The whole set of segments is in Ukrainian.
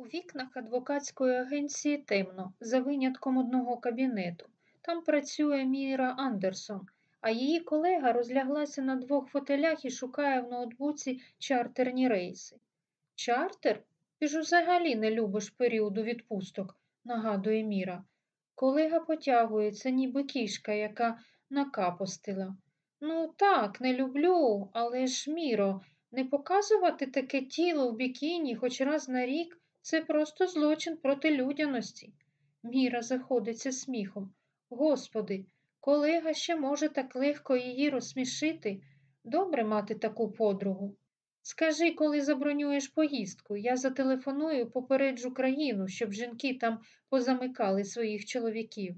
У вікнах адвокатської агенції темно, за винятком одного кабінету. Там працює Міра Андерсон, а її колега розляглася на двох фотелях і шукає в ноутбуці чартерні рейси. Чартер? Ти ж взагалі не любиш періоду відпусток, нагадує Міра. Колега потягується, ніби кішка, яка накапостила. Ну, так, не люблю, але ж, Міро, не показувати таке тіло в бікіні хоч раз на рік це просто злочин проти людяності. Міра заходиться сміхом. Господи, колега ще може так легко її розсмішити. Добре мати таку подругу. Скажи, коли забронюєш поїздку, я зателефоную, попереджу країну, щоб жінки там позамикали своїх чоловіків.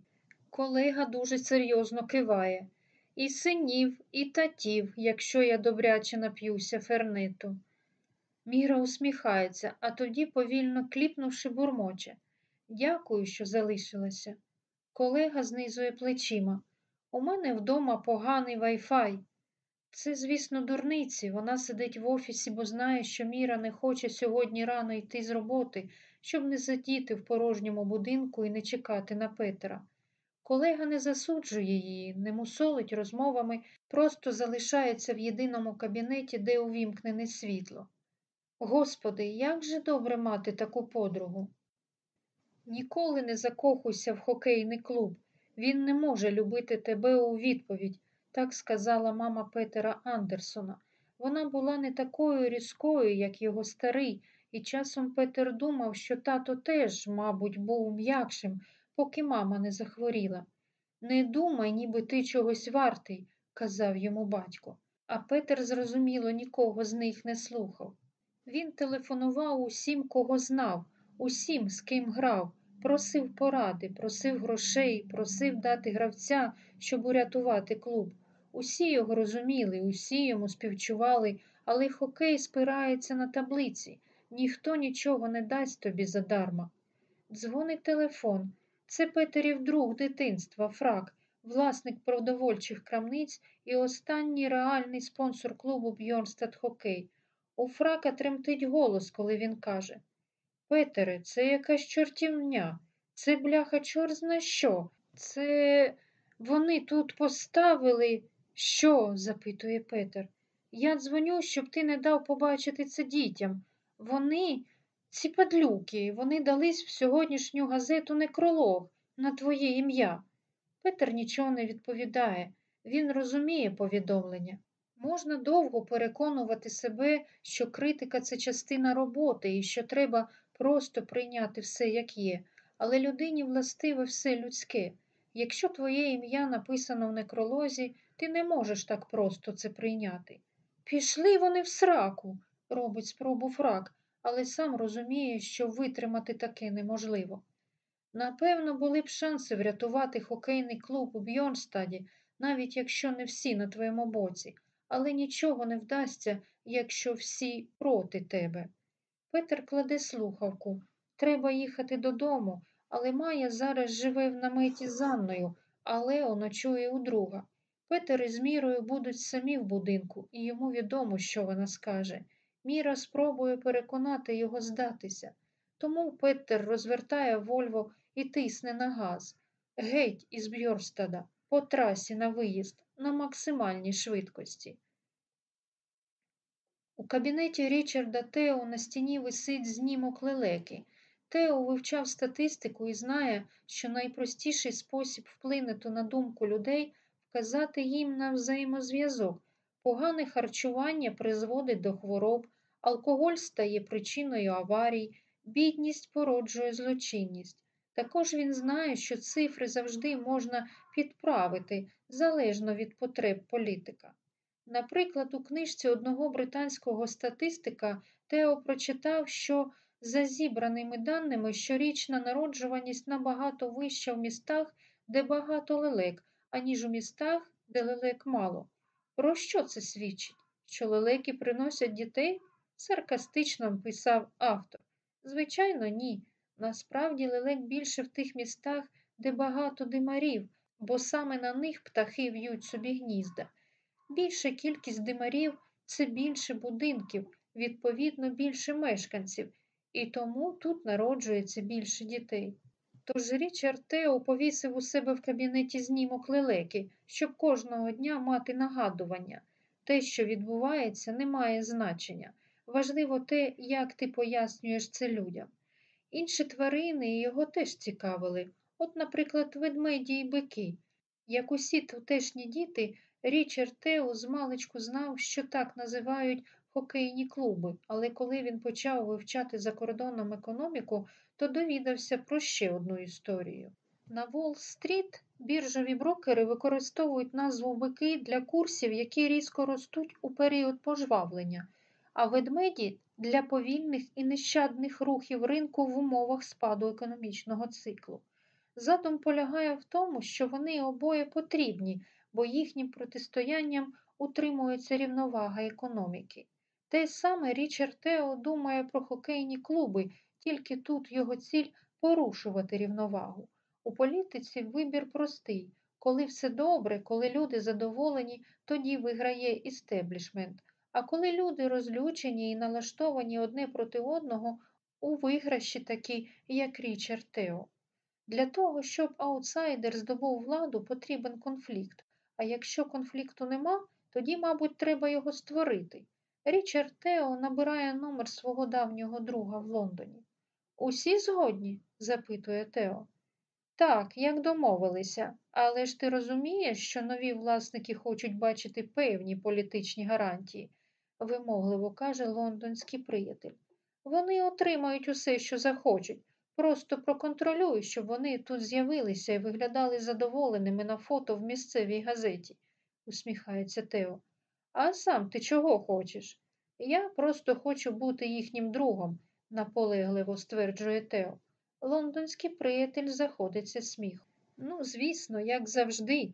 Колега дуже серйозно киває. І синів, і татів, якщо я добряче нап'юся ферниту. Міра усміхається, а тоді, повільно кліпнувши, бурмоче. Дякую, що залишилася. Колега знизує плечима. У мене вдома поганий вайфай. Це, звісно, дурниці. Вона сидить в офісі, бо знає, що Міра не хоче сьогодні рано йти з роботи, щоб не сидіти в порожньому будинку і не чекати на Петера. Колега не засуджує її, не мусолить розмовами, просто залишається в єдиному кабінеті, де увімкнене світло. Господи, як же добре мати таку подругу. Ніколи не закохуйся в хокейний клуб. Він не може любити тебе у відповідь, так сказала мама Петера Андерсона. Вона була не такою різкою, як його старий, і часом Петер думав, що тато теж, мабуть, був м'якшим, поки мама не захворіла. Не думай, ніби ти чогось вартий, казав йому батько, а Петер, зрозуміло, нікого з них не слухав. Він телефонував усім, кого знав, усім, з ким грав, просив поради, просив грошей, просив дати гравця, щоб урятувати клуб. Усі його розуміли, усі йому співчували, але хокей спирається на таблиці. Ніхто нічого не дасть тобі задарма. Дзвонить телефон. Це Петерів друг дитинства, фрак, власник продовольчих крамниць і останній реальний спонсор клубу Бьорнстад Хокей. У фрака тремтить голос, коли він каже Петере, це якась чортівня, це бляха чорт зна що. Це вони тут поставили. Що? запитує Петер. Я дзвоню, щоб ти не дав побачити це дітям. Вони, ці падлюки, вони дались в сьогоднішню газету некролог на твоє ім'я. Петер нічого не відповідає. Він розуміє повідомлення. Можна довго переконувати себе, що критика це частина роботи і що треба просто прийняти все, як є, але людині властиве все людське. Якщо твоє ім'я написано в некролозі, ти не можеш так просто це прийняти. Пішли вони в сраку, робить спробу фрак, але сам розуміє, що витримати таке неможливо. Напевно, були б шанси врятувати хокейний клуб у Бьорнстаді, навіть якщо не всі на твоєму боці, але нічого не вдасться, якщо всі проти тебе. Петер кладе слухавку. Треба їхати додому, але Майя зараз живе в наметі з Анною, а Лео ночує у друга. Петер із Мірою будуть самі в будинку, і йому відомо, що вона скаже. Міра спробує переконати його здатися. Тому Петер розвертає Вольво і тисне на газ. Геть із Бьорстада, по трасі на виїзд, на максимальній швидкості. У кабінеті Річарда Тео на стіні висить знімок лелеки. Тео вивчав статистику і знає, що найпростіший спосіб вплинути на думку людей вказати їм на взаємозв'язок. Погане харчування призводить до хвороб, алкоголь стає причиною аварій, бідність породжує злочинність. Також він знає, що цифри завжди можна підправити залежно від потреб політика. Наприклад, у книжці одного британського статистика Тео прочитав, що за зібраними даними щорічна народжуваність набагато вища в містах, де багато лелек, аніж у містах, де лелек мало. Про що це свідчить? Що лелеки приносять дітей? Саркастично писав автор. Звичайно, ні. Насправді лелек більше в тих містах, де багато димарів, бо саме на них птахи в'ють собі гнізда. Більша кількість димарів це більше будинків, відповідно, більше мешканців, і тому тут народжується більше дітей. Тож Річард Тео повісив у себе в кабінеті знімок лелеки, щоб кожного дня мати нагадування. Те, що відбувається, не має значення. Важливо те, як ти пояснюєш це людям. Інші тварини його теж цікавили, от, наприклад, ведмеді і бики. Як усі тутешні діти, Річард Тео змалечку знав, що так називають хокейні клуби, але коли він почав вивчати за кордоном економіку, то довідався про ще одну історію. На Уолл-стріт біржові брокери використовують назву бики для курсів, які різко ростуть у період пожвавлення, а ведмеді для повільних і нещадних рухів ринку в умовах спаду економічного циклу. Задум полягає в тому, що вони обоє потрібні, бо їхнім протистоянням утримується рівновага економіки. Те саме Річард Тео думає про хокейні клуби, тільки тут його ціль порушувати рівновагу. У політиці вибір простий. Коли все добре, коли люди задоволені, тоді виграє істеблішмент. А коли люди розлючені і налаштовані одне проти одного, у виграші такі, як Річард Тео. Для того, щоб аутсайдер здобув владу, потрібен конфлікт. А якщо конфлікту нема, тоді, мабуть, треба його створити. Річард Тео набирає номер свого давнього друга в Лондоні. Усі згодні? запитує Тео. Так, як домовилися, але ж ти розумієш, що нові власники хочуть бачити певні політичні гарантії, вимогливо каже лондонський приятель. Вони отримають усе, що захочуть. Просто проконтролюй, щоб вони тут з'явилися і виглядали задоволеними на фото в місцевій газеті, усміхається Тео. А сам ти чого хочеш? Я просто хочу бути їхнім другом, наполегливо стверджує Тео. Лондонський приятель заходиться сміхом. Ну, звісно, як завжди.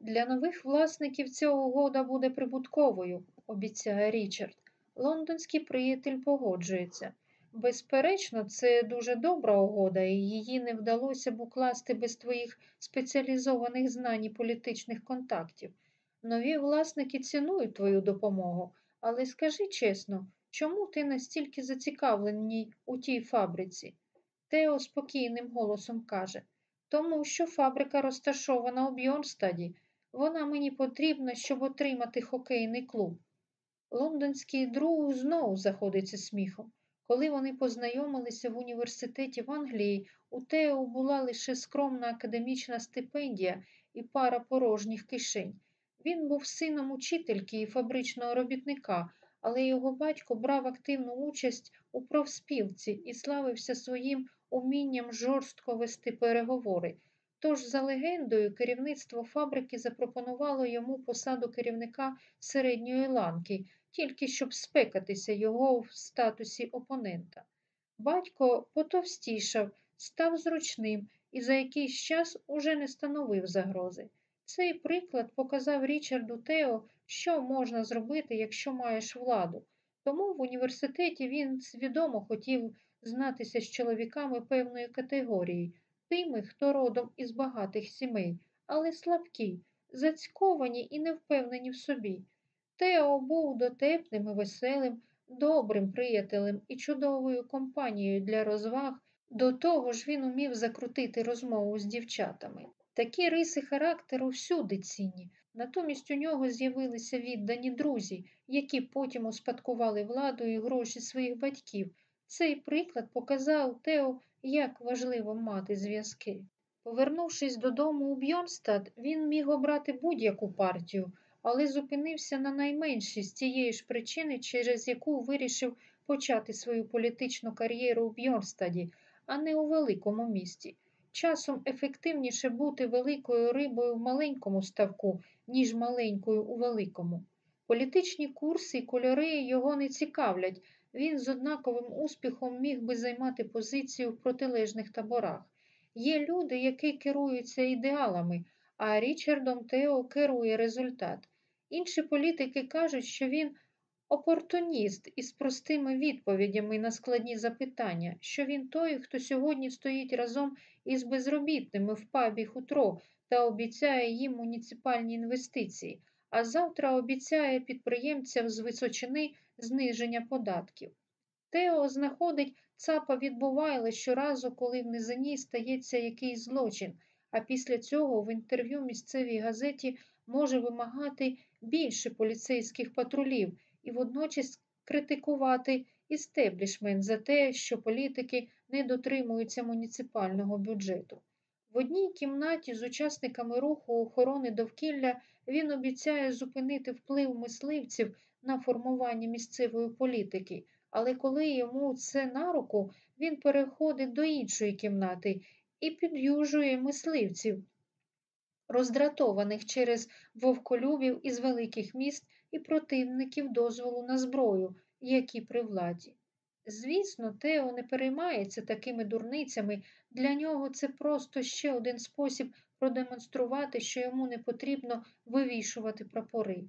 Для нових власників ця угода буде прибутковою, обіцяє Річард. Лондонський приятель погоджується. Безперечно, це дуже добра угода, і її не вдалося б укласти без твоїх спеціалізованих знань і політичних контактів. Нові власники цінують твою допомогу, але скажи чесно, чому ти настільки зацікавлений у тій фабриці? Тео спокійним голосом каже, тому що фабрика розташована у Бьорнстаді. Вона мені потрібна, щоб отримати хокейний клуб. Лондонський друг знову заходиться сміхом. Коли вони познайомилися в університеті в Англії, у Тео була лише скромна академічна стипендія і пара порожніх кишень. Він був сином учительки і фабричного робітника, але його батько брав активну участь у профспілці і славився своїм умінням жорстко вести переговори. Тож, за легендою, керівництво фабрики запропонувало йому посаду керівника середньої ланки, тільки щоб спекатися його в статусі опонента. Батько потовстішав, став зручним і за якийсь час уже не становив загрози. Цей приклад показав Річарду Тео, що можна зробити, якщо маєш владу. Тому в університеті він свідомо хотів знатися з чоловіками певної категорії, тими, хто родом із багатих сімей, але слабкі, зацьковані і невпевнені в собі. Тео був дотепним і веселим, добрим приятелем і чудовою компанією для розваг, до того ж він умів закрутити розмову з дівчатами. Такі риси характеру всюди цінні. Натомість у нього з'явилися віддані друзі, які потім успадкували владу і гроші своїх батьків. Цей приклад показав Тео, як важливо мати зв'язки. Повернувшись додому у Бьорнстад, він міг обрати будь-яку партію, але зупинився на найменшій з тієї ж причини, через яку вирішив почати свою політичну кар'єру у Бьорнстаді, а не у великому місті. Часом ефективніше бути великою рибою в маленькому ставку, ніж маленькою у великому. Політичні курси і кольори його не цікавлять. Він з однаковим успіхом міг би займати позицію в протилежних таборах. Є люди, які керуються ідеалами, а Річардом Тео керує результат. Інші політики кажуть, що він опортуніст із простими відповідями на складні запитання, що він той, хто сьогодні стоїть разом із безробітними в пабі хутро та обіцяє їм муніципальні інвестиції, а завтра обіцяє підприємцям з височини зниження податків. Тео знаходить цапа відбувайла щоразу, коли в низині стається якийсь злочин, а після цього в інтерв'ю місцевій газеті може вимагати більше поліцейських патрулів і водночас критикувати істеблішмент за те, що політики не дотримуються муніципального бюджету. В одній кімнаті з учасниками руху охорони довкілля він обіцяє зупинити вплив мисливців на формування місцевої політики, але коли йому це на руку, він переходить до іншої кімнати і під'южує мисливців, роздратованих через вовколюбів із великих міст і противників дозволу на зброю, які при владі. Звісно, Тео не переймається такими дурницями, для нього це просто ще один спосіб продемонструвати, що йому не потрібно вивішувати прапори.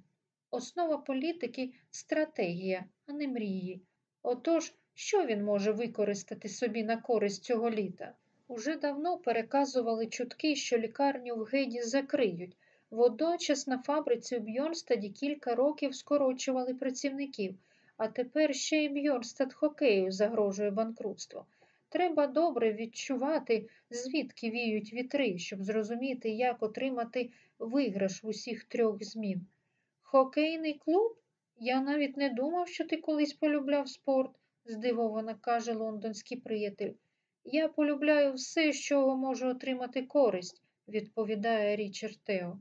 Основа політики стратегія, а не мрії. Отож, що він може використати собі на користь цього літа? Уже давно переказували чутки, що лікарню в Геді закриють. Водночас на фабриці у Бьорнстаді кілька років скорочували працівників, а тепер ще й Бьорнстад хокею загрожує банкрутство. Треба добре відчувати, звідки віють вітри, щоб зрозуміти, як отримати виграш в усіх трьох змін. Хокейний клуб? Я навіть не думав, що ти колись полюбляв спорт, здивовано каже лондонський приятель. Я полюбляю все, з чого можу отримати користь, відповідає Річард Тео.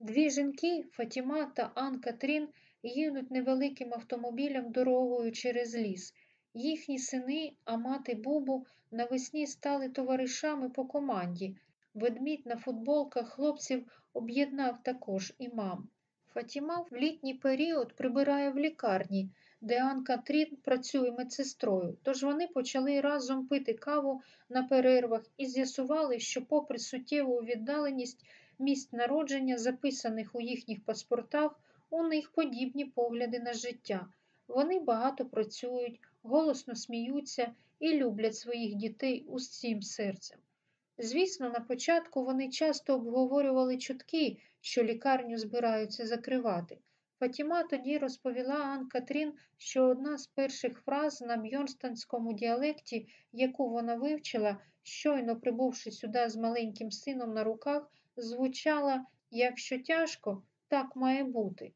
Дві жінки, Фатіма та Ан Катрін, їдуть невеликим автомобілем дорогою через ліс. Їхні сини, а мати Бубу, навесні стали товаришами по команді. Ведмідь на футболках хлопців об'єднав також і мам. Фатіма в літній період прибирає в лікарні, де Ан Катрін працює медсестрою, тож вони почали разом пити каву на перервах і з'ясували, що, попри суттєву віддаленість місць народження, записаних у їхніх паспортах, у них подібні погляди на життя. Вони багато працюють, голосно сміються і люблять своїх дітей усім серцем. Звісно, на початку вони часто обговорювали чутки, що лікарню збираються закривати. Фатіма тоді розповіла Ан Катрін, що одна з перших фраз на бьорнстанському діалекті, яку вона вивчила, щойно прибувши сюди з маленьким сином на руках, звучала Якщо тяжко, так має бути.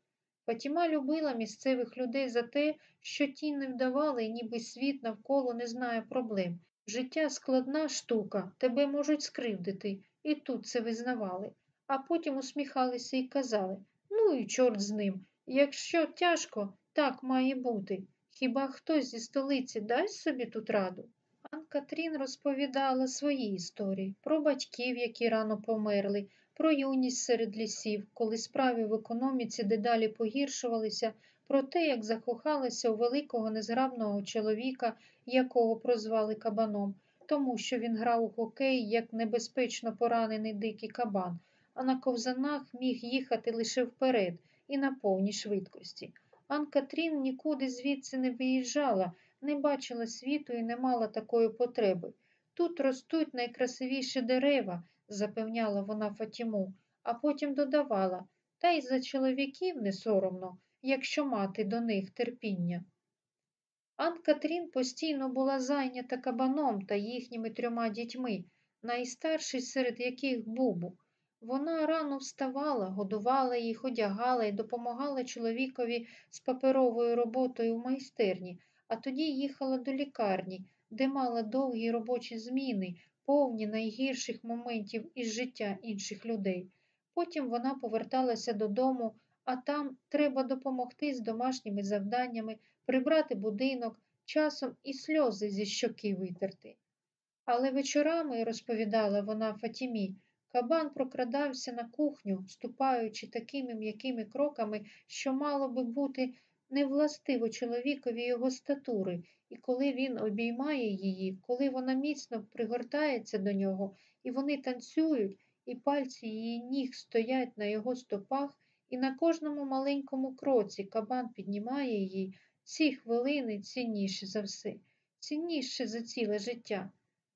Фатіма любила місцевих людей за те, що ті не вдавали, ніби світ навколо не знає проблем. Життя складна штука, тебе можуть скривдити, і тут це визнавали, а потім усміхалися і казали ну і чорт з ним. Якщо тяжко, так має бути. Хіба хтось зі столиці дасть собі тут раду? Ан Катрін розповідала свої історії про батьків, які рано померли, про юність серед лісів, коли справи в економіці дедалі погіршувалися, про те, як закохалася у великого незграбного чоловіка, якого прозвали кабаном, тому що він грав у хокей як небезпечно поранений дикий кабан, а на ковзанах міг їхати лише вперед і на повній швидкості. Ан Катрін нікуди звідси не виїжджала, не бачила світу і не мала такої потреби. Тут ростуть найкрасивіші дерева, запевняла вона Фатіму, а потім додавала, та й за чоловіків не соромно, якщо мати до них терпіння. Ан Катрін постійно була зайнята кабаном та їхніми трьома дітьми, найстарший серед яких бубу. Вона рано вставала, годувала їх, одягала і допомагала чоловікові з паперовою роботою в майстерні, а тоді їхала до лікарні, де мала довгі робочі зміни, повні найгірших моментів із життя інших людей. Потім вона поверталася додому, а там треба допомогти з домашніми завданнями, прибрати будинок, часом і сльози зі щоки витерти. Але вечорами, розповідала вона Фатімі, кабан прокрадався на кухню, ступаючи такими м'якими кроками, що мало би бути невластиво чоловікові його статури, і коли він обіймає її, коли вона міцно пригортається до нього, і вони танцюють, і пальці її ніг стоять на його стопах, і на кожному маленькому кроці кабан піднімає її, ці хвилини цінніші за все, цінніше за ціле життя.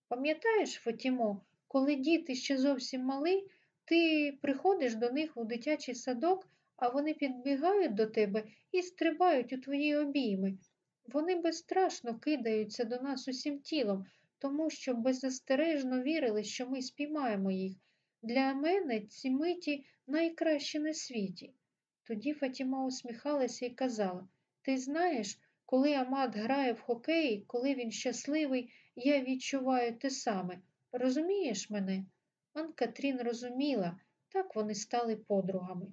Пам'ятаєш, Фатімо, коли діти ще зовсім малі, ти приходиш до них у дитячий садок, а вони підбігають до тебе і стрибають у твої обійми. Вони безстрашно кидаються до нас усім тілом, тому що беззастережно вірили, що ми спіймаємо їх. Для мене ці миті найкращі на світі. Тоді Фатіма усміхалася і казала Ти знаєш, коли Амат грає в хокей, коли він щасливий, я відчуваю те саме. Розумієш мене? Ан Катрін розуміла, так вони стали подругами.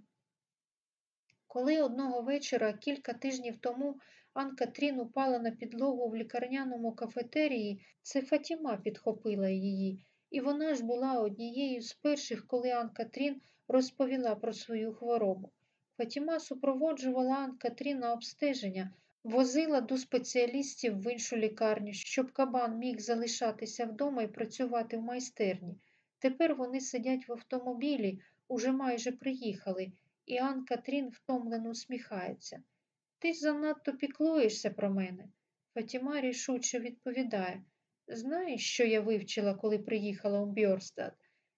Коли одного вечора, кілька тижнів тому, Ан Катрін упала на підлогу в лікарняному кафетерії, це Фатіма підхопила її, і вона ж була однією з перших, коли Ан Катрін розповіла про свою хворобу. Фатіма супроводжувала Ан Катрін на обстеження, возила до спеціалістів в іншу лікарню, щоб кабан міг залишатися вдома і працювати в майстерні. Тепер вони сидять в автомобілі, уже майже приїхали, і Ан Катрін втомлено усміхається. Ти занадто піклуєшся про мене. Фатіма рішуче відповідає Знаєш, що я вивчила, коли приїхала у Бьорстад?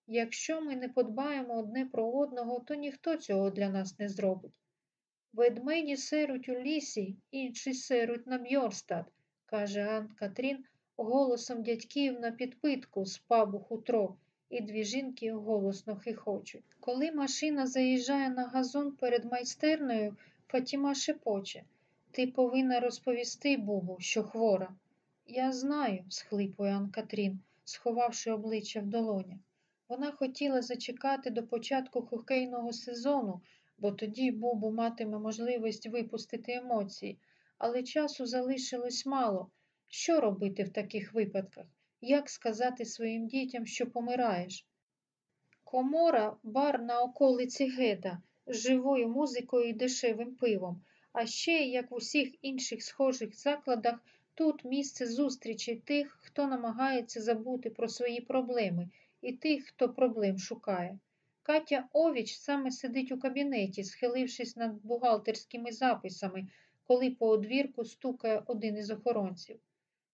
Якщо ми не подбаємо одне про одного, то ніхто цього для нас не зробить. Ведмеді сируть у лісі, інші сируть на Бьорстад, каже Ан Катрін голосом дядьків на підпитку з пабу хутро, і дві жінки голосно хихочуть. Коли машина заїжджає на газон перед майстерною, Фатіма шепоче. Ти повинна розповісти Бубу, що хвора. Я знаю, схлипує Ан Катрін, сховавши обличчя в долонях. Вона хотіла зачекати до початку хокейного сезону, бо тоді Бубу матиме можливість випустити емоції, але часу залишилось мало. Що робити в таких випадках? Як сказати своїм дітям, що помираєш? Комора бар на околиці Геда з живою музикою і дешевим пивом. А ще, як в усіх інших схожих закладах, тут місце зустрічі тих, хто намагається забути про свої проблеми, і тих, хто проблем шукає. Катя Овіч саме сидить у кабінеті, схилившись над бухгалтерськими записами, коли по одвірку стукає один із охоронців.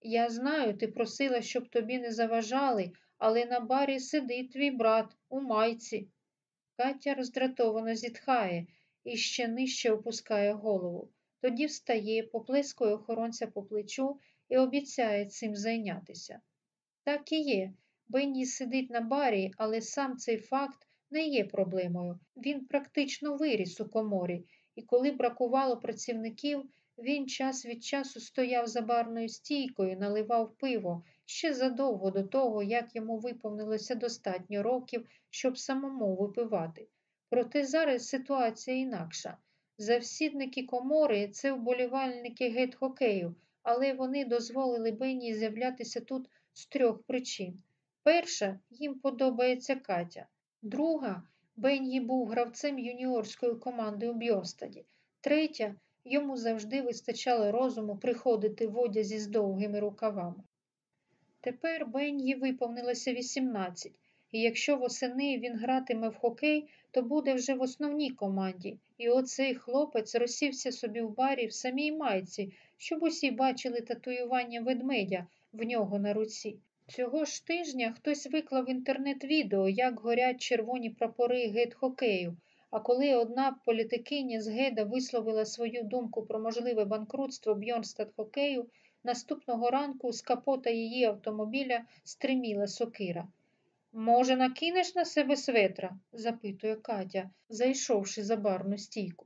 Я знаю, ти просила, щоб тобі не заважали, але на барі сидить твій брат у майці. Катя роздратовано зітхає і ще нижче опускає голову. Тоді встає, поплескує охоронця по плечу і обіцяє цим зайнятися. Так і є. Бенні сидить на барі, але сам цей факт не є проблемою. Він практично виріс у коморі, і коли бракувало працівників, він час від часу стояв за барною стійкою, наливав пиво ще задовго до того, як йому виповнилося достатньо років, щоб самому випивати. Проте зараз ситуація інакша. Завсідники комори це вболівальники гет-хокею, але вони дозволили Бенні з'являтися тут з трьох причин. Перша їм подобається Катя. Друга Бенні був гравцем юніорської команди у Бьостаді. Третя йому завжди вистачало розуму приходити в одязі з довгими рукавами. Тепер Бенні виповнилося 18, і якщо восени він гратиме в хокей, то буде вже в основній команді. І оцей хлопець розсівся собі в барі в самій майці, щоб усі бачили татуювання ведмедя в нього на руці. Цього ж тижня хтось виклав інтернет відео, як горять червоні прапори гет-хокею. А коли одна політикиня з Геда висловила свою думку про можливе банкрутство Бьорнстад хокею, наступного ранку з капота її автомобіля стриміла сокира. Може, накинеш на себе светра? запитує Катя, зайшовши за барну стійку.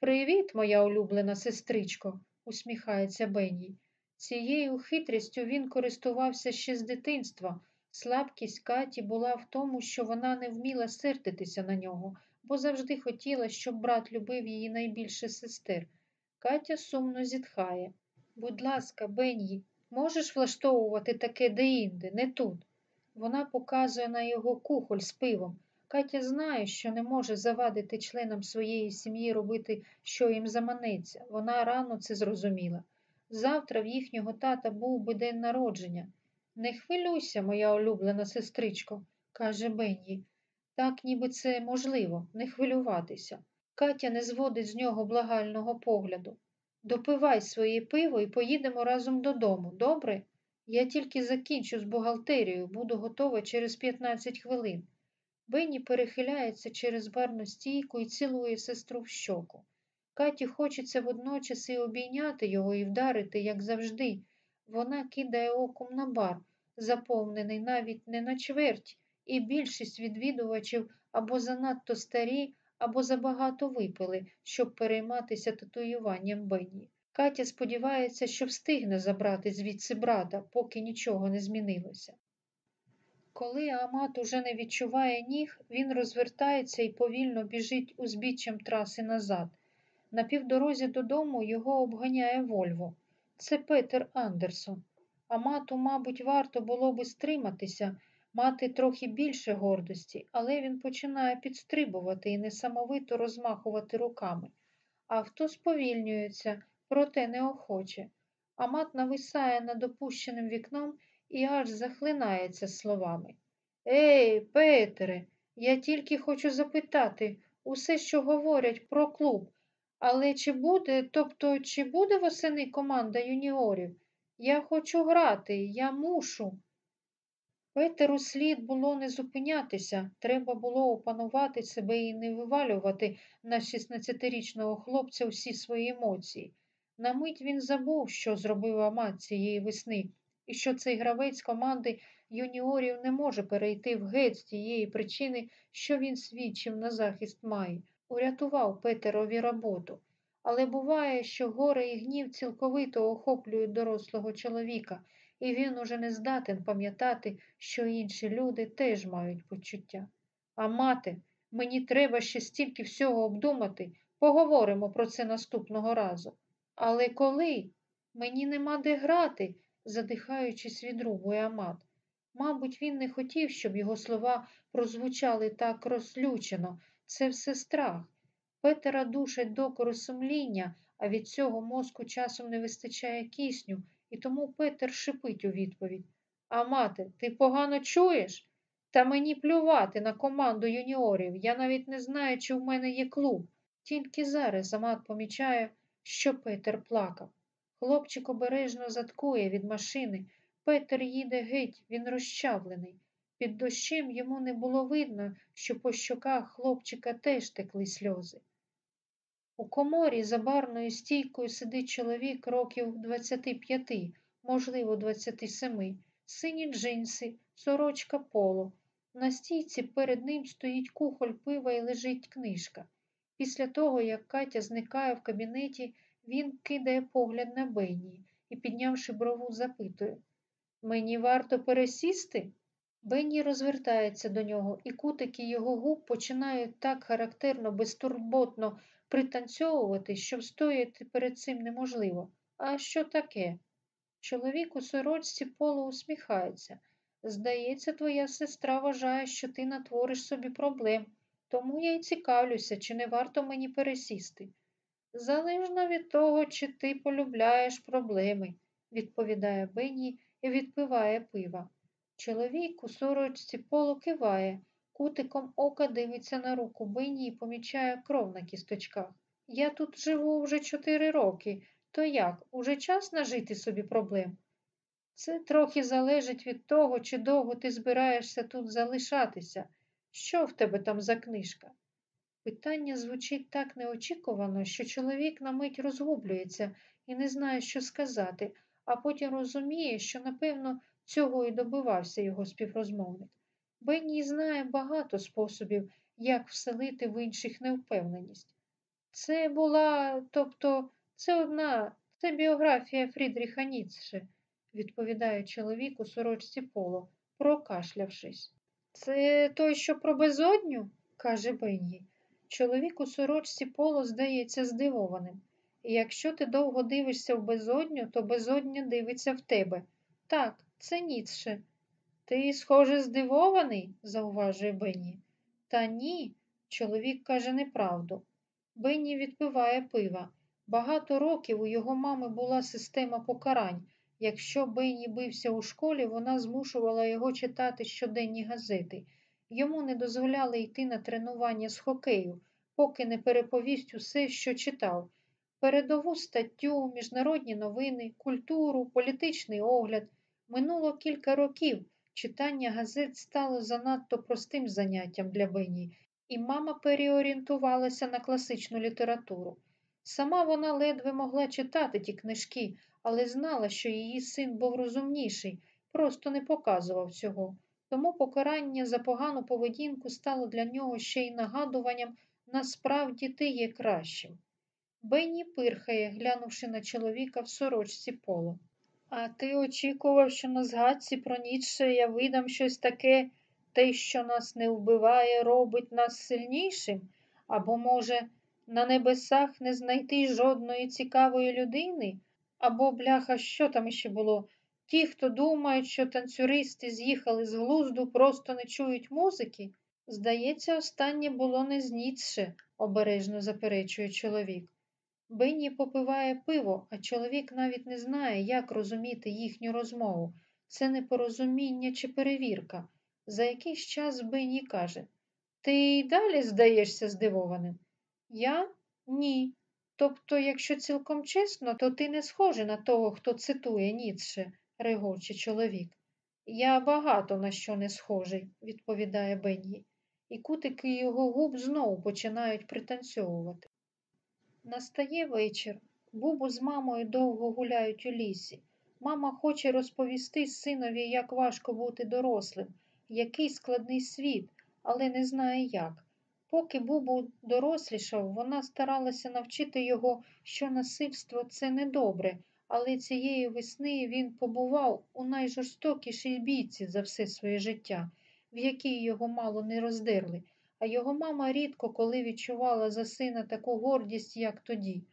Привіт, моя улюблена сестричко, усміхається Бенні. Цією хитрістю він користувався ще з дитинства. Слабкість Каті була в тому, що вона не вміла сердитися на нього, бо завжди хотіла, щоб брат любив її найбільше сестер. Катя сумно зітхає. Будь ласка, Бенні, можеш влаштовувати таке деінде, не тут. Вона показує на його кухоль з пивом. Катя знає, що не може завадити членам своєї сім'ї робити, що їм заманеться. Вона рано це зрозуміла. Завтра в їхнього тата був би день народження. Не хвилюйся, моя улюблена сестричко, каже Бенні. Так, ніби це можливо, не хвилюватися. Катя не зводить з нього благального погляду. Допивай своє пиво і поїдемо разом додому, добре? Я тільки закінчу з бухгалтерією, буду готова через 15 хвилин. Бенні перехиляється через барну стійку і цілує сестру в щоку. Каті хочеться водночас і обійняти його і вдарити, як завжди. Вона кидає оком на бар, заповнений навіть не на чверть, і більшість відвідувачів або занадто старі, або забагато випили, щоб перейматися татуюванням Бенні. Катя сподівається, що встигне забрати звідси брата, поки нічого не змінилося. Коли Амат уже не відчуває ніг, він розвертається і повільно біжить узбіччям траси назад. На півдорозі додому його обганяє Вольво. Це Петер Андерсон. Амату, мабуть, варто було би стриматися, мати трохи більше гордості, але він починає підстрибувати і несамовито розмахувати руками. Авто сповільнюється, проте неохоче. Амат нависає над опущеним вікном і аж захлинається словами. Ей, Петере, я тільки хочу запитати усе, що говорять про клуб. Але чи буде, тобто, чи буде восени команда юніорів? Я хочу грати, я мушу. Петеру слід було не зупинятися, треба було опанувати себе і не вивалювати на 16-річного хлопця всі свої емоції. На мить він забув, що зробив Амат цієї весни, і що цей гравець команди юніорів не може перейти в геть з тієї причини, що він свідчив на захист Маї, урятував Петерові роботу. Але буває, що горе і гнів цілковито охоплюють дорослого чоловіка, і він уже не здатен пам'ятати, що інші люди теж мають почуття. А мати, мені треба ще стільки всього обдумати, поговоримо про це наступного разу. Але коли? Мені нема де грати, задихаючись від ругує Амат. Мабуть, він не хотів, щоб його слова прозвучали так розлючено. Це все страх. Петера душать докору сумління, а від цього мозку часом не вистачає кисню, і тому Петер шипить у відповідь. А мати, ти погано чуєш? Та мені плювати на команду юніорів. Я навіть не знаю, чи в мене є клуб. Тільки зараз Амат помічає, що Петер плакав. Хлопчик обережно заткує від машини. Петер їде геть, він розчавлений. Під дощем йому не було видно, що по щоках хлопчика теж текли сльози. У коморі за барною стійкою сидить чоловік років 25, можливо, 27, сині джинси, сорочка поло. На стійці перед ним стоїть кухоль пива і лежить книжка. Після того, як Катя зникає в кабінеті, він кидає погляд на Бенні і, піднявши брову, запитує Мені варто пересісти? Бенні розвертається до нього, і кутики його губ починають так характерно, безтурботно пританцьовувати, що встояти перед цим неможливо. А що таке? Чоловік у сорочці полу усміхається. Здається, твоя сестра вважає, що ти натвориш собі проблем, тому я й цікавлюся, чи не варто мені пересісти. Залежно від того, чи ти полюбляєш проблеми, відповідає Бенні і відпиває пива. Чоловік у сорочці полу киває, кутиком ока дивиться на руку Бенні і помічає кров на кісточках. Я тут живу вже чотири роки. То як, уже час нажити собі проблем? Це трохи залежить від того, чи довго ти збираєшся тут залишатися. Що в тебе там за книжка? Питання звучить так неочікувано, що чоловік на мить розгублюється і не знає, що сказати, а потім розуміє, що, напевно, цього і добивався його співрозмовник. Бенні знає багато способів, як вселити в інших невпевненість. Це була, тобто, це одна, це біографія Фрідріха Ніцше, відповідає чоловік у сорочці поло, прокашлявшись. Це той, що про безодню? каже Бенні. Чоловік у сорочці поло здається здивованим. І якщо ти довго дивишся в безодню, то безодня дивиться в тебе. Так, це Ніцше. Ти, схоже, здивований, зауважує Бенні. Та ні, чоловік каже неправду. Бенні відпиває пива. Багато років у його мами була система покарань. Якщо Бенні бився у школі, вона змушувала його читати щоденні газети. Йому не дозволяли йти на тренування з хокею, поки не переповість усе, що читав. Передову статтю, міжнародні новини, культуру, політичний огляд. Минуло кілька років. Читання газет стало занадто простим заняттям для Бенні, і мама переорієнтувалася на класичну літературу. Сама вона ледве могла читати ті книжки, але знала, що її син був розумніший, просто не показував цього. Тому покарання за погану поведінку стало для нього ще й нагадуванням насправді ти є кращим. Бенні пирхає, глянувши на чоловіка в сорочці поло. А ти очікував, що на згадці про Ніцше я видам щось таке, те, що нас не вбиває, робить нас сильнішим? Або, може, на небесах не знайти жодної цікавої людини? Або, бляха, що там іще було? Ті, хто думають, що танцюристи з'їхали з глузду, просто не чують музики? Здається, останнє було не з Ніцше, обережно заперечує чоловік. Бенні попиває пиво, а чоловік навіть не знає, як розуміти їхню розмову. Це непорозуміння чи перевірка. За якийсь час Бенні каже Ти й далі здаєшся здивованим? Я ні. Тобто, якщо цілком чесно, то ти не схожий на того, хто цитує Ніцше, регоче чоловік. Я багато на що не схожий, відповідає Бенні, і кутики його губ знову починають пританцьовувати. Настає вечір. Бубу з мамою довго гуляють у лісі. Мама хоче розповісти синові, як важко бути дорослим, який складний світ, але не знає як. Поки Бубу дорослішав, вона старалася навчити його, що насильство це недобре, але цієї весни він побував у найжорстокішій бійці за все своє життя, в якій його мало не роздерли, а його мама рідко коли відчувала за сина таку гордість, як тоді,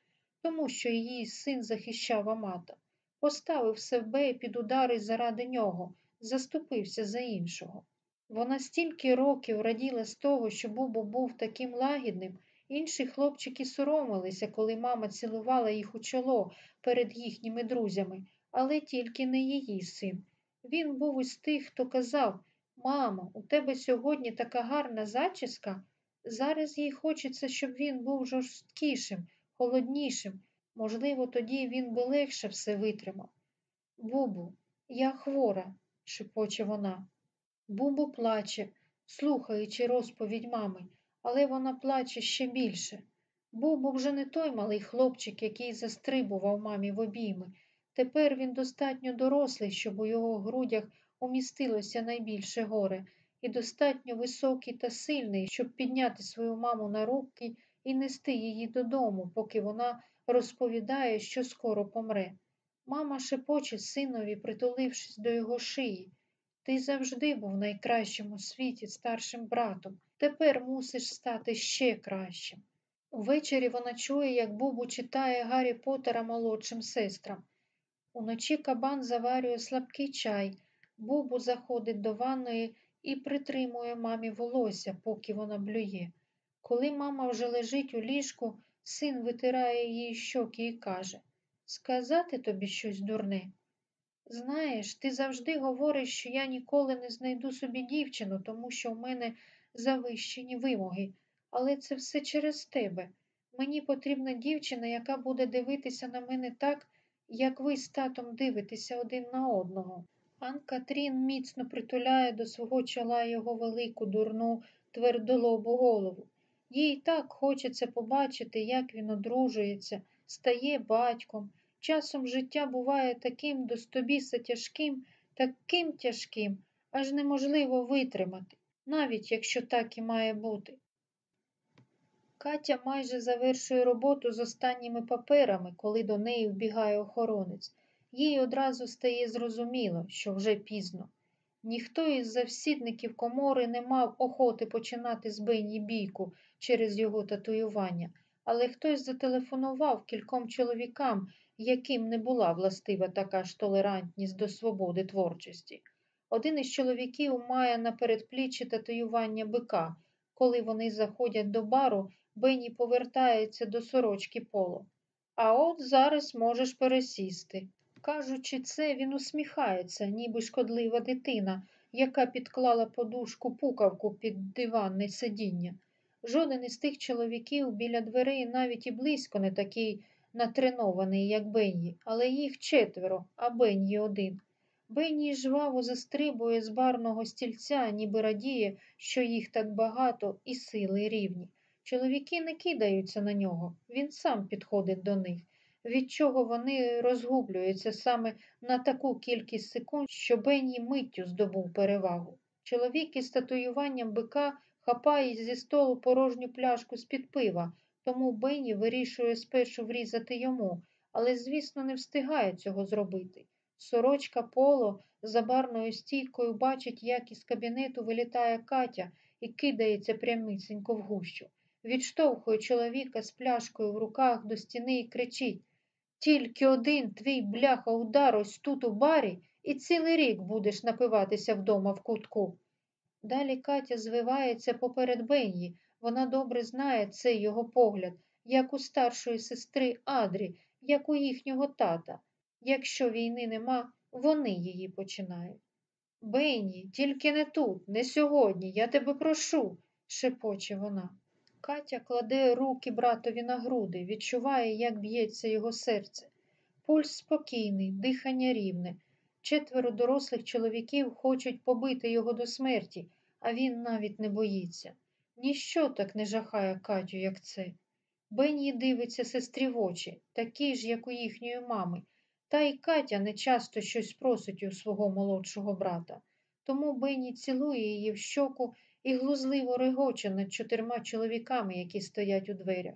тому що її син захищав Амата, поставив себе під удари заради нього, заступився за іншого. Вона стільки років раділа з того, що Бубу був таким лагідним, інші хлопчики соромилися, коли мама цілувала їх у чоло перед їхніми друзями, але тільки не її син. Він був із тих, хто казав Мамо, у тебе сьогодні така гарна зачіска. Зараз їй хочеться, щоб він був жорсткішим, холоднішим. Можливо, тоді він би легше все витримав. Бубу, я хвора, шепоче вона. Бубу плаче, слухаючи розповідь мами, але вона плаче ще більше. Бубу вже не той малий хлопчик, який застрибував мамі в обійми. Тепер він достатньо дорослий, щоб у його грудях умістилося найбільше горе, і достатньо високий та сильний, щоб підняти свою маму на руки і нести її додому, поки вона розповідає, що скоро помре. Мама шепоче синові, притулившись до його шиї. Ти завжди був найкращим у світі старшим братом. Тепер мусиш стати ще кращим. Увечері вона чує, як Бубу читає Гаррі Поттера молодшим сестрам. Уночі кабан заварює слабкий чай, Бубу заходить до ванної і притримує мамі волосся, поки вона блює. Коли мама вже лежить у ліжку, син витирає її щоки і каже Сказати тобі щось дурне. Знаєш, ти завжди говориш, що я ніколи не знайду собі дівчину, тому що в мене завищені вимоги, але це все через тебе. Мені потрібна дівчина, яка буде дивитися на мене так, як ви з татом дивитеся один на одного. Пан Катрін міцно притуляє до свого чола його велику, дурну, твердолобу голову. Їй так хочеться побачити, як він одружується, стає батьком. Часом життя буває таким достобіса тяжким, таким тяжким, аж неможливо витримати, навіть якщо так і має бути. Катя майже завершує роботу з останніми паперами, коли до неї вбігає охоронець. Їй одразу стає зрозуміло, що вже пізно. Ніхто із завсідників комори не мав охоти починати з Бенні бійку через його татуювання, але хтось зателефонував кільком чоловікам, яким не була властива така ж толерантність до свободи творчості. Один із чоловіків має на передпліччі татуювання бика. Коли вони заходять до бару, Бенні повертається до сорочки поло. А от зараз можеш пересісти. Кажучи це, він усміхається, ніби шкодлива дитина, яка підклала подушку пукавку під диванне сидіння. Жоден із тих чоловіків біля дверей навіть і близько не такий натренований, як Бенні, але їх четверо, а Бенні один. Бенні жваво застрибує з барного стільця, ніби радіє, що їх так багато і сили рівні. Чоловіки не кидаються на нього, він сам підходить до них, від чого вони розгублюються саме на таку кількість секунд, що Бенні миттю здобув перевагу. Чоловік із татуюванням бика хапає зі столу порожню пляшку з-під пива, тому Бенні вирішує спершу врізати йому, але, звісно, не встигає цього зробити. Сорочка Поло за барною стійкою бачить, як із кабінету вилітає Катя і кидається прямісінько в гущу. Відштовхує чоловіка з пляшкою в руках до стіни і кричить Тільки один твій бляха удар ось тут у барі, і цілий рік будеш напиватися вдома в кутку. Далі Катя звивається поперед Бенні. Вона добре знає цей його погляд, як у старшої сестри Адрі, як у їхнього тата. Якщо війни нема, вони її починають. Бенні, тільки не тут, не сьогодні, я тебе прошу, шепоче вона. Катя кладе руки братові на груди, відчуває, як б'ється його серце. Пульс спокійний, дихання рівне. Четверо дорослих чоловіків хочуть побити його до смерті, а він навіть не боїться. Ніщо так не жахає Катю, як це. Бенні дивиться сестрі в очі, такі ж, як у їхньої мами. Та й Катя не часто щось просить у свого молодшого брата. Тому Бенні цілує її в щоку і глузливо регоче над чотирма чоловіками, які стоять у дверях.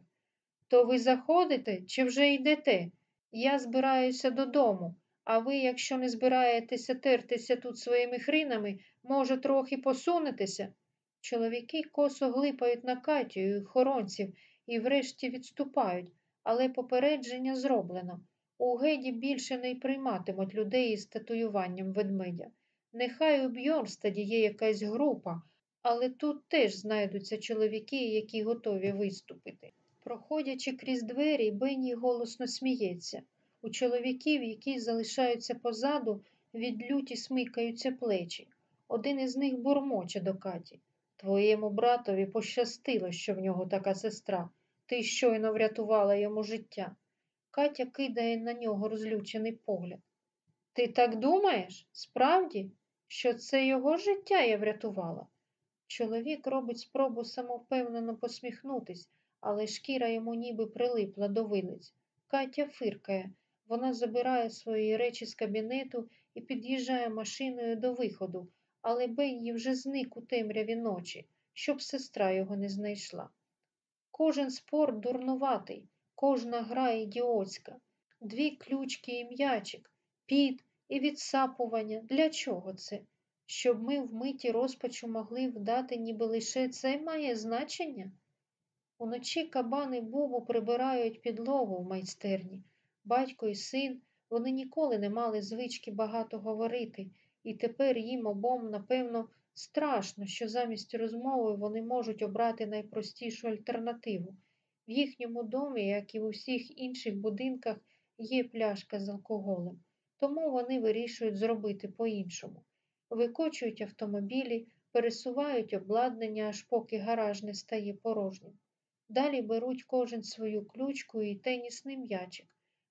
То ви заходите чи вже йдете? Я збираюся додому, а ви, якщо не збираєтеся тертися тут своїми хринами, може, трохи посунетеся? Чоловіки косо глипають на Катю і хоронців і врешті відступають, але попередження зроблено. У геді більше не прийматимуть людей із татуюванням ведмедя. Нехай у Бьорнстаді є якась група, але тут теж знайдуться чоловіки, які готові виступити. Проходячи крізь двері, Бенні голосно сміється. У чоловіків, які залишаються позаду, від люті смикаються плечі. Один із них бурмоче до Каті. Твоєму братові пощастило, що в нього така сестра. Ти щойно врятувала йому життя. Катя кидає на нього розлючений погляд. Ти так думаєш, справді, що це його життя я врятувала? Чоловік робить спробу самовпевнено посміхнутись, але шкіра йому ніби прилипла до вилиць. Катя фиркає. Вона забирає свої речі з кабінету і під'їжджає машиною до виходу, але Бенні вже зник у темряві ночі, щоб сестра його не знайшла. Кожен спорт дурнуватий, кожна гра ідіотська, дві ключки і м'ячик, піт і відсапування. Для чого це? Щоб ми в миті розпачу могли вдати, ніби лише це має значення? Уночі кабани Бубу прибирають підлогу в майстерні. Батько і син, вони ніколи не мали звички багато говорити, і тепер їм обом, напевно, страшно, що замість розмови вони можуть обрати найпростішу альтернативу. В їхньому домі, як і в усіх інших будинках, є пляшка з алкоголем, тому вони вирішують зробити по-іншому. Викочують автомобілі, пересувають обладнання, аж поки гараж не стає порожнім. Далі беруть кожен свою ключку і тенісний м'ячик.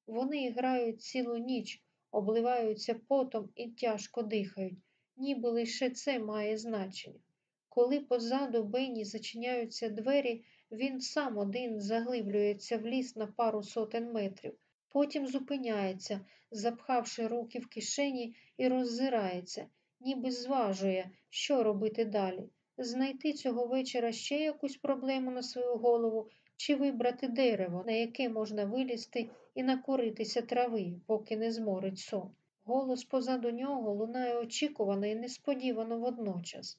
Вони грають цілу ніч, обливаються потом і тяжко дихають, ніби лише це має значення. Коли позаду Бенні зачиняються двері, він сам один заглиблюється в ліс на пару сотень метрів, потім зупиняється, запхавши руки в кишені і роззирається, ніби зважує, що робити далі. Знайти цього вечора ще якусь проблему на свою голову чи вибрати дерево, на яке можна вилізти і накуритися трави, поки не зморить сон. Голос позаду нього лунає очікувано і несподівано водночас.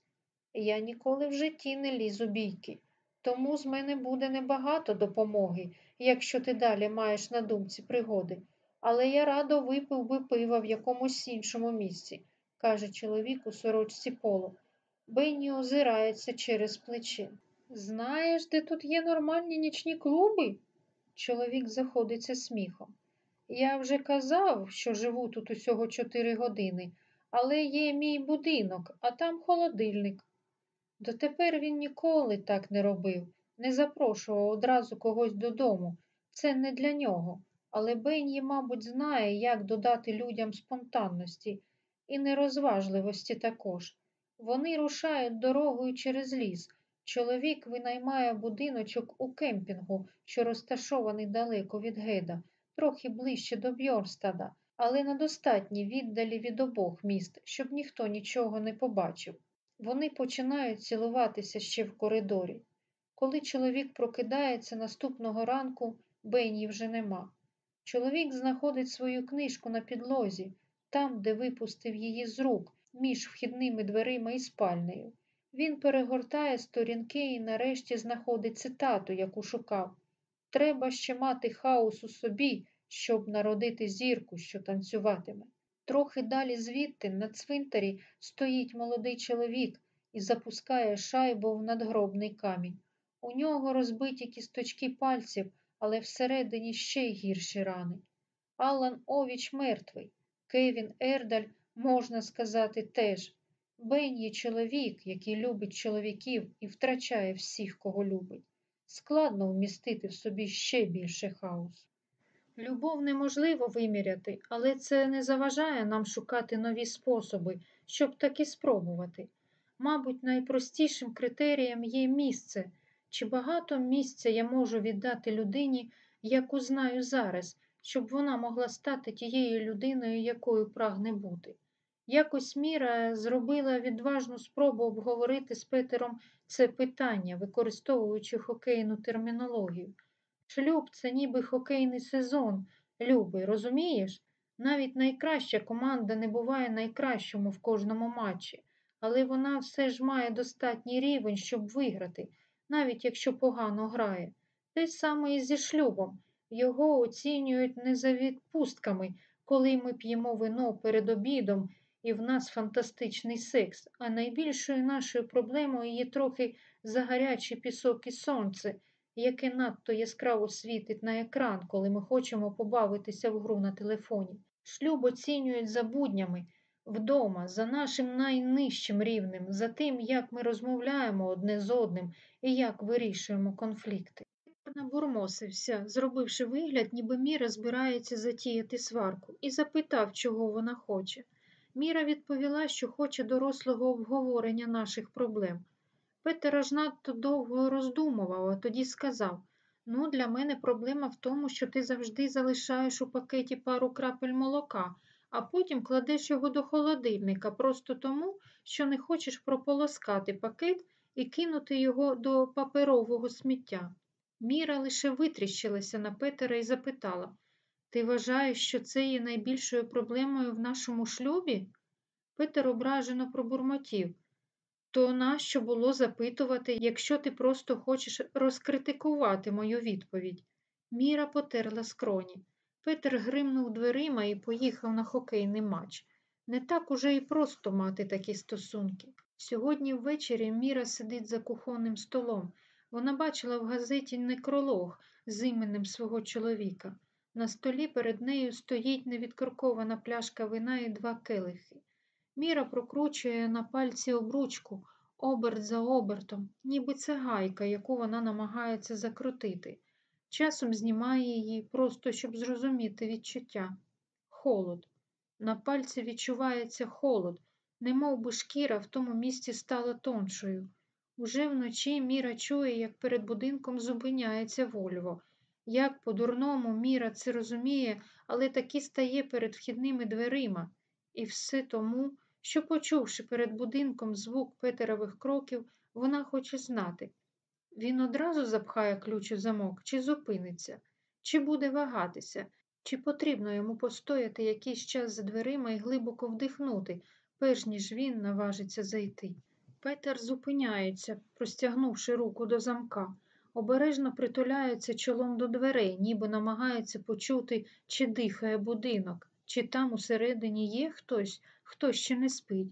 Я ніколи в житті не лізу бійки, тому з мене буде небагато допомоги, якщо ти далі маєш на думці пригоди. Але я радо випив би пива в якомусь іншому місці, каже чоловік у сорочці полу. Бенні озирається через плече. Знаєш, де тут є нормальні нічні клуби? Чоловік заходиться сміхом. Я вже казав, що живу тут усього чотири години, але є мій будинок, а там холодильник. Дотепер він ніколи так не робив, не запрошував одразу когось додому. Це не для нього. Але Бенні, мабуть, знає, як додати людям спонтанності і нерозважливості також. Вони рушають дорогою через ліс. Чоловік винаймає будиночок у кемпінгу, що розташований далеко від геда, трохи ближче до Бьорстада, але на достатній віддалі від обох міст, щоб ніхто нічого не побачив. Вони починають цілуватися ще в коридорі. Коли чоловік прокидається наступного ранку, Бенні вже нема. Чоловік знаходить свою книжку на підлозі, там, де випустив її з рук, між вхідними дверима і спальнею. Він перегортає сторінки і нарешті знаходить цитату, яку шукав. Треба ще мати хаос у собі, щоб народити зірку, що танцюватиме. Трохи далі звідти на цвинтарі стоїть молодий чоловік і запускає шайбу в надгробний камінь. У нього розбиті кісточки пальців, але всередині ще й гірші рани. Аллан Овіч мертвий. Кевін Ердаль, можна сказати, теж. Бен є чоловік, який любить чоловіків і втрачає всіх, кого любить. Складно вмістити в собі ще більше хаосу. Любов неможливо виміряти, але це не заважає нам шукати нові способи, щоб таки спробувати. Мабуть, найпростішим критерієм є місце, чи багато місця я можу віддати людині, яку знаю зараз, щоб вона могла стати тією людиною, якою прагне бути. Якось Міра зробила відважну спробу обговорити з Петером це питання, використовуючи хокейну термінологію. Шлюб це ніби хокейний сезон, любий, розумієш? Навіть найкраща команда не буває найкращому в кожному матчі, але вона все ж має достатній рівень, щоб виграти, навіть якщо погано грає. Те саме і зі шлюбом. Його оцінюють не за відпустками, коли ми п'ємо вино перед обідом і в нас фантастичний секс, а найбільшою нашою проблемою є трохи загарячий пісок і сонце, яке надто яскраво світить на екран, коли ми хочемо побавитися в гру на телефоні. Шлюб оцінюють за буднями, вдома, за нашим найнижчим рівнем, за тим, як ми розмовляємо одне з одним і як вирішуємо конфлікти. Набурмосився, зробивши вигляд, ніби Міра збирається затіяти сварку, і запитав, чого вона хоче. Міра відповіла, що хоче дорослого обговорення наших проблем. Петер аж надто довго роздумував, а тоді сказав ну, для мене проблема в тому, що ти завжди залишаєш у пакеті пару крапель молока, а потім кладеш його до холодильника просто тому, що не хочеш прополоскати пакет і кинути його до паперового сміття. Міра лише витріщилася на Петера і запитала Ти вважаєш, що це є найбільшою проблемою в нашому шлюбі? Петер ображено пробурмотів. То нащо було запитувати, якщо ти просто хочеш розкритикувати мою відповідь? Міра потерла скроні. Петер гримнув дверима і поїхав на хокейний матч. Не так уже і просто мати такі стосунки. Сьогодні ввечері Міра сидить за кухонним столом. Вона бачила в газеті некролог з іменем свого чоловіка. На столі перед нею стоїть невідкоркована пляшка вина і два келихи. Міра прокручує на пальці обручку, оберт за обертом, ніби це гайка, яку вона намагається закрутити. Часом знімає її, просто щоб зрозуміти відчуття. Холод. На пальці відчувається холод, немов би шкіра в тому місці стала тоншою. Уже вночі Міра чує, як перед будинком зупиняється Вольво. Як по-дурному Міра це розуміє, але таки стає перед вхідними дверима. І все тому, що, почувши перед будинком звук Петерових кроків, вона хоче знати. Він одразу запхає ключ у замок, чи зупиниться, чи буде вагатися, чи потрібно йому постояти якийсь час за дверима і глибоко вдихнути, перш ніж він наважиться зайти. Петер зупиняється, простягнувши руку до замка, обережно притуляється чолом до дверей, ніби намагається почути, чи дихає будинок, чи там усередині є хтось, хто ще не спить.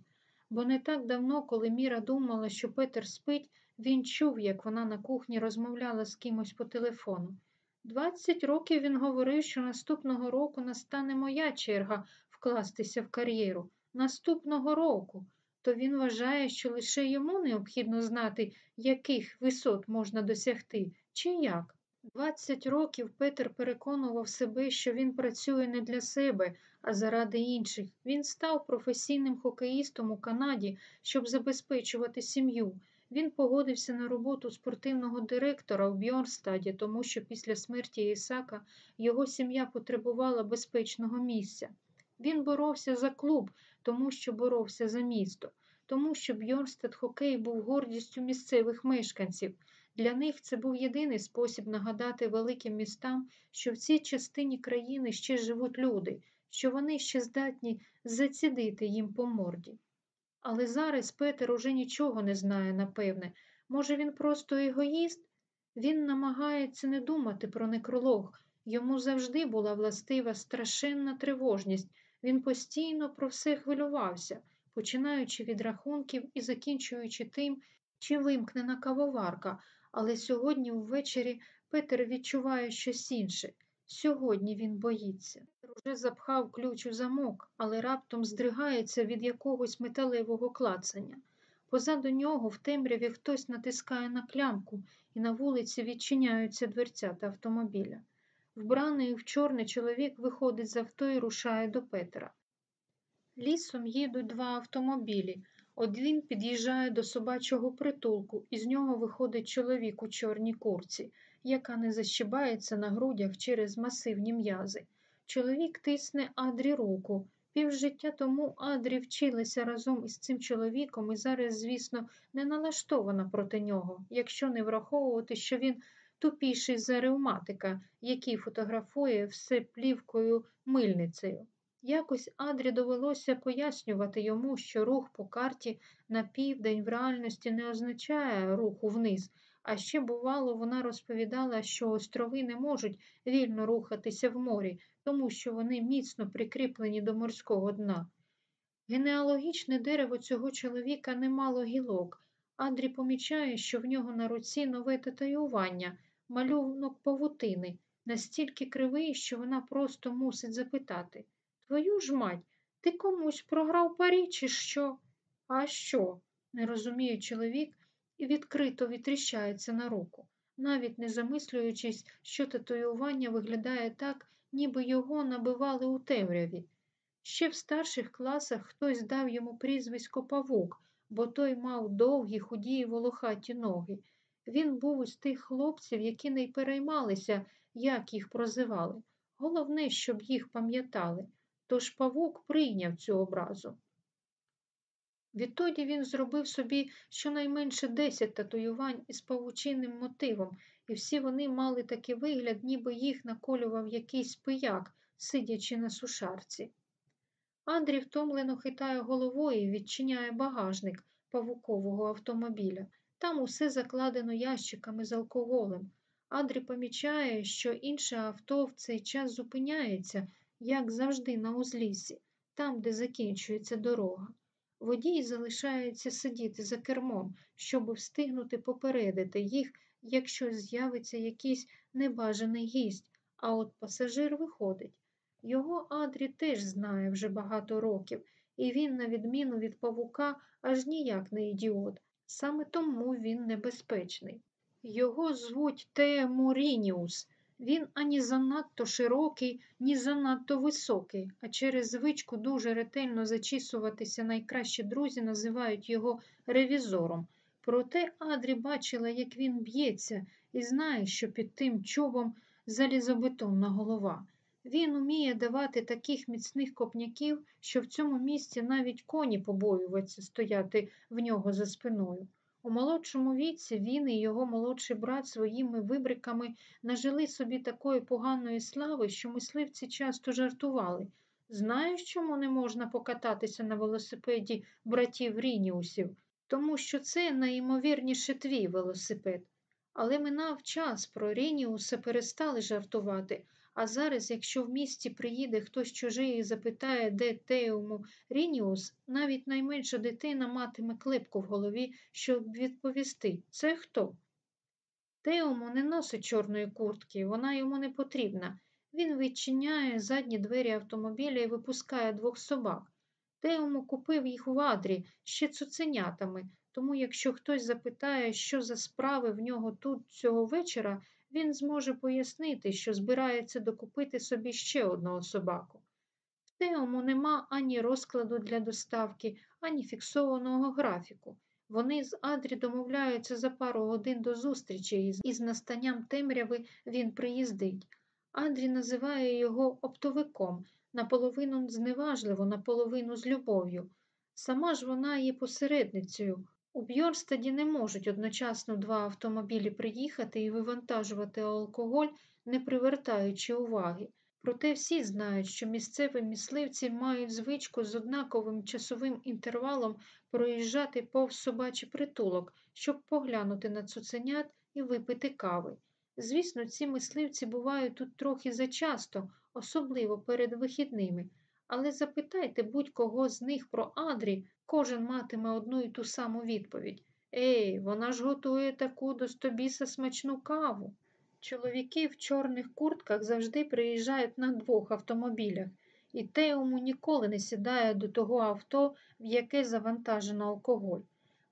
Бо не так давно, коли Міра думала, що Петер спить, він чув, як вона на кухні розмовляла з кимось по телефону. Двадцять років він говорив, що наступного року настане моя черга вкластися в кар'єру. Наступного року. То він вважає, що лише йому необхідно знати, яких висот можна досягти, чи як. Двадцять років Петер переконував себе, що він працює не для себе, а заради інших. Він став професійним хокеїстом у Канаді, щоб забезпечувати сім'ю. Він погодився на роботу спортивного директора у Бьорнстаді, тому що після смерті Ісака його сім'я потребувала безпечного місця. Він боровся за клуб, тому що боровся за місто, тому що Бьорнстад хокей був гордістю місцевих мешканців. Для них це був єдиний спосіб нагадати великим містам, що в цій частині країни ще живуть люди, що вони ще здатні зацідити їм по морді. Але зараз Петер уже нічого не знає, напевне. Може, він просто егоїст? Він намагається не думати про некролог. Йому завжди була властива страшенна тривожність. Він постійно про все хвилювався, починаючи від рахунків і закінчуючи тим, чи вимкнена кавоварка. Але сьогодні ввечері Петер відчуває щось інше. Сьогодні він боїться. Уже запхав ключ у замок, але раптом здригається від якогось металевого клацання. Позаду нього в темряві хтось натискає на клямку, і на вулиці відчиняються дверцята автомобіля. Вбраний в чорний чоловік виходить з авто і рушає до Петера. Лісом їдуть два автомобілі. Один під'їжджає до собачого притулку, і з нього виходить чоловік у чорній курці, яка не защибається на грудях через масивні м'язи. Чоловік тисне Адрі руку. Півжиття тому Адрі вчилася разом із цим чоловіком і зараз, звісно, не налаштована проти нього, якщо не враховувати, що він тупіший за ревматика, який фотографує все плівкою мильницею. Якось Адрі довелося пояснювати йому, що рух по карті на південь в реальності не означає руху вниз, а ще, бувало, вона розповідала, що острови не можуть вільно рухатися в морі, тому що вони міцно прикріплені до морського дна. Генеалогічне дерево цього чоловіка не мало гілок. Андрій помічає, що в нього на руці нове татуювання, малюнок павутини, настільки кривий, що вона просто мусить запитати Твою ж мать, ти комусь програв парі, чи що? А що? не розуміє чоловік і відкрито відтріщається на руку, навіть не замислюючись, що татуювання виглядає так, ніби його набивали у темряві. Ще в старших класах хтось дав йому прізвисько павук, бо той мав довгі, худі й волохаті ноги. Він був із тих хлопців, які не переймалися, як їх прозивали. Головне, щоб їх пам'ятали. Тож павук прийняв цю образу. Відтоді він зробив собі щонайменше десять татуювань із павучинним мотивом, і всі вони мали такий вигляд, ніби їх наколював якийсь пияк, сидячи на сушарці. Андрій втомлено хитає головою і відчиняє багажник павукового автомобіля. Там усе закладено ящиками з алкоголем. Андрій помічає, що інше авто в цей час зупиняється, як завжди, на узліссі, там, де закінчується дорога. Водій залишається сидіти за кермом, щоб встигнути попередити їх, якщо з'явиться якийсь небажаний гість, а от пасажир виходить. Його Адрі теж знає вже багато років, і він, на відміну від павука, аж ніяк не ідіот. Саме тому він небезпечний. Його звуть Теемурініус. Він ані занадто широкий, ні занадто високий, а через звичку дуже ретельно зачісуватися найкращі друзі називають його ревізором. Проте Адрі бачила, як він б'ється, і знає, що під тим чубом залізобетонна голова. Він уміє давати таких міцних копняків, що в цьому місці навіть коні побоюються стояти в нього за спиною. У молодшому віці він і його молодший брат своїми вибриками нажили собі такої поганої слави, що мисливці часто жартували. Знаєш, чому не можна покататися на велосипеді братів Рініусів? Тому що це найімовірніше твій велосипед. Але минав час про Рініуса перестали жартувати, а зараз, якщо в місті приїде хтось чужий і запитає, де Теуму Рініус, навіть найменша дитина матиме клепку в голові, щоб відповісти це хто? Теуму не носить чорної куртки, вона йому не потрібна. Він відчиняє задні двері автомобіля і випускає двох собак. Теуму купив їх в адрі ще цуценятами, тому якщо хтось запитає, що за справи в нього тут цього вечора, він зможе пояснити, що збирається докупити собі ще одного собаку. В Теому нема ані розкладу для доставки, ані фіксованого графіку. Вони з Адрі домовляються за пару годин до зустрічі, і з настанням темряви він приїздить. Адрі називає його оптовиком, наполовину зневажливо, наполовину з любов'ю. Сама ж вона є посередницею. У Бьорстаді не можуть одночасно два автомобілі приїхати і вивантажувати алкоголь, не привертаючи уваги. Проте всі знають, що місцеві мисливці мають звичку з однаковим часовим інтервалом проїжджати повз собачий притулок, щоб поглянути на цуценят і випити кави. Звісно, ці мисливці бувають тут трохи зачасто, особливо перед вихідними, але запитайте будь-кого з них про Адрі, кожен матиме одну і ту саму відповідь. Ей, вона ж готує таку достобіса смачну каву. Чоловіки в чорних куртках завжди приїжджають на двох автомобілях, і Теому ніколи не сідає до того авто, в яке завантажено алкоголь.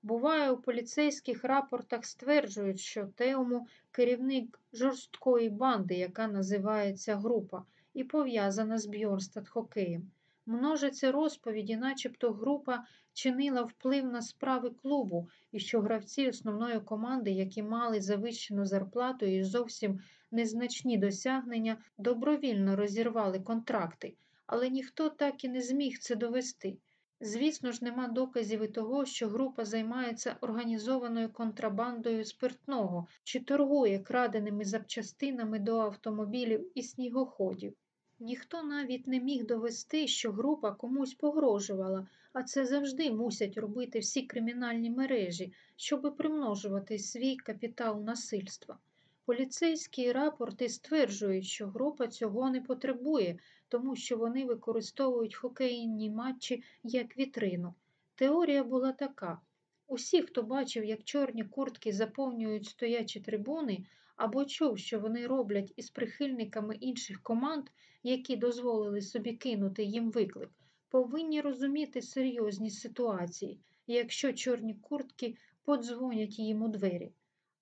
Буває, у поліцейських рапортах стверджують, що Теому керівник жорсткої банди, яка називається група, і пов'язана з Бьорстад хокеєм. Множаться розповіді, начебто група чинила вплив на справи клубу, і що гравці основної команди, які мали завищену зарплату і зовсім незначні досягнення, добровільно розірвали контракти, але ніхто так і не зміг це довести. Звісно ж, нема доказів і того, що група займається організованою контрабандою спиртного чи торгує краденими запчастинами до автомобілів і снігоходів. Ніхто навіть не міг довести, що група комусь погрожувала, а це завжди мусять робити всі кримінальні мережі, щоби примножувати свій капітал насильства. Поліцейські рапорти стверджують, що група цього не потребує, тому що вони використовують хокейні матчі як вітрину. Теорія була така: усі, хто бачив, як чорні куртки заповнюють стоячі трибуни, або чув, що вони роблять із прихильниками інших команд, які дозволили собі кинути їм виклик, повинні розуміти серйозні ситуації, якщо чорні куртки подзвонять їм у двері.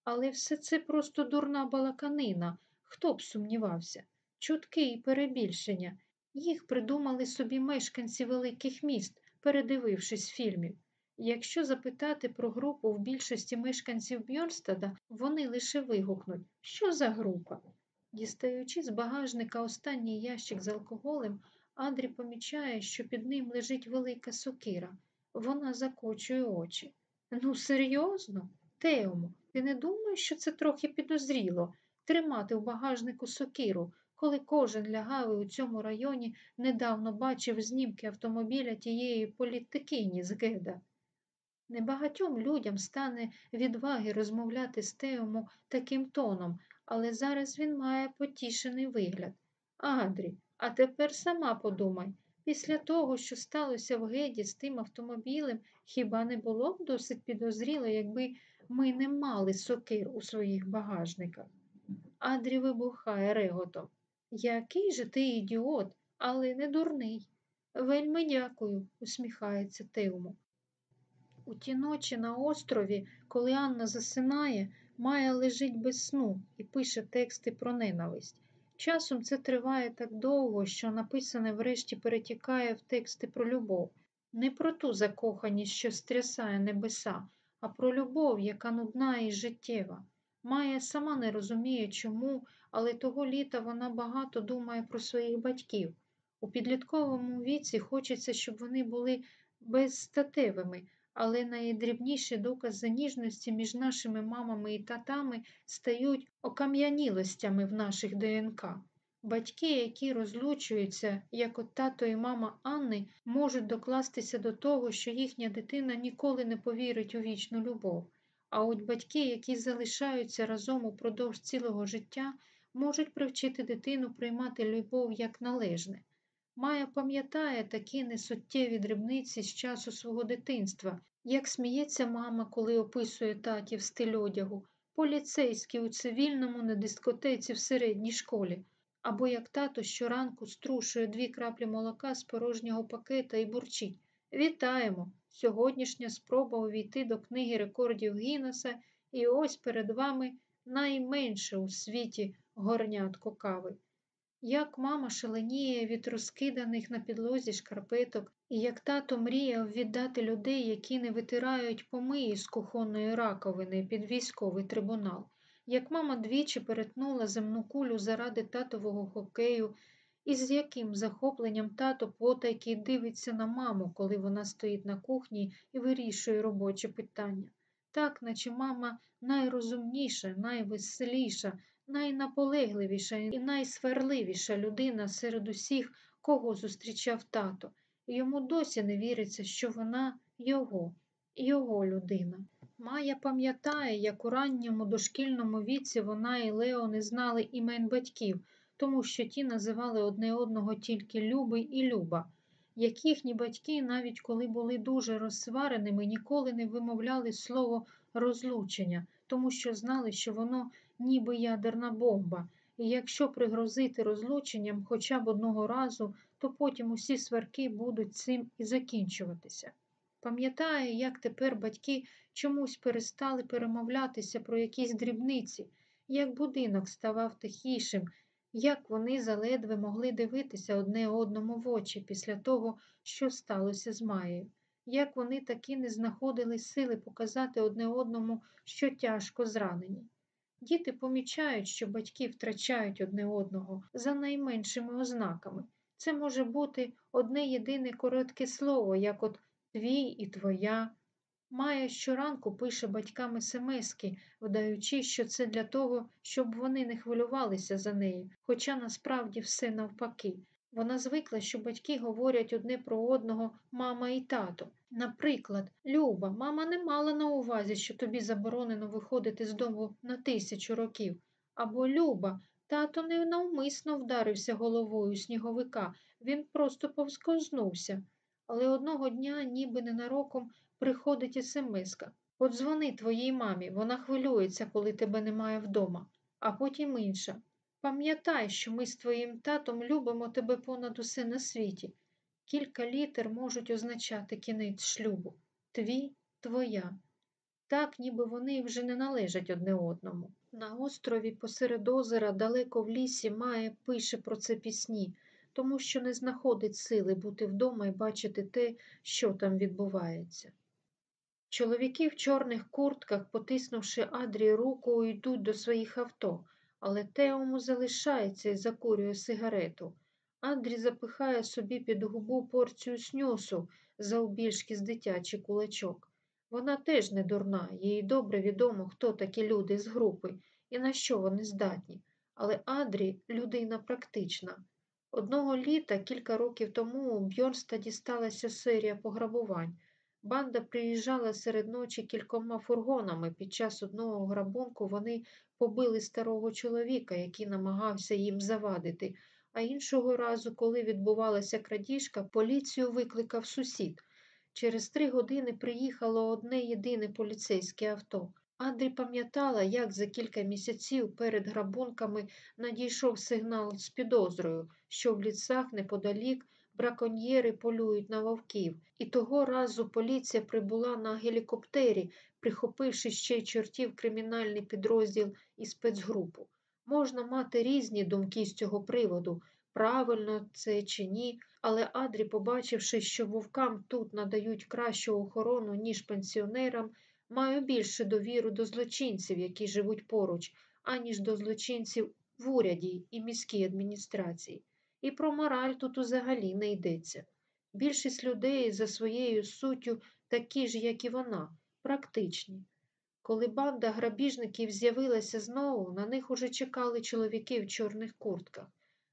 Але все це просто дурна балаканина. Хто б сумнівався? Чутки і перебільшення. Їх придумали собі мешканці великих міст, передивившись фільмів. Якщо запитати про групу в більшості мешканців Бьорстада, вони лише вигукнуть, що за група? Дістаючи з багажника останній ящик з алкоголем, Андрій помічає, що під ним лежить велика сокира. Вона закочує очі. Ну, серйозно? Теому, ти не думаєш, що це трохи підозріло тримати в багажнику сокиру, коли кожен лягавий у цьому районі недавно бачив знімки автомобіля тієї політикині з Геда? Небагатьом людям стане відваги розмовляти з Теому таким тоном, але зараз він має потішений вигляд. Адрі, а тепер сама подумай, після того, що сталося в геді з тим автомобілем, хіба не було б досить підозріло, якби ми не мали сокир у своїх багажниках? Адрі вибухає реготом. Який же ти ідіот, але не дурний. Вельми дякую, усміхається Теуму. У ті ночі на острові, коли Анна засинає, Майя лежить без сну і пише тексти про ненависть. Часом це триває так довго, що написане врешті перетікає в тексти про любов, не про ту закоханість, що стрясає небеса, а про любов, яка нудна і життєва. Майя сама не розуміє, чому, але того літа вона багато думає про своїх батьків. У підлітковому віці хочеться, щоб вони були безстатевими, але найдрібніші докази ніжності між нашими мамами і татами стають окам'янілостями в наших ДНК. Батьки, які розлучуються, як от тато і мама Анни, можуть докластися до того, що їхня дитина ніколи не повірить у вічну любов. А от батьки, які залишаються разом упродовж цілого життя, можуть привчити дитину приймати любов як належне. Майя пам'ятає такі несуттєві дрібниці з часу свого дитинства, як сміється мама, коли описує татів стиль одягу, поліцейський у цивільному на дискотеці в середній школі, або як тато щоранку струшує дві краплі молока з порожнього пакета і бурчить. Вітаємо! Сьогоднішня спроба увійти до книги рекордів Гіннеса, і ось перед вами найменше у світі горнятко кави. Як мама шаленіє від розкиданих на підлозі шкарпеток, і як тато мріяв віддати людей, які не витирають помиї з кухонної раковини під військовий трибунал, як мама двічі перетнула земну кулю заради татового хокею, і з яким захопленням тато потайки дивиться на маму, коли вона стоїть на кухні і вирішує робоче питання. Так, наче мама найрозумніша, найвеселіша, найнаполегливіша і найсверливіша людина серед усіх, кого зустрічав тато, йому досі не віриться, що вона його, його людина. Майя пам'ятає, як у ранньому дошкільному віці вона і Лео не знали імен батьків, тому що ті називали одне одного тільки Любий і Люба, як їхні батьки, навіть коли були дуже розсвареними, ніколи не вимовляли слово розлучення, тому що знали, що воно ніби ядерна бомба, і якщо пригрозити розлученням хоча б одного разу, то потім усі сварки будуть цим і закінчуватися. Пам'ятаю, як тепер батьки чомусь перестали перемовлятися про якісь дрібниці, як будинок ставав тихішим, як вони заледве могли дивитися одне одному в очі після того, що сталося з Маєю, як вони таки не знаходили сили показати одне одному, що тяжко зранені. Діти помічають, що батьки втрачають одне одного за найменшими ознаками. Це може бути одне єдине коротке слово, як от твій і твоя. Майя щоранку пише батькам смски, вдаючи, що це для того, щоб вони не хвилювалися за неї, хоча насправді все навпаки. Вона звикла, що батьки говорять одне про одного мама і тато. Наприклад, Люба, мама не мала на увазі, що тобі заборонено виходити з дому на тисячу років. Або Люба, тато ненавмисно вдарився головою сніговика, він просто повскознувся. Але одного дня, ніби ненароком, приходить смска. Подзвони твоїй мамі, вона хвилюється, коли тебе немає вдома, а потім інша. Пам'ятай, що ми з твоїм татом любимо тебе понад усе на світі. Кілька літер можуть означати кінець шлюбу. Твій, твоя. Так, ніби вони вже не належать одне одному. На острові посеред озера, далеко в лісі, має пише про це пісні, тому що не знаходить сили бути вдома і бачити те, що там відбувається. Чоловіки в чорних куртках, потиснувши Адрі руку, йдуть до своїх авто, але Теому залишається і закурює сигарету. Андрій запихає собі під губу порцію снюсу завбільшки з дитячий кулачок. Вона теж не дурна, їй добре відомо, хто такі люди з групи і на що вони здатні. Але Адрі людина практична. Одного літа, кілька років тому, у Бьорста дісталася серія пограбувань. Банда приїжджала серед ночі кількома фургонами. Під час одного грабунку вони побили старого чоловіка, який намагався їм завадити. А іншого разу, коли відбувалася крадіжка, поліцію викликав сусід. Через три години приїхало одне єдине поліцейське авто. Андрій пам'ятала, як за кілька місяців перед грабунками надійшов сигнал з підозрою, що в лісах неподалік браконьєри полюють на вовків, і того разу поліція прибула на гелікоптері, прихопивши ще й чортів кримінальний підрозділ і спецгрупу. Можна мати різні думки з цього приводу, правильно це чи ні, але Адрі, побачивши, що вовкам тут надають кращу охорону, ніж пенсіонерам, маю більше довіру до злочинців, які живуть поруч, аніж до злочинців в уряді і міській адміністрації. І про мораль тут взагалі не йдеться. Більшість людей за своєю суттю такі ж, як і вона, практичні. Коли банда грабіжників з'явилася знову, на них уже чекали чоловіки в чорних куртках.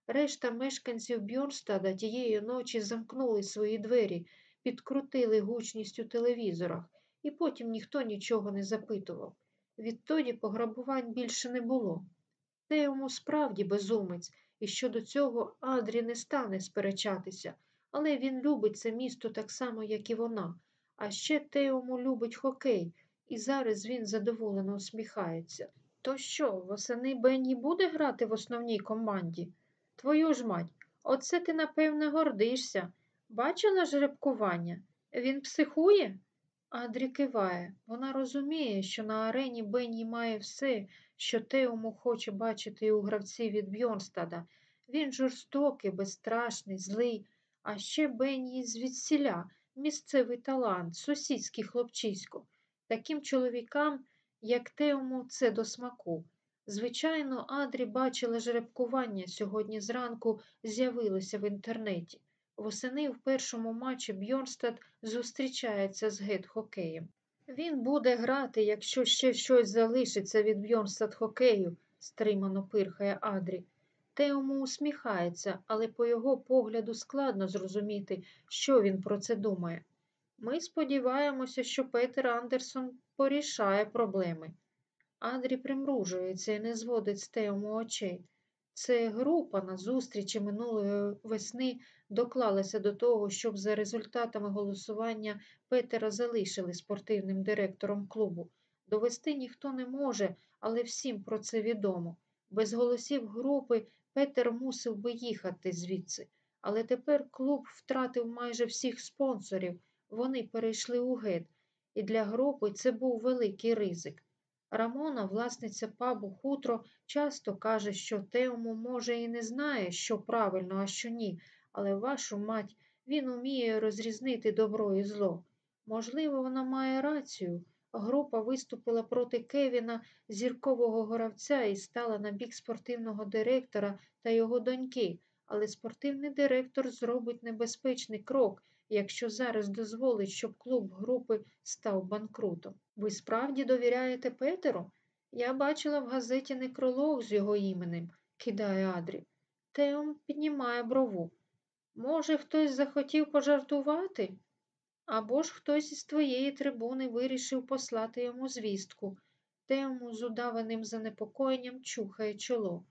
Решта мешканців Бьорнстада тієї ночі замкнули свої двері, підкрутили гучність у телевізорах, і потім ніхто нічого не запитував. Відтоді пограбувань більше не було. Те йому справді безумець, і щодо цього Адрі не стане сперечатися, але він любить це місто так само, як і вона. А ще Теому любить хокей, і зараз він задоволено усміхається. То що, восени Бенні буде грати в основній команді? Твою ж мать, оце ти, напевне, гордишся. Бачила жеребкування? Він психує? Адрі киває. Вона розуміє, що на арені Бенні має все, що Теому хоче бачити у гравці від Бьорнстада. Він жорстокий, безстрашний, злий, а ще Бенні звідсіля, місцевий талант, сусідський хлопчисько. Таким чоловікам, як Теому, це до смаку. Звичайно, Адрі бачила жеребкування сьогодні зранку з'явилося в інтернеті. Восени в першому матчі Бьорнстад зустрічається з гет-хокеєм. Він буде грати, якщо ще щось залишиться від Бьорнстад хокею, стримано пирхає Адрі. Теому усміхається, але по його погляду складно зрозуміти, що він про це думає. Ми сподіваємося, що Петер Андерсон порішає проблеми. Адрі примружується і не зводить з Теому очей. Це група на зустрічі минулої весни доклалася до того, щоб за результатами голосування Петера залишили спортивним директором клубу. Довести ніхто не може, але всім про це відомо. Без голосів групи Петер мусив би їхати звідси. Але тепер клуб втратив майже всіх спонсорів, вони перейшли у гет, і для групи це був великий ризик. Рамона, власниця пабу хутро, часто каже, що Теому, може, і не знає, що правильно, а що ні, але вашу мать він уміє розрізнити добро і зло. Можливо, вона має рацію. Група виступила проти Кевіна, зіркового горавця, і стала на бік спортивного директора та його доньки, але спортивний директор зробить небезпечний крок, якщо зараз дозволить, щоб клуб групи став банкрутом. Ви справді довіряєте Петеру? Я бачила в газеті некролог з його іменем, кидає Адрі. Теом піднімає брову. Може, хтось захотів пожартувати? Або ж хтось із твоєї трибуни вирішив послати йому звістку. Теому з удаваним занепокоєнням чухає чоло.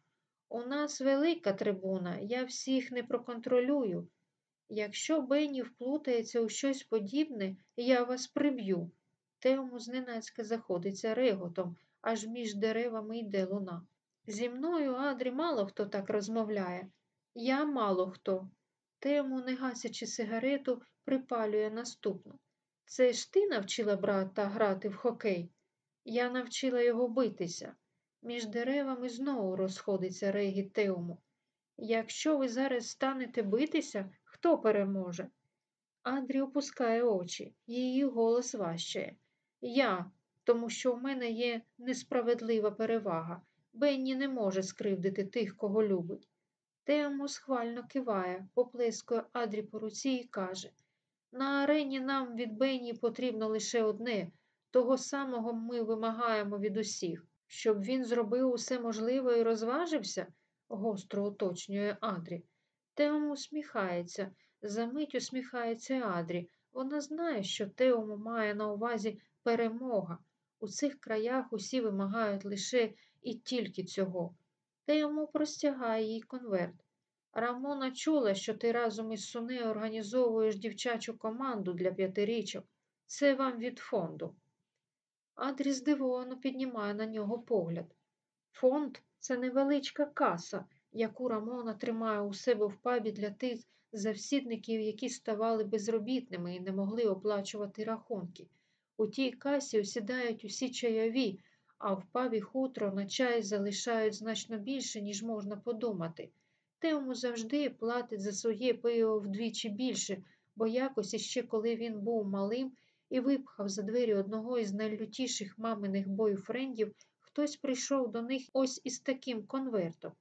У нас велика трибуна, я всіх не проконтролюю. Якщо Бенні вплутається у щось подібне, я вас приб'ю. Теому зненацька заходиться реготом, аж між деревами йде луна. Зі мною, Адрі, мало хто так розмовляє. Я мало хто. Тему, не гасячи сигарету, припалює наступну. Це ж ти навчила брата грати в хокей? Я навчила його битися. Між деревами знову розходиться регіт Теому. Якщо ви зараз станете битися, хто переможе? Андрій опускає очі, її голос важчає. Я, тому що в мене є несправедлива перевага. Бенні не може скривдити тих, кого любить. Теому схвально киває, поплескує Адрі по руці і каже На арені нам від Бенні потрібно лише одне того самого ми вимагаємо від усіх, щоб він зробив усе можливе і розважився, гостро уточнює Адрі. Теому усміхається, замить усміхається Адрі. Вона знає, що Теому має на увазі перемога. У цих краях усі вимагають лише і тільки цього. Теому простягає їй конверт. Рамона чула, що ти разом із Суни організовуєш дівчачу команду для п'ятирічок. Це вам від фонду. Адрі здивовано піднімає на нього погляд. Фонд це невеличка каса, яку Рамона тримає у себе в пабі для тих завсідників, які ставали безробітними і не могли оплачувати рахунки. У тій касі осідають усі чайові, а в пабі хутро на чай залишають значно більше, ніж можна подумати. Теому завжди платить за своє пиво вдвічі більше, бо якось іще коли він був малим і випхав за двері одного із найлютіших маминих бойфрендів, хтось прийшов до них ось із таким конвертом.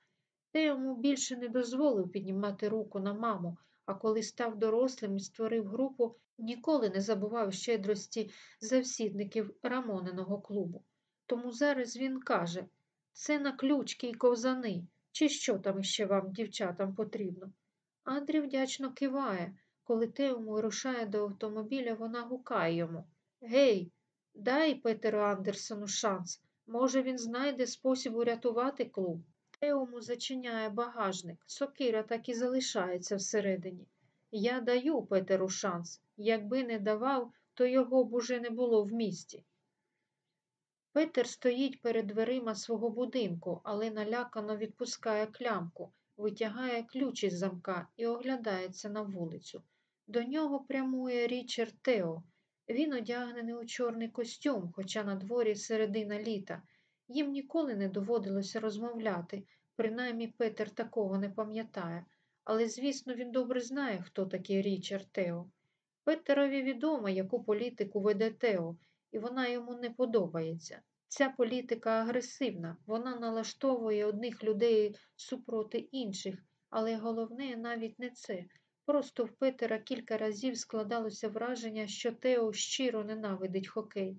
Теому більше не дозволив піднімати руку на маму, а коли став дорослим і створив групу, ніколи не забував щедрості завсідників Рамониного клубу. Тому зараз він каже це на ключки й ковзани, чи що там іще вам, дівчатам, потрібно. Андрій вдячно киває. Коли Теому рушає до автомобіля, вона гукає йому Гей, дай Петеру Андерсону шанс. Може, він знайде спосіб урятувати клуб. Теому зачиняє багажник. Сокира так і залишається всередині. Я даю Петеру шанс. Якби не давав, то його б уже не було в місті. Петер стоїть перед дверима свого будинку, але налякано відпускає клямку, витягає ключ із замка і оглядається на вулицю. До нього прямує Річард Тео. Він одягнений у чорний костюм, хоча на дворі середина літа. Їм ніколи не доводилося розмовляти. Принаймні Петер такого не пам'ятає, але, звісно, він добре знає, хто такий Річард Тео. Петерові відомо, яку політику веде Тео, і вона йому не подобається. Ця політика агресивна, вона налаштовує одних людей супроти інших, але головне навіть не це. Просто в Петера кілька разів складалося враження, що Тео щиро ненавидить хокей.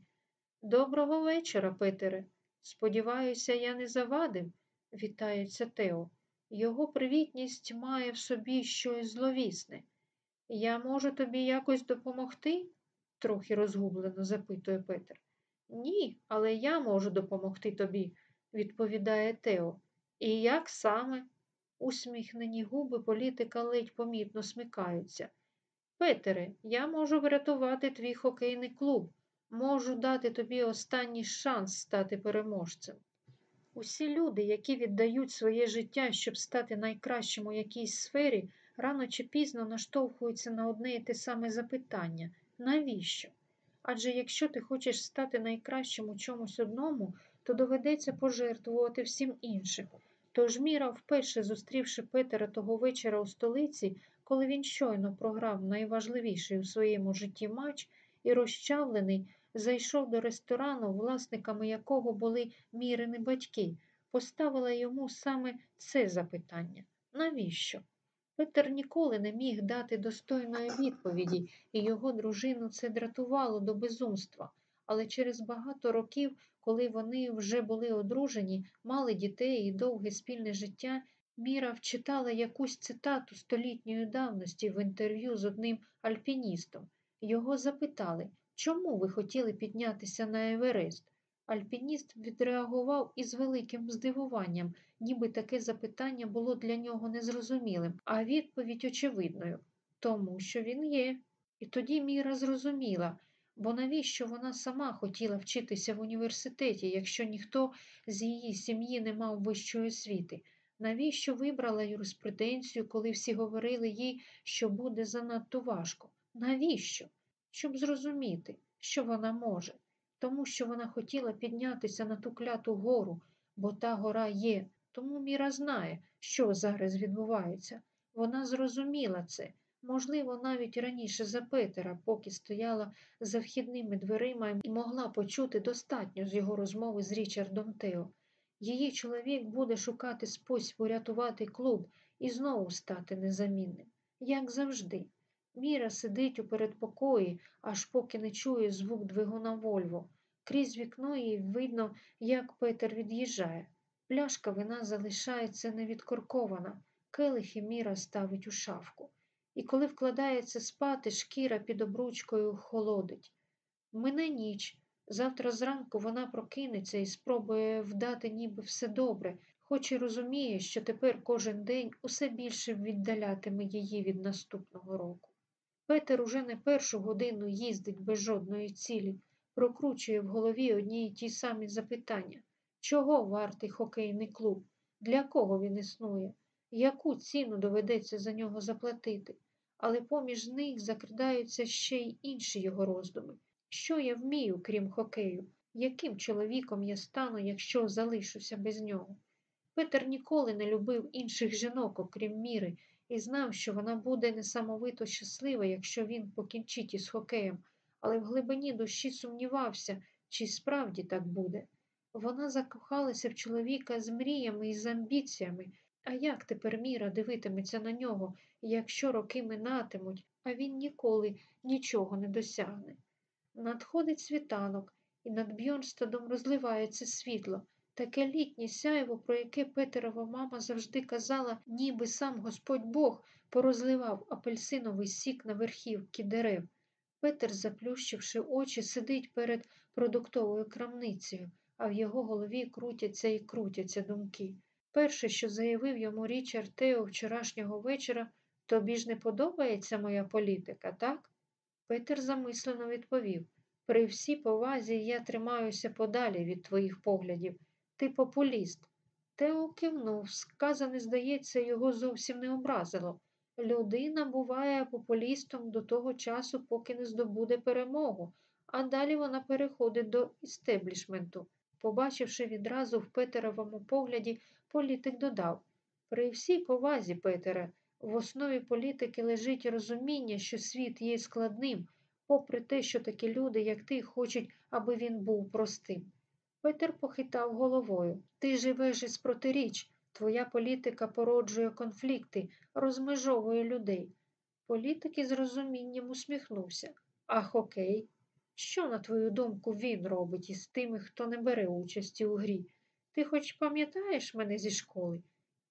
Доброго вечора, Петере. Сподіваюся, я не завадив, вітається Тео. Його привітність має в собі щось зловісне. Я можу тобі якось допомогти? трохи розгублено запитує Петер. Ні, але я можу допомогти тобі, відповідає Тео. І як саме? Усміхнені губи політика ледь помітно смикаються. Петере, я можу врятувати твій хокейний клуб, можу дати тобі останній шанс стати переможцем. Усі люди, які віддають своє життя, щоб стати найкращим у якійсь сфері, рано чи пізно наштовхуються на одне і те саме запитання навіщо? Адже якщо ти хочеш стати найкращим у чомусь одному, то доведеться пожертвувати всім іншим. Тож Міра, вперше зустрівши Петера того вечора у столиці, коли він щойно програв найважливіший у своєму житті матч і розчавлений, зайшов до ресторану, власниками якого були мірини батьки, поставила йому саме це запитання навіщо? Петер ніколи не міг дати достойної відповіді, і його дружину це дратувало до безумства. Але через багато років, коли вони вже були одружені, мали дітей і довге спільне життя, Міра вчитала якусь цитату столітньої давності в інтерв'ю з одним альпіністом. Його запитали, чому ви хотіли піднятися на Еверест? Альпініст відреагував із великим здивуванням, ніби таке запитання було для нього незрозумілим, а відповідь очевидною тому що він є. І тоді Міра зрозуміла, бо навіщо вона сама хотіла вчитися в університеті, якщо ніхто з її сім'ї не мав вищої освіти? Навіщо вибрала юриспруденцію, коли всі говорили їй, що буде занадто важко? Навіщо? Щоб зрозуміти, що вона може, тому що вона хотіла піднятися на ту кляту гору, бо та гора є, тому Міра знає, що зараз відбувається. Вона зрозуміла це, можливо, навіть раніше за Петера, поки стояла за вхідними дверима і могла почути достатньо з його розмови з Річардом Тео. Її чоловік буде шукати спосіб урятувати клуб і знову стати незамінним, як завжди. Міра сидить у передпокої, аж поки не чує звук двигуна Вольво. Крізь вікно їй видно, як Петер від'їжджає. Пляшка вина залишається невідкоркована, келихи Міра ставить у шафку. І коли вкладається спати, шкіра під обручкою холодить. Мине ніч. Завтра зранку вона прокинеться і спробує вдати, ніби все добре, хоч і розуміє, що тепер кожен день усе більше віддалятиме її від наступного року. Петер уже не першу годину їздить без жодної цілі, прокручує в голові одні й ті самі запитання чого вартий хокейний клуб, для кого він існує, яку ціну доведеться за нього заплатити, але поміж них закрадаються ще й інші його роздуми. Що я вмію, крім хокею? Яким чоловіком я стану, якщо залишуся без нього? Петер ніколи не любив інших жінок, окрім міри, і знав, що вона буде несамовито щаслива, якщо він покінчить із хокеєм, але в глибині душі сумнівався, чи справді так буде. Вона закохалася в чоловіка з мріями і з амбіціями. А як тепер Міра дивитиметься на нього, якщо роки минатимуть, а він ніколи нічого не досягне? Надходить світанок, і над Бьорнстадом розливається світло, таке літнє сяйво, про яке Петерова мама завжди казала, ніби сам Господь Бог порозливав апельсиновий сік на верхівки дерев. Петер, заплющивши очі, сидить перед продуктовою крамницею, а в його голові крутяться і крутяться думки. Перше, що заявив йому Річард Тео вчорашнього вечора, тобі ж не подобається моя політика, так? Петер замислено відповів При всій повазі я тримаюся подалі від твоїх поглядів. Ти популіст. Тео кивнув, сказане, здається, його зовсім не образило. Людина буває популістом до того часу, поки не здобуде перемогу, а далі вона переходить до істеблішменту. Побачивши відразу в Петеровому погляді Політик додав при всій повазі, Петере, в основі політики лежить розуміння, що світ є складним, попри те, що такі люди, як ти, хочуть, аби він був простим. Петер похитав головою. Ти живеш із протиріч. Твоя політика породжує конфлікти, розмежовує людей. Політик із розумінням усміхнувся. А хокей? Що, на твою думку, він робить із тими, хто не бере участі у грі? Ти хоч пам'ятаєш мене зі школи?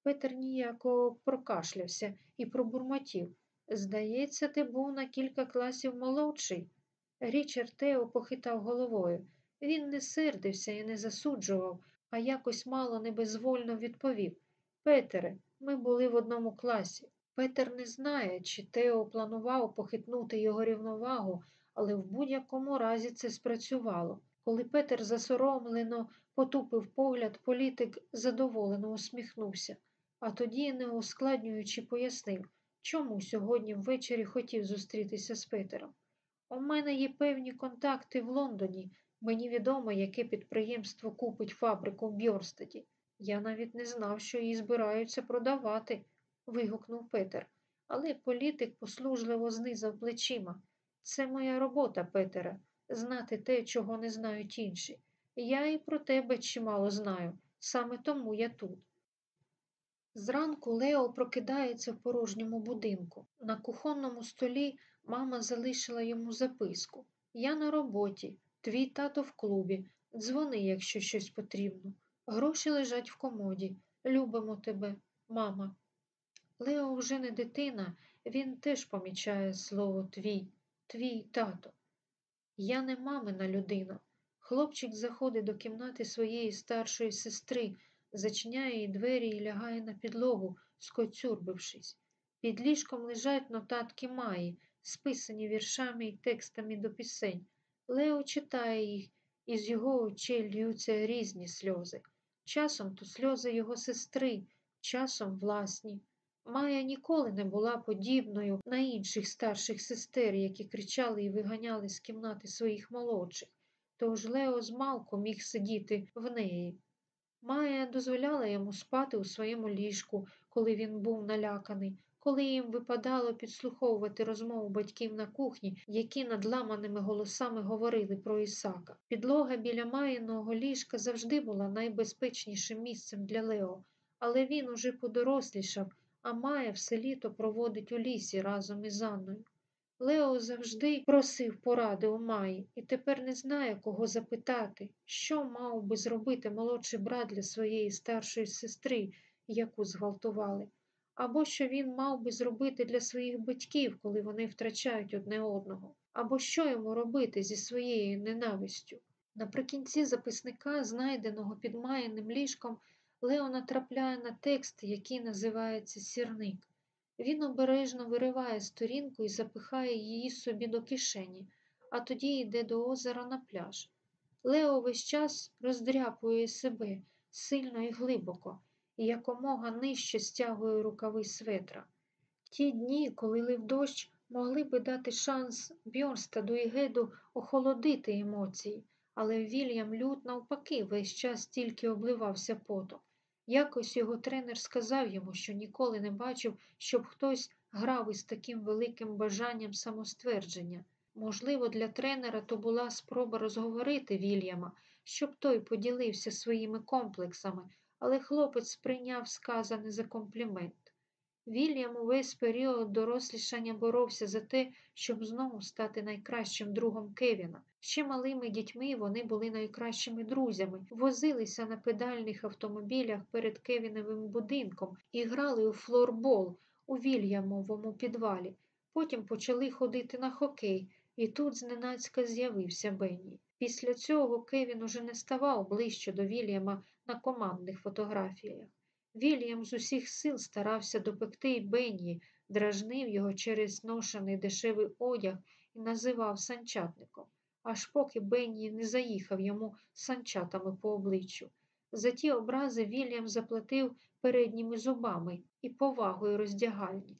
Петер ніяко прокашлявся і пробурмотів. Здається, ти був на кілька класів молодший. Річард Тео похитав головою. Він не сердився і не засуджував, а якось мало небезвольно відповів Петере, ми були в одному класі. Петер не знає, чи Тео планував похитнути його рівновагу, але в будь-якому разі це спрацювало. Коли Петер засоромлено потупив погляд, політик задоволено усміхнувся, а тоді, не ускладнюючи, пояснив, чому сьогодні ввечері хотів зустрітися з Петером. У мене є певні контакти в Лондоні. Мені відомо, яке підприємство купить фабрику в Бьорстаді. Я навіть не знав, що її збираються продавати, вигукнув Петер. Але політик послужливо знизав плечима. Це моя робота, Петере, знати те, чого не знають інші. Я і про тебе чимало знаю, саме тому я тут. Зранку Лео прокидається в порожньому будинку. На кухонному столі мама залишила йому записку. Я на роботі, твій тато в клубі. Дзвони, якщо щось потрібно. Гроші лежать в комоді. Любимо тебе, мама. Лео вже не дитина, він теж помічає слово твій, твій тато. Я не мамина людина. Хлопчик заходить до кімнати своєї старшої сестри, зачиняє їй двері і лягає на підлогу, скоцюрбившись. Під ліжком лежать нотатки Маї, списані віршами і текстами до пісень. Лео читає їх, і з його очей льються різні сльози. Часом то сльози його сестри, часом власні. Майя ніколи не була подібною на інших старших сестер, які кричали і виганяли з кімнати своїх молодших, тож Лео змалку міг сидіти в неї. Майя дозволяла йому спати у своєму ліжку, коли він був наляканий, коли їм випадало підслуховувати розмову батьків на кухні, які надламаними голосами говорили про Ісака. Підлога біля Маїного ліжка завжди була найбезпечнішим місцем для Лео, але він уже подорослішав, а Майя все літо проводить у лісі разом із Анною. Лео завжди просив поради у Маї і тепер не знає, кого запитати, що мав би зробити молодший брат для своєї старшої сестри, яку зґвалтували, або що він мав би зробити для своїх батьків, коли вони втрачають одне одного, або що йому робити зі своєю ненавистю. Наприкінці записника, знайденого під Маїним ліжком, Лео натрапляє на текст, який називається Сірник. Він обережно вириває сторінку і запихає її собі до кишені, а тоді йде до озера на пляж. Лео весь час роздряпує себе сильно і глибоко, і якомога нижче стягує рукави светра. Ті дні, коли лив дощ, могли би дати шанс Бьорстаду і Геду охолодити емоції, але Вільям Лют, навпаки, весь час тільки обливався потом. Якось його тренер сказав йому, що ніколи не бачив, щоб хтось грав із таким великим бажанням самоствердження. Можливо, для тренера то була спроба розговорити Вільяма, щоб той поділився своїми комплексами, але хлопець сприйняв сказане за комплімент. Вільям увесь період дорослішання боровся за те, щоб знову стати найкращим другом Кевіна. Ще малими дітьми вони були найкращими друзями, возилися на педальних автомобілях перед Кевіновим будинком і грали у флорбол у Вільямовому підвалі. Потім почали ходити на хокей, і тут зненацька з'явився Бенні. Після цього Кевін уже не ставав ближче до Вільяма на командних фотографіях. Вільям з усіх сил старався допекти й Бенні, дражнив його через ношений дешевий одяг і називав санчатником, аж поки Бенні не заїхав йому санчатами по обличчю. За ті образи Вільям заплатив передніми зубами і повагою роздягальні.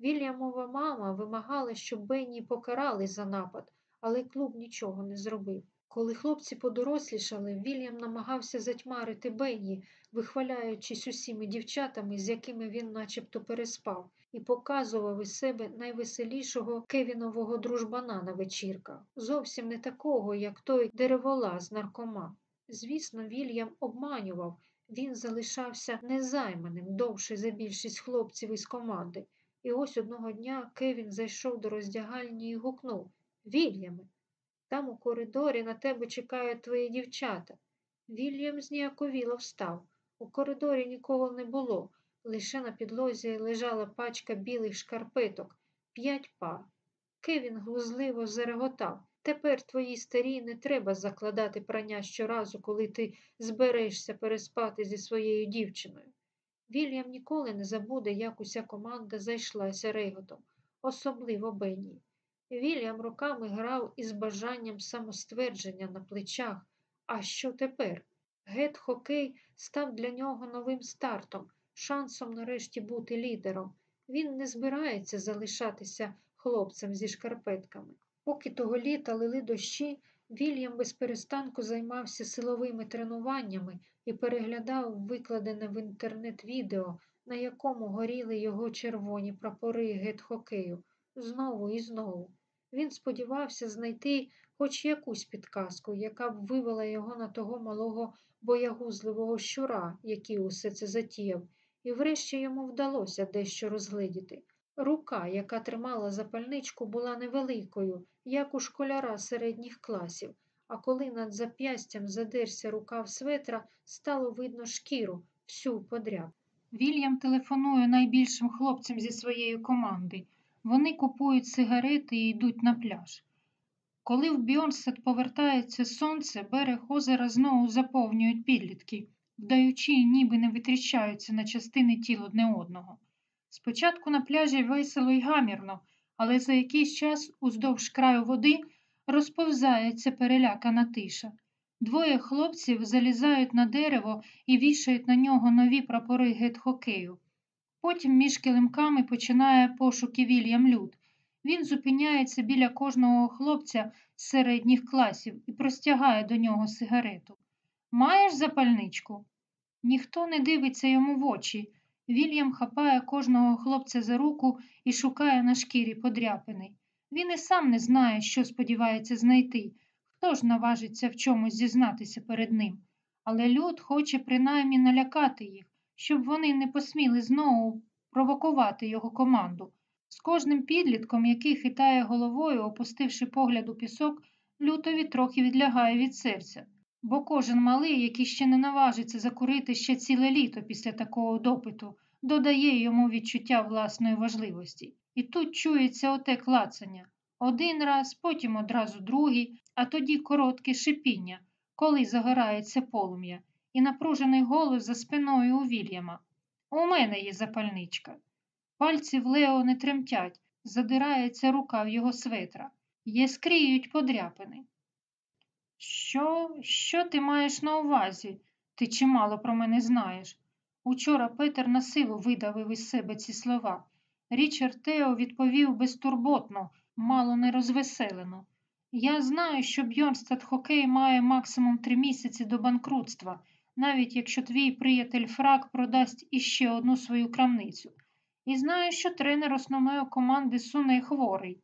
Вільямова мама вимагала, щоб Бенні покарали за напад, але клуб нічого не зробив. Коли хлопці подорослішали, Вільям намагався затьмарити Бенні, вихваляючись усіми дівчатами, з якими він начебто переспав, і показував із себе найвеселішого кевінового дружбана на вечірках, зовсім не такого, як той дереволаз наркоман. Звісно, Вільям обманював, він залишався незайманим довше за більшість хлопців із команди. І ось одного дня Кевін зайшов до роздягальні і гукнув Вільяме, там у коридорі на тебе чекають твої дівчата. Вільям зніяковіло встав. У коридорі нікого не було. Лише на підлозі лежала пачка білих шкарпеток, п'ять пар. Кевін глузливо зареготав. Тепер твоїй старій не треба закладати прання щоразу, коли ти зберешся переспати зі своєю дівчиною. Вільям ніколи не забуде, як уся команда зайшлася реготом, особливо Бенні. Вільям роками грав із бажанням самоствердження на плечах. А що тепер? Гет хокей став для нього новим стартом, шансом нарешті бути лідером. Він не збирається залишатися хлопцем зі шкарпетками. Поки того літа лили дощі, Вільям без перестанку займався силовими тренуваннями і переглядав викладене в інтернет відео, на якому горіли його червоні прапори гет-хокею, знову і знову. Він сподівався знайти хоч якусь підказку, яка б вивела його на того малого боягузливого щура, який усе це затіяв, і врешті йому вдалося дещо розгледіти. Рука, яка тримала запальничку, була невеликою, як у школяра середніх класів, а коли над зап'ястям задерся рукав светра, стало видно шкіру, всю подряд. Вільям телефонує найбільшим хлопцям зі своєї команди. Вони купують сигарети і йдуть на пляж. Коли в Бьонсет повертається сонце, берег озера знову заповнюють підлітки, вдаючи, ніби не витріщаються на частини тіл одне одного. Спочатку на пляжі весело й гамірно, але за якийсь час уздовж краю води розповзається перелякана тиша. Двоє хлопців залізають на дерево і вішають на нього нові прапори гет-хокею. Потім між килимками починає пошуки Вільям Люд. Він зупиняється біля кожного хлопця з середніх класів і простягає до нього сигарету. Маєш запальничку? Ніхто не дивиться йому в очі. Вільям хапає кожного хлопця за руку і шукає на шкірі подряпини. Він і сам не знає, що сподівається знайти, хто ж наважиться в чомусь зізнатися перед ним. Але люд хоче принаймні налякати їх, щоб вони не посміли знову провокувати його команду. З кожним підлітком, який хитає головою, опустивши погляд у пісок, лютові трохи відлягає від серця, бо кожен малий, який ще не наважиться закурити ще ціле літо після такого допиту, додає йому відчуття власної важливості. І тут чується оте клацання. Один раз, потім одразу другий, а тоді коротке шипіння, коли загорається полум'я, і напружений голос за спиною у Вільяма. У мене є запальничка. Пальці в Лео не тремтять, задирається рука в його светра, яскріють подряпини. Що, що ти маєш на увазі? Ти чимало про мене знаєш. Учора Петер на силу видавив із себе ці слова. Річард Тео відповів безтурботно, мало не розвеселено. Я знаю, що Бьорнстад Хокей має максимум три місяці до банкрутства, навіть якщо твій приятель Фрак продасть іще одну свою крамницю. І знаю, що тренер основної команди Суне хворий.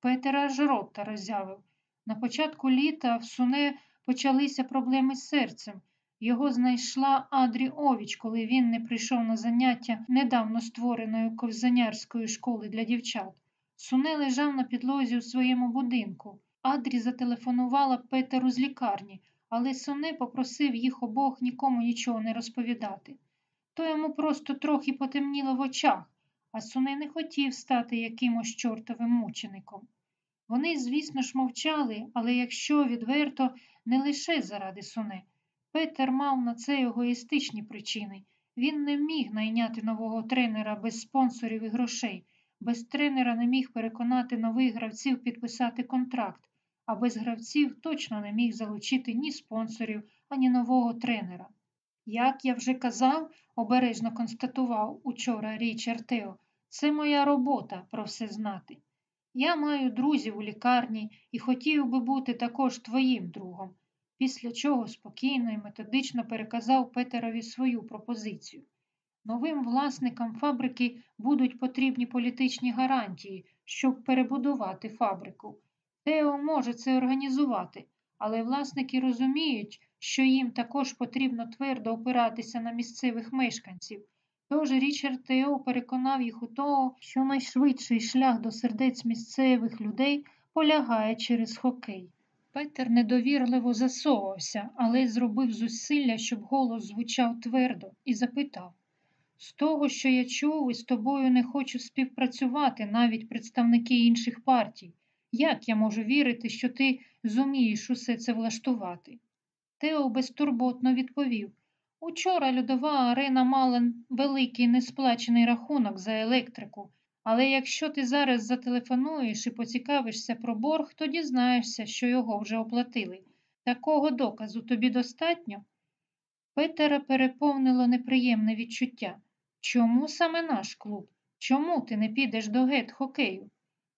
Петер аж рота роззявив. На початку літа в Суне почалися проблеми з серцем. Його знайшла Адрі Овіч, коли він не прийшов на заняття недавно створеної ковзанярської школи для дівчат. Суне лежав на підлозі у своєму будинку. Адрі зателефонувала Петеру з лікарні, але Суне попросив їх обох нікому нічого не розповідати. То йому просто трохи потемніло в очах, а Суне не хотів стати якимось чортовим мучеником. Вони, звісно ж, мовчали, але якщо відверто, не лише заради Суне. Петер мав на це егоїстичні причини. Він не міг найняти нового тренера без спонсорів і грошей, без тренера не міг переконати нових гравців підписати контракт, а без гравців точно не міг залучити ні спонсорів, ані нового тренера. Як я вже казав, обережно констатував учора Річард Тео, це моя робота про все знати. Я маю друзів у лікарні і хотів би бути також твоїм другом, після чого спокійно і методично переказав Петерові свою пропозицію. Новим власникам фабрики будуть потрібні політичні гарантії, щоб перебудувати фабрику. Тео може це організувати, але власники розуміють, що їм також потрібно твердо опиратися на місцевих мешканців. Тож Річард Тео переконав їх у того, що найшвидший шлях до сердець місцевих людей полягає через хокей. Петер недовірливо засовався, але зробив зусилля, щоб голос звучав твердо, і запитав з того, що я чув, із тобою не хочу співпрацювати навіть представники інших партій. Як я можу вірити, що ти зумієш усе це влаштувати? Тео безтурботно відповів Учора льодова арена мала великий несплачений рахунок за електрику, але якщо ти зараз зателефонуєш і поцікавишся про борг, то дізнаєшся, що його вже оплатили. Такого доказу тобі достатньо? Петера переповнило неприємне відчуття. Чому саме наш клуб? Чому ти не підеш до гет хокею?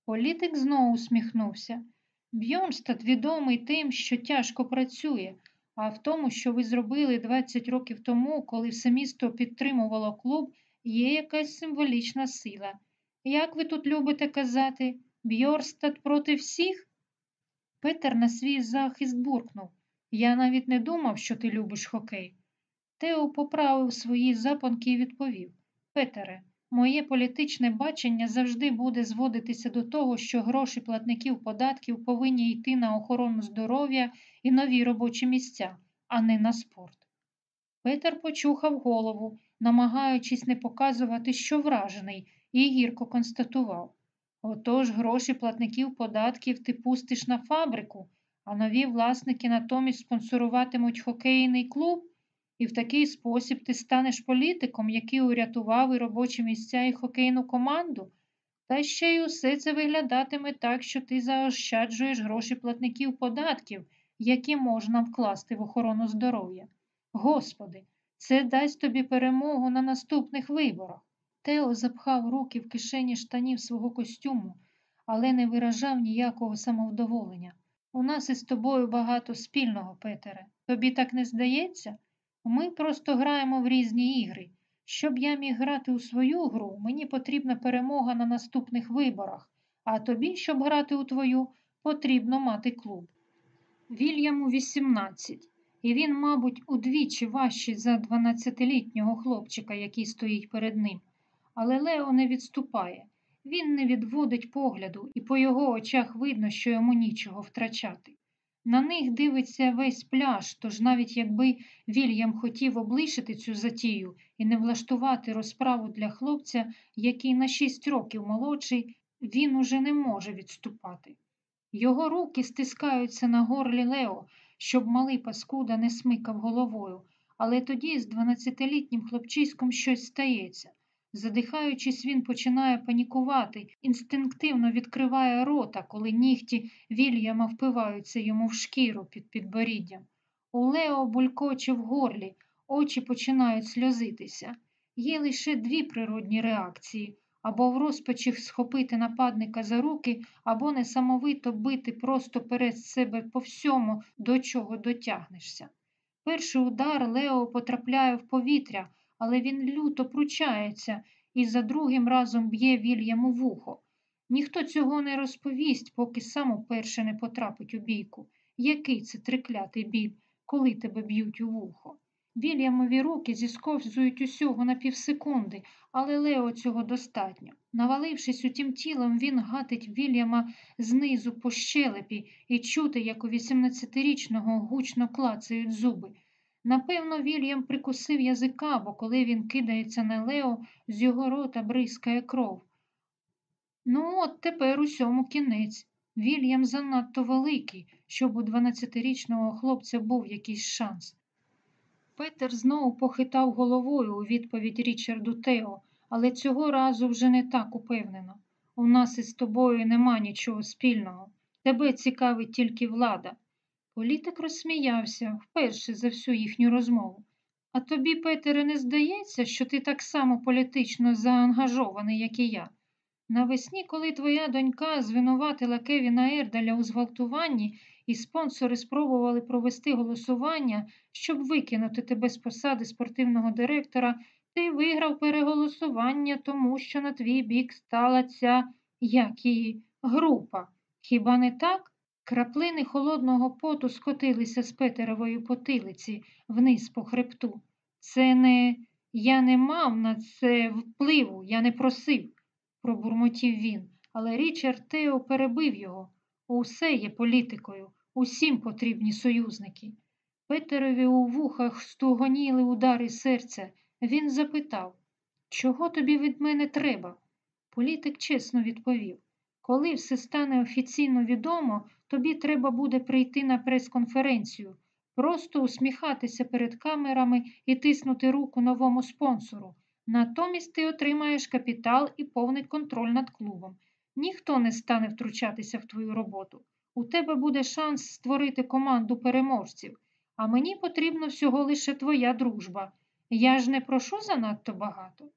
Політик знову усміхнувся. Бьонстад відомий тим, що тяжко працює, а в тому, що ви зробили 20 років тому, коли все місто підтримувало клуб, є якась символічна сила. Як ви тут любите казати, Бьорстад проти всіх? Петер на свій захист буркнув. Я навіть не думав, що ти любиш хокей. Тео поправив свої запонки і відповів Петере, моє політичне бачення завжди буде зводитися до того, що гроші платників податків повинні йти на охорону здоров'я і нові робочі місця, а не на спорт. Петер почухав голову, намагаючись не показувати, що вражений, і гірко констатував Отож гроші платників податків ти пустиш на фабрику, а нові власники натомість спонсоруватимуть хокейний клуб, і в такий спосіб ти станеш політиком, який урятував і робочі місця і хокейну команду. Та ще й усе це виглядатиме так, що ти заощаджуєш гроші платників податків, які можна вкласти в охорону здоров'я. Господи, це дасть тобі перемогу на наступних виборах. Тео запхав руки в кишені штанів свого костюму, але не виражав ніякого самовдоволення. У нас із тобою багато спільного, Петере. Тобі так не здається? Ми просто граємо в різні ігри. Щоб я міг грати у свою гру, мені потрібна перемога на наступних виборах, а тобі, щоб грати у твою, потрібно мати клуб. Вільяму 18, і він, мабуть, удвічі важчий за 12-літнього хлопчика, який стоїть перед ним. Але Лео не відступає. Він не відводить погляду, і по його очах видно, що йому нічого втрачати. На них дивиться весь пляж, тож навіть якби Вільям хотів облишити цю затію і не влаштувати розправу для хлопця, який на шість років молодший, він уже не може відступати. Його руки стискаються на горлі Лео, щоб малий паскуда не смикав головою, але тоді з дванадцятилітнім хлопчиськом щось стається. Задихаючись, він починає панікувати, інстинктивно відкриває рота, коли нігті Вільяма впиваються йому в шкіру під підборіддям. У Лео булькоче в горлі, очі починають сльозитися. Є лише дві природні реакції або в розпачі схопити нападника за руки, або несамовито бити просто перед себе по всьому, до чого дотягнешся. Перший удар Лео потрапляє в повітря але він люто пручається і за другим разом б'є Вільяму вухо. Ніхто цього не розповість, поки сам уперше не потрапить у бійку. Який це триклятий біль, коли тебе б'ють у вухо? Вільямові руки зісковзують усього на півсекунди, але Лео цього достатньо. Навалившись утім тілом, він гатить Вільяма знизу по щелепі і чути, як у 18-річного гучно клацають зуби. Напевно, Вільям прикусив язика, бо коли він кидається на Лео, з його рота бризкає кров. Ну, от тепер усьому кінець. Вільям занадто великий, щоб у 12-річного хлопця був якийсь шанс. Петер знову похитав головою у відповідь Річарду Тео, але цього разу вже не так упевнено. У нас із тобою нема нічого спільного. Тебе цікавить тільки влада. Політик розсміявся вперше за всю їхню розмову. А тобі, Петере, не здається, що ти так само політично заангажований, як і я? Навесні, коли твоя донька звинуватила Кевіна Ердаля у зґвалтуванні, і спонсори спробували провести голосування, щоб викинути тебе з посади спортивного директора, ти виграв переголосування, тому що на твій бік стала ця як її група. Хіба не так? Краплини холодного поту скотилися з Петерової потилиці вниз по хребту. Це не я не мав на це впливу, я не просив, пробурмотів він, але Річард Тео перебив його. Усе є політикою, усім потрібні союзники. Петерові у вухах стугоніли удари серця. Він запитав, чого тобі від мене треба? Політик чесно відповів коли все стане офіційно відомо, тобі треба буде прийти на прес-конференцію, просто усміхатися перед камерами і тиснути руку новому спонсору. Натомість ти отримаєш капітал і повний контроль над клубом. Ніхто не стане втручатися в твою роботу. У тебе буде шанс створити команду переможців, а мені потрібно всього лише твоя дружба. Я ж не прошу занадто багато.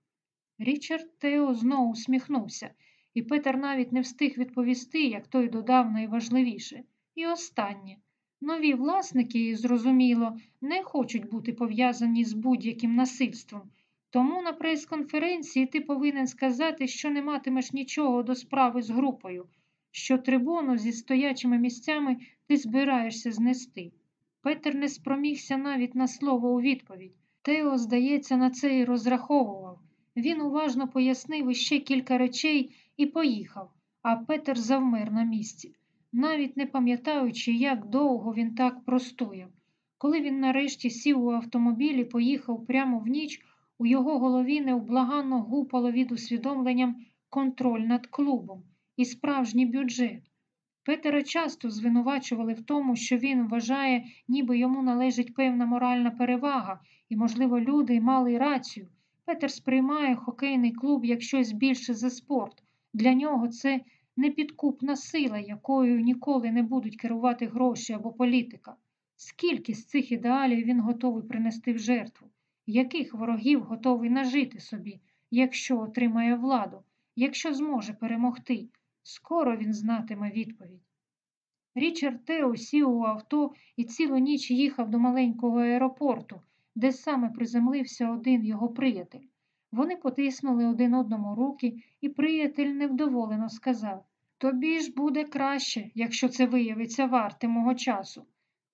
Річард Тео знову усміхнувся, і Петер навіть не встиг відповісти, як той додав найважливіше. І останнє. Нові власники, зрозуміло, не хочуть бути пов'язані з будь-яким насильством. Тому на прес-конференції ти повинен сказати, що не матимеш нічого до справи з групою, що трибуну зі стоячими місцями ти збираєшся знести. Петер не спромігся навіть на слово у відповідь. Тео, здається, на це і розраховував. Він уважно пояснив іще кілька речей і поїхав, а Петер завмер на місці, навіть не пам'ятаючи, як довго він так простояв. Коли він нарешті сів у автомобіль і поїхав прямо в ніч, у його голові невблаганно гупало від усвідомленням контроль над клубом і справжній бюджет. Петера часто звинувачували в тому, що він вважає, ніби йому належить певна моральна перевага, і, можливо, люди мали рацію. Петер сприймає хокейний клуб як щось більше за спорт. Для нього це непідкупна сила, якою ніколи не будуть керувати гроші або політика. Скільки з цих ідеалів він готовий принести в жертву? Яких ворогів готовий нажити собі, якщо отримає владу, якщо зможе перемогти? Скоро він знатиме відповідь. Річард Тео сів у авто і цілу ніч їхав до маленького аеропорту, де саме приземлився один його приятель. Вони потиснули один одному руки, і приятель невдоволено сказав Тобі ж буде краще, якщо це виявиться варте мого часу.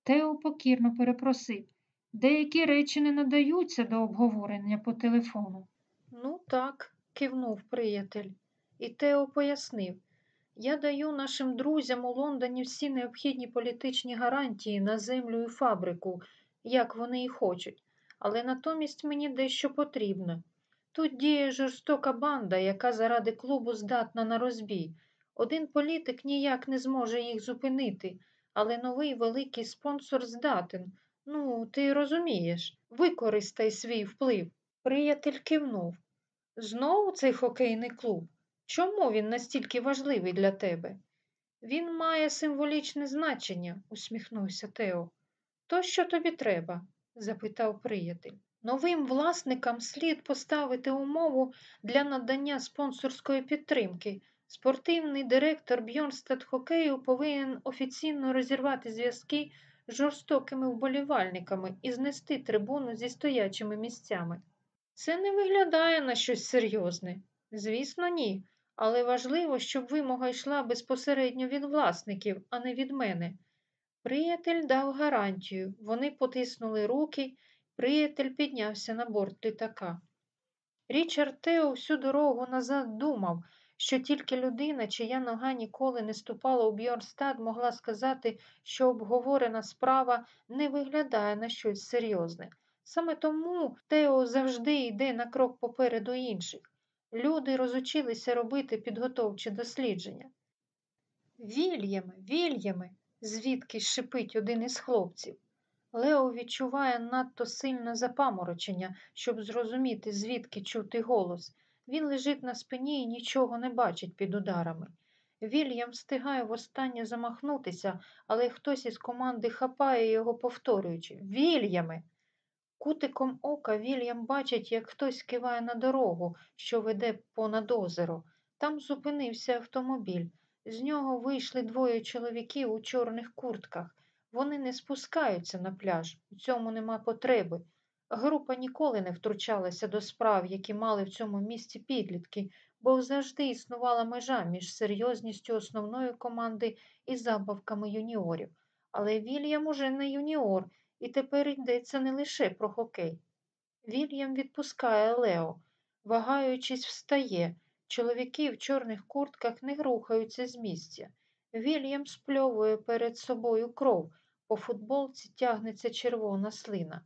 Тео покірно перепросив деякі речі не надаються до обговорення по телефону. Ну, так, кивнув приятель. І Тео пояснив я даю нашим друзям у Лондоні всі необхідні політичні гарантії на землю і фабрику, як вони і хочуть, але натомість мені дещо потрібно. Тут діє жорстока банда, яка заради клубу здатна на розбій. Один політик ніяк не зможе їх зупинити, але новий великий спонсор здатен. Ну, ти розумієш, використай свій вплив. Приятель кивнув. Знову цей хокейний клуб. Чому він настільки важливий для тебе? Він має символічне значення, усміхнувся Тео. То що тобі треба? запитав приятель. Новим власникам слід поставити умову для надання спонсорської підтримки. Спортивний директор Бьорнстад хокею повинен офіційно розірвати зв'язки з жорстокими вболівальниками і знести трибуну зі стоячими місцями. Це не виглядає на щось серйозне. Звісно, ні. Але важливо, щоб вимога йшла безпосередньо від власників, а не від мене. Приятель дав гарантію. Вони потиснули руки, приятель піднявся на борт літака. Річард Тео всю дорогу назад думав, що тільки людина, чия нога ніколи не ступала у Бьорнстад, могла сказати, що обговорена справа не виглядає на щось серйозне. Саме тому Тео завжди йде на крок попереду інших. Люди розучилися робити підготовчі дослідження. Вільяме, Вільяме, звідки шипить один із хлопців. Лео відчуває надто сильне запаморочення, щоб зрозуміти, звідки чути голос. Він лежить на спині і нічого не бачить під ударами. Вільям встигає востаннє замахнутися, але хтось із команди хапає його, повторюючи Вільяме. Кутиком ока Вільям бачить, як хтось киває на дорогу, що веде понад озеро. Там зупинився автомобіль. З нього вийшли двоє чоловіків у чорних куртках. Вони не спускаються на пляж, у цьому нема потреби. Група ніколи не втручалася до справ, які мали в цьому місті підлітки, бо завжди існувала межа між серйозністю основної команди і забавками юніорів. Але Вільям уже не юніор, і тепер йдеться не лише про хокей. Вільям відпускає Лео, вагаючись, встає. Чоловіки в чорних куртках не рухаються з місця. Вільям спльовує перед собою кров. По футболці тягнеться червона слина.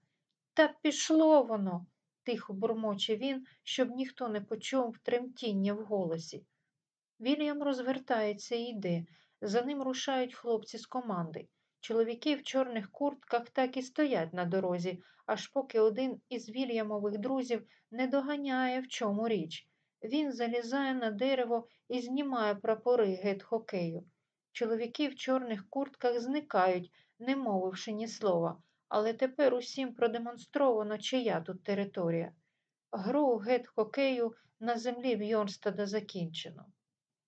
Та пішло воно, тихо бурмоче він, щоб ніхто не почув тремтіння в голосі. Вільям розвертається і йде. За ним рушають хлопці з команди. Чоловіки в чорних куртках так і стоять на дорозі, аж поки один із Вільямових друзів не доганяє, в чому річ. Він залізає на дерево і знімає прапори гет хокею. Чоловіки в чорних куртках зникають, не мовивши ні слова, але тепер усім продемонстровано, чия тут територія. Гру гет хокею на землі Бьорнстада закінчено.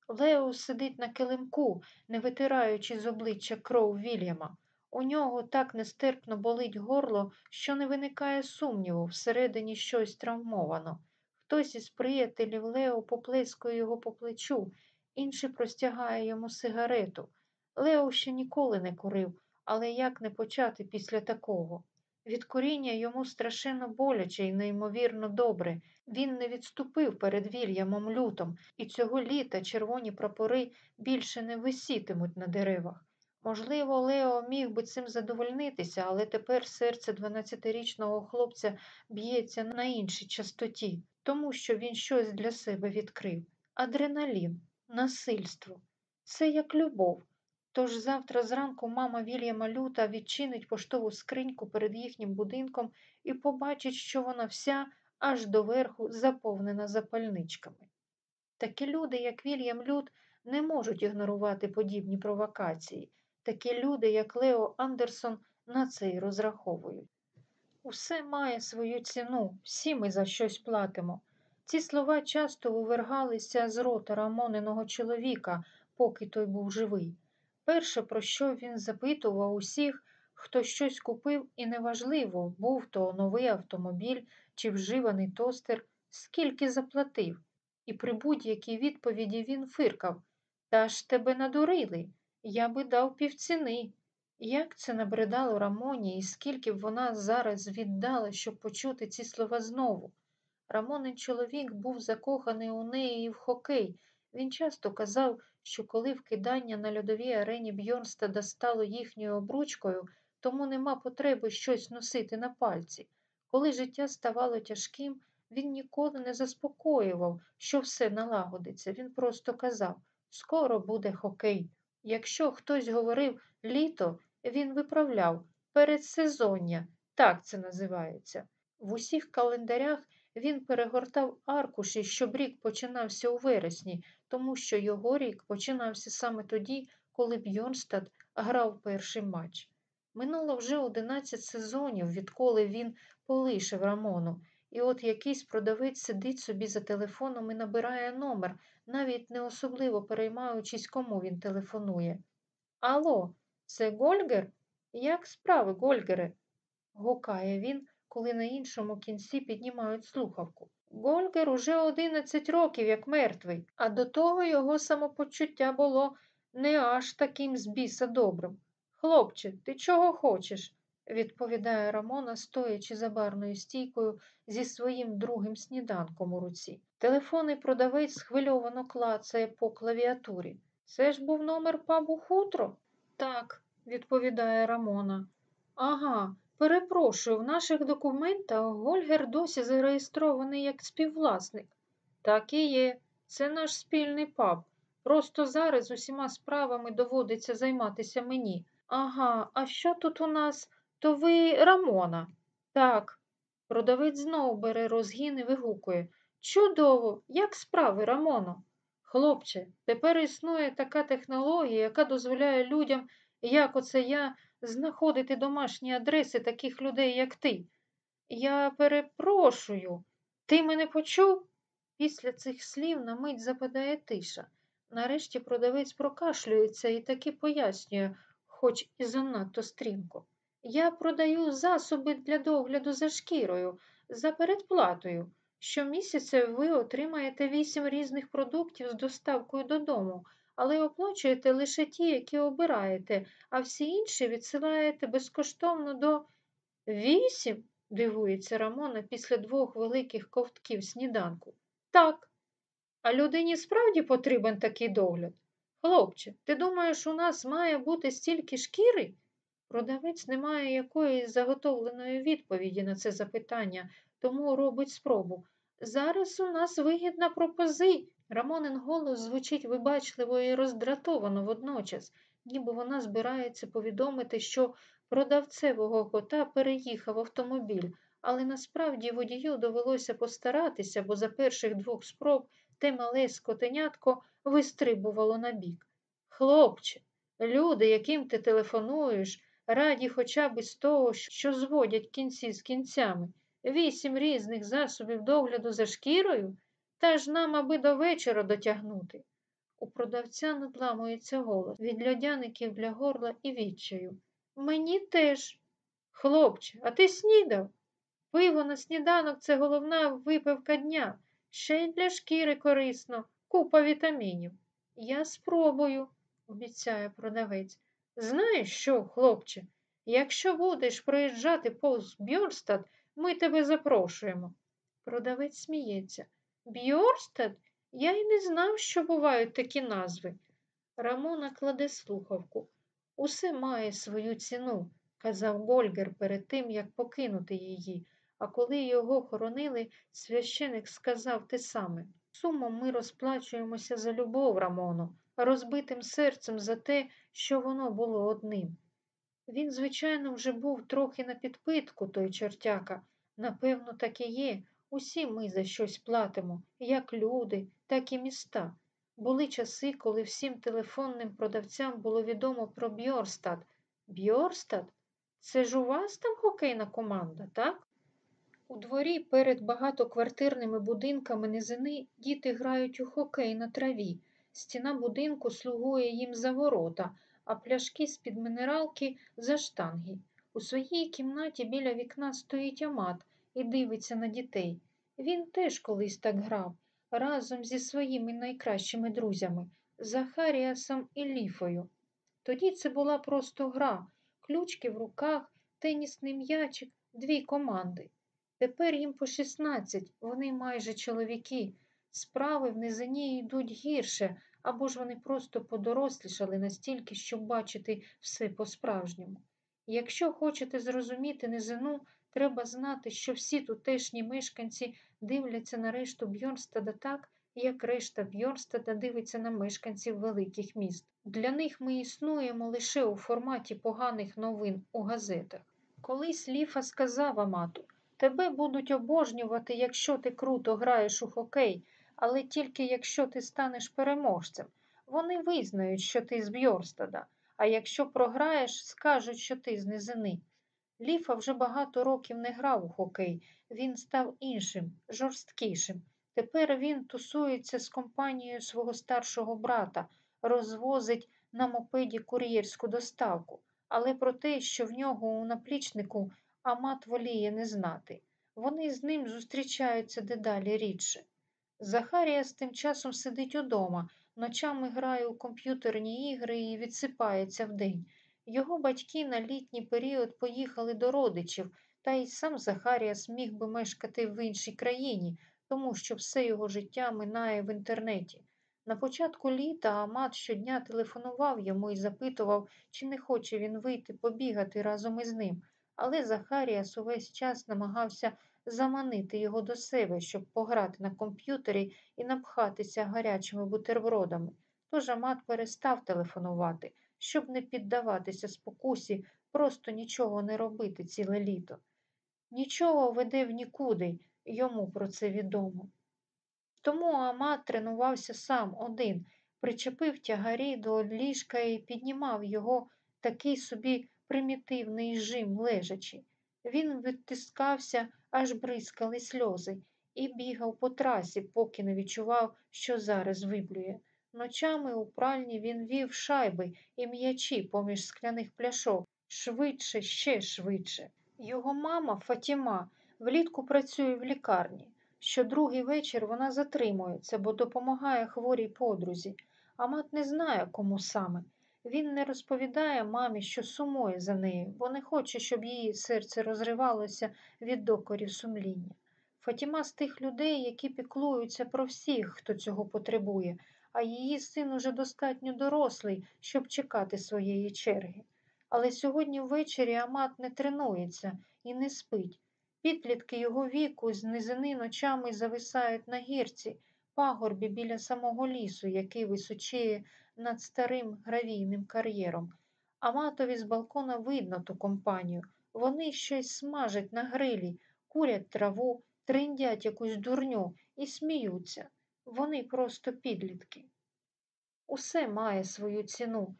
Лео сидить на килимку, не витираючи з обличчя кров Вільяма. У нього так нестерпно болить горло, що не виникає сумніву, всередині щось травмовано. Хтось із приятелів Лео поплескує його по плечу, інший простягає йому сигарету. Лео ще ніколи не курив, але як не почати після такого? Від куріння йому страшенно боляче і неймовірно добре. Він не відступив перед Вільямом лютом, і цього літа червоні прапори більше не висітимуть на деревах. Можливо, Лео міг би цим задовольнитися, але тепер серце 12-річного хлопця б'ється на іншій частоті, тому що він щось для себе відкрив. Адреналін, насильство. Це як любов. Тож завтра зранку мама Вільяма Люта відчинить поштову скриньку перед їхнім будинком і побачить, що вона вся аж доверху заповнена запальничками. Такі люди, як Вільям Лют, не можуть ігнорувати подібні провокації. Такі люди, як Лео Андерсон, на це й розраховують. Усе має свою ціну, всі ми за щось платимо. Ці слова часто вивергалися з рота Рамониного чоловіка, поки той був живий. Перше, про що він запитував усіх, хто щось купив, і неважливо, був то новий автомобіль чи вживаний тостер, скільки заплатив. І при будь-якій відповіді він фиркав Та ж тебе надурили, я би дав півціни. Як це набридало Рамоні, і скільки б вона зараз віддала, щоб почути ці слова знову? Рамонин чоловік був закоханий у неї і в хокей. Він часто казав, що коли вкидання на льодовій арені Бьорнстада стало їхньою обручкою, тому нема потреби щось носити на пальці. Коли життя ставало тяжким, він ніколи не заспокоював, що все налагодиться. Він просто казав скоро буде хокей. Якщо хтось говорив літо, він виправляв передсезоння, так це називається. В усіх календарях він перегортав аркуші, щоб рік починався у вересні, тому що його рік починався саме тоді, коли Бьорнстад грав перший матч. Минуло вже одинадцять сезонів, відколи він полишив Рамону, і от якийсь продавець сидить собі за телефоном і набирає номер, навіть не особливо переймаючись, кому він телефонує. Алло, це Гольгер? Як справи, Гольгере? гукає він, коли на іншому кінці піднімають слухавку. Гольгер уже одинадцять років, як мертвий, а до того його самопочуття було не аж таким з біса добрим. Хлопче, ти чого хочеш? відповідає Рамона, стоячи за барною стійкою зі своїм другим сніданком у руці. Телефонний продавець схвильовано клацає по клавіатурі. Це ж був номер пабу хутро? Так, відповідає Рамона. Ага, перепрошую, в наших документах Гольгер досі зареєстрований як співвласник. Так і є, це наш спільний паб. Просто зараз усіма справами доводиться займатися мені. Ага, а що тут у нас? То ви Рамона? Так. Продавець знову бере розгін і вигукує. Чудово, як справи, Рамоно? Хлопче, тепер існує така технологія, яка дозволяє людям, як оце я, знаходити домашні адреси таких людей, як ти. Я перепрошую, ти мене почув? Після цих слів на мить западає тиша. Нарешті продавець прокашлюється і таки пояснює, хоч і занадто стрімко. Я продаю засоби для догляду за шкірою, за передплатою. Щомісяця ви отримаєте вісім різних продуктів з доставкою додому, але оплачуєте лише ті, які обираєте, а всі інші відсилаєте безкоштовно до вісім, дивується Рамона після двох великих ковтків сніданку. Так. А людині справді потрібен такий догляд? Хлопче, ти думаєш, у нас має бути стільки шкіри? Продавець не має якоїсь заготовленої відповіді на це запитання, тому робить спробу. Зараз у нас вигідна пропозиція. Рамонин голос звучить вибачливо і роздратовано водночас, ніби вона збирається повідомити, що продавцевого кота переїхав автомобіль, але насправді водію довелося постаратися, бо за перших двох спроб те мале скотенятко вистрибувало на бік. Хлопче, люди, яким ти телефонуєш, раді хоча б із того, що зводять кінці з кінцями. Вісім різних засобів догляду за шкірою, та ж нам, аби до вечора дотягнути. У продавця надламується голос від льодяників для горла і відчаю. Мені теж. Хлопче, а ти снідав? Пиво на сніданок це головна випивка дня. Ще й для шкіри корисно, купа вітамінів. Я спробую, обіцяє продавець. Знаєш що, хлопче, якщо будеш проїжджати повз Бьорстад, ми тебе запрошуємо. Продавець сміється. Бьорстад? Я й не знав, що бувають такі назви. Рамона кладе слухавку. Усе має свою ціну, казав Гольгер перед тим, як покинути її. А коли його хоронили, священик сказав те саме. Сумом ми розплачуємося за любов, Рамоно, розбитим серцем за те, що воно було одним. Він, звичайно, вже був трохи на підпитку, той чортяка. Напевно, так і є. Усі ми за щось платимо, як люди, так і міста. Були часи, коли всім телефонним продавцям було відомо про Бьорстад. Бьорстад? Це ж у вас там хокейна команда, так? У дворі перед багатоквартирними будинками низини діти грають у хокей на траві. Стіна будинку слугує їм за ворота, а пляшки з-під мінералки за штанги. У своїй кімнаті біля вікна стоїть Амат і дивиться на дітей. Він теж колись так грав, разом зі своїми найкращими друзями Захаріасом і Ліфою. Тоді це була просто гра, ключки в руках, тенісний м'ячик, дві команди. Тепер їм по 16, вони майже чоловіки. Справи в низині йдуть гірше, або ж вони просто подорослішали настільки, щоб бачити все по-справжньому. Якщо хочете зрозуміти низину, треба знати, що всі тутешні мешканці дивляться на решту Бьорнстада так, як решта Бьорнстада дивиться на мешканців великих міст. Для них ми існуємо лише у форматі поганих новин у газетах. Колись Ліфа сказав Амату, тебе будуть обожнювати, якщо ти круто граєш у хокей, але тільки якщо ти станеш переможцем. Вони визнають, що ти з Бьорстада, а якщо програєш, скажуть, що ти з низини. Ліфа вже багато років не грав у хокей, він став іншим, жорсткішим. Тепер він тусується з компанією свого старшого брата, розвозить на мопеді кур'єрську доставку, але про те, що в нього у наплічнику Амат воліє не знати. Вони з ним зустрічаються дедалі рідше. Захаріас тим часом сидить удома, ночами грає у комп'ютерні ігри і відсипається вдень. Його батьки на літній період поїхали до родичів, та й сам Захаріас міг би мешкати в іншій країні, тому що все його життя минає в інтернеті. На початку літа Амат щодня телефонував йому і запитував, чи не хоче він вийти побігати разом із ним, але Захаріас увесь час намагався заманити його до себе, щоб пограти на комп'ютері і напхатися гарячими бутербродами. Тож Амат перестав телефонувати, щоб не піддаватися спокусі, просто нічого не робити ціле літо. Нічого веде в нікуди, йому про це відомо. Тому Амат тренувався сам один, причепив тягарі до ліжка і піднімав його такий собі примітивний жим лежачи. Він відтискався, аж бризкали сльози, і бігав по трасі, поки не відчував, що зараз виблює. Ночами у пральні він вів шайби і м'ячі поміж скляних пляшок, швидше, ще швидше. Його мама Фатіма влітку працює в лікарні. Щодругий вечір вона затримується, бо допомагає хворій подрузі, а мат не знає, кому саме. Він не розповідає мамі, що сумує за нею, бо не хоче, щоб її серце розривалося від докорів сумління. Фатіма з тих людей, які піклуються про всіх, хто цього потребує, а її син уже достатньо дорослий, щоб чекати своєї черги. Але сьогодні ввечері Амат не тренується і не спить. Підлітки його віку з низини ночами зависають на гірці, пагорбі біля самого лісу, який височіє над старим гравійним кар'єром. Аматові з балкона видно ту компанію. Вони щось смажать на грилі, курять траву, триндять якусь дурню і сміються. Вони просто підлітки. Усе має свою ціну.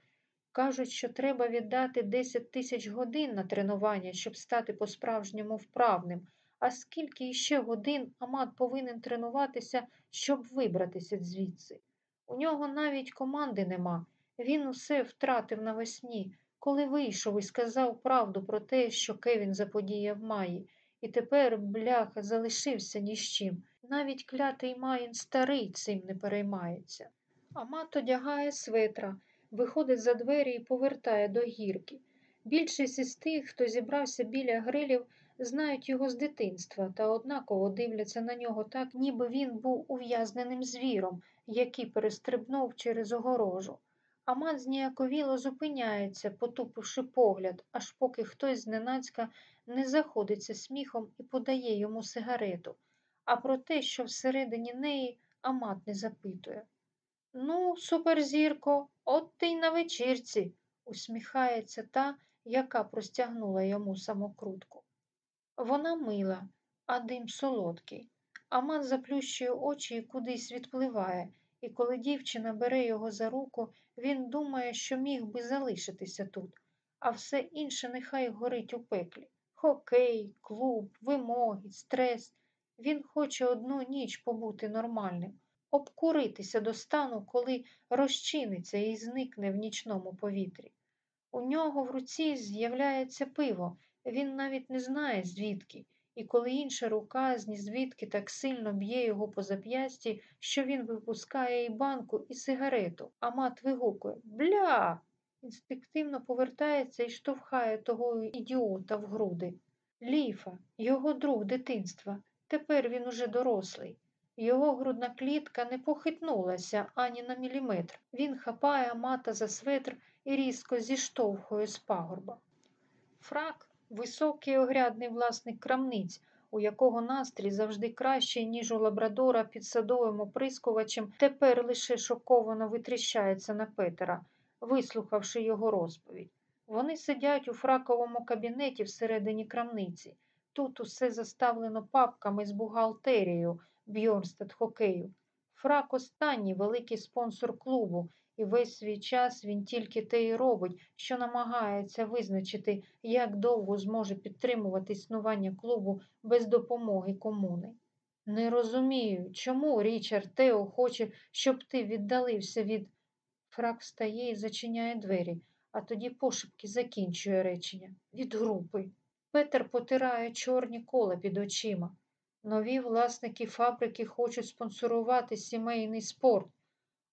Кажуть, що треба віддати 10 тисяч годин на тренування, щоб стати по-справжньому вправним. А скільки іще годин Амат повинен тренуватися, щоб вибратися звідси? У нього навіть команди нема. Він усе втратив навесні, коли вийшов і сказав правду про те, що Кевін заподіяв Маї, і тепер бляха залишився ні з чим. Навіть клятий Маїн старий цим не переймається. Амат одягає светра, виходить за двері і повертає до гірки. Більшість із тих, хто зібрався біля грилів, знають його з дитинства та однаково дивляться на нього так, ніби він був ув'язненим звіром, який перестрибнув через огорожу. Амат зніяковіло зупиняється, потупивши погляд, аж поки хтось зненацька не заходиться сміхом і подає йому сигарету, а про те, що всередині неї Амат не запитує. Ну, суперзірко, от ти й на вечірці, усміхається та, яка простягнула йому самокрутку. Вона мила, а дим солодкий. Аман заплющує очі і кудись відпливає, і коли дівчина бере його за руку, він думає, що міг би залишитися тут, а все інше нехай горить у пеклі. Хокей, клуб, вимоги, стрес. Він хоче одну ніч побути нормальним, обкуритися до стану, коли розчиниться і зникне в нічному повітрі. У нього в руці з'являється пиво, він навіть не знає, звідки, і коли інша рука з нізвідки так сильно б'є його по зап'ясті, що він випускає і банку, і сигарету, а мат вигукує Бля! Інстинктивно повертається і штовхає того ідіота в груди. Ліфа, його друг дитинства. Тепер він уже дорослий. Його грудна клітка не похитнулася ані на міліметр. Він хапає мата за светр і різко зіштовхує з пагорба. Фрак високий огрядний власник крамниць, у якого настрій завжди кращий, ніж у лабрадора під садовим оприскувачем, тепер лише шоковано витріщається на Петера, вислухавши його розповідь. Вони сидять у фраковому кабінеті всередині крамниці. Тут усе заставлено папками з бухгалтерією Бьорнстад хокею. Фрак останній великий спонсор клубу, і весь свій час він тільки те й робить, що намагається визначити, як довго зможе підтримувати існування клубу без допомоги комуни. Не розумію, чому Річард Тео хоче, щоб ти віддалився від. Фрак встає і зачиняє двері, а тоді пошепки закінчує речення від групи. Петер потирає чорні кола під очима. Нові власники фабрики хочуть спонсорувати сімейний спорт.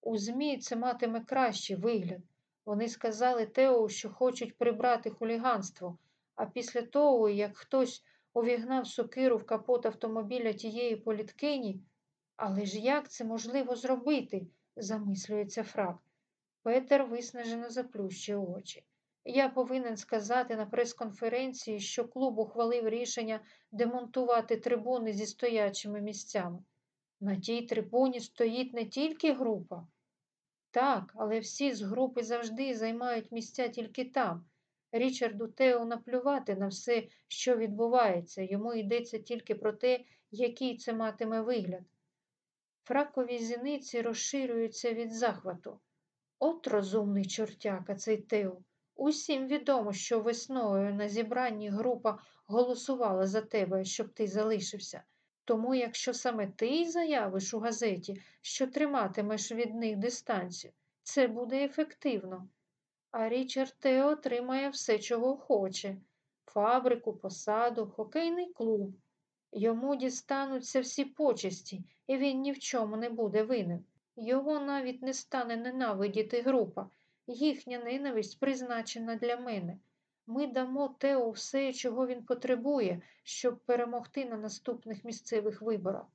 У ЗМІ це матиме кращий вигляд. Вони сказали Тео, що хочуть прибрати хуліганство, а після того, як хтось увігнав сокиру в капот автомобіля тієї політкині, але ж як це можливо зробити? замислюється Фрак. Петер виснажено заплющує очі. Я повинен сказати на прес-конференції, що клуб ухвалив рішення демонтувати трибуни зі стоячими місцями. На тій трибуні стоїть не тільки група. Так, але всі з групи завжди займають місця тільки там. Річарду Тео наплювати на все, що відбувається, йому йдеться тільки про те, який це матиме вигляд. Фракові зіниці розширюються від захвату. От розумний чортяка цей Тео. Усім відомо, що весною на зібранні група голосувала за тебе, щоб ти залишився. Тому, якщо саме ти заявиш у газеті, що триматимеш від них дистанцію, це буде ефективно. А Річард Тео отримає все, чого хоче фабрику, посаду, хокейний клуб. Йому дістануться всі почесті, і він ні в чому не буде винен. Його навіть не стане ненавидіти група. Їхня ненависть призначена для мене. Ми дамо Тео все, чого він потребує, щоб перемогти на наступних місцевих виборах.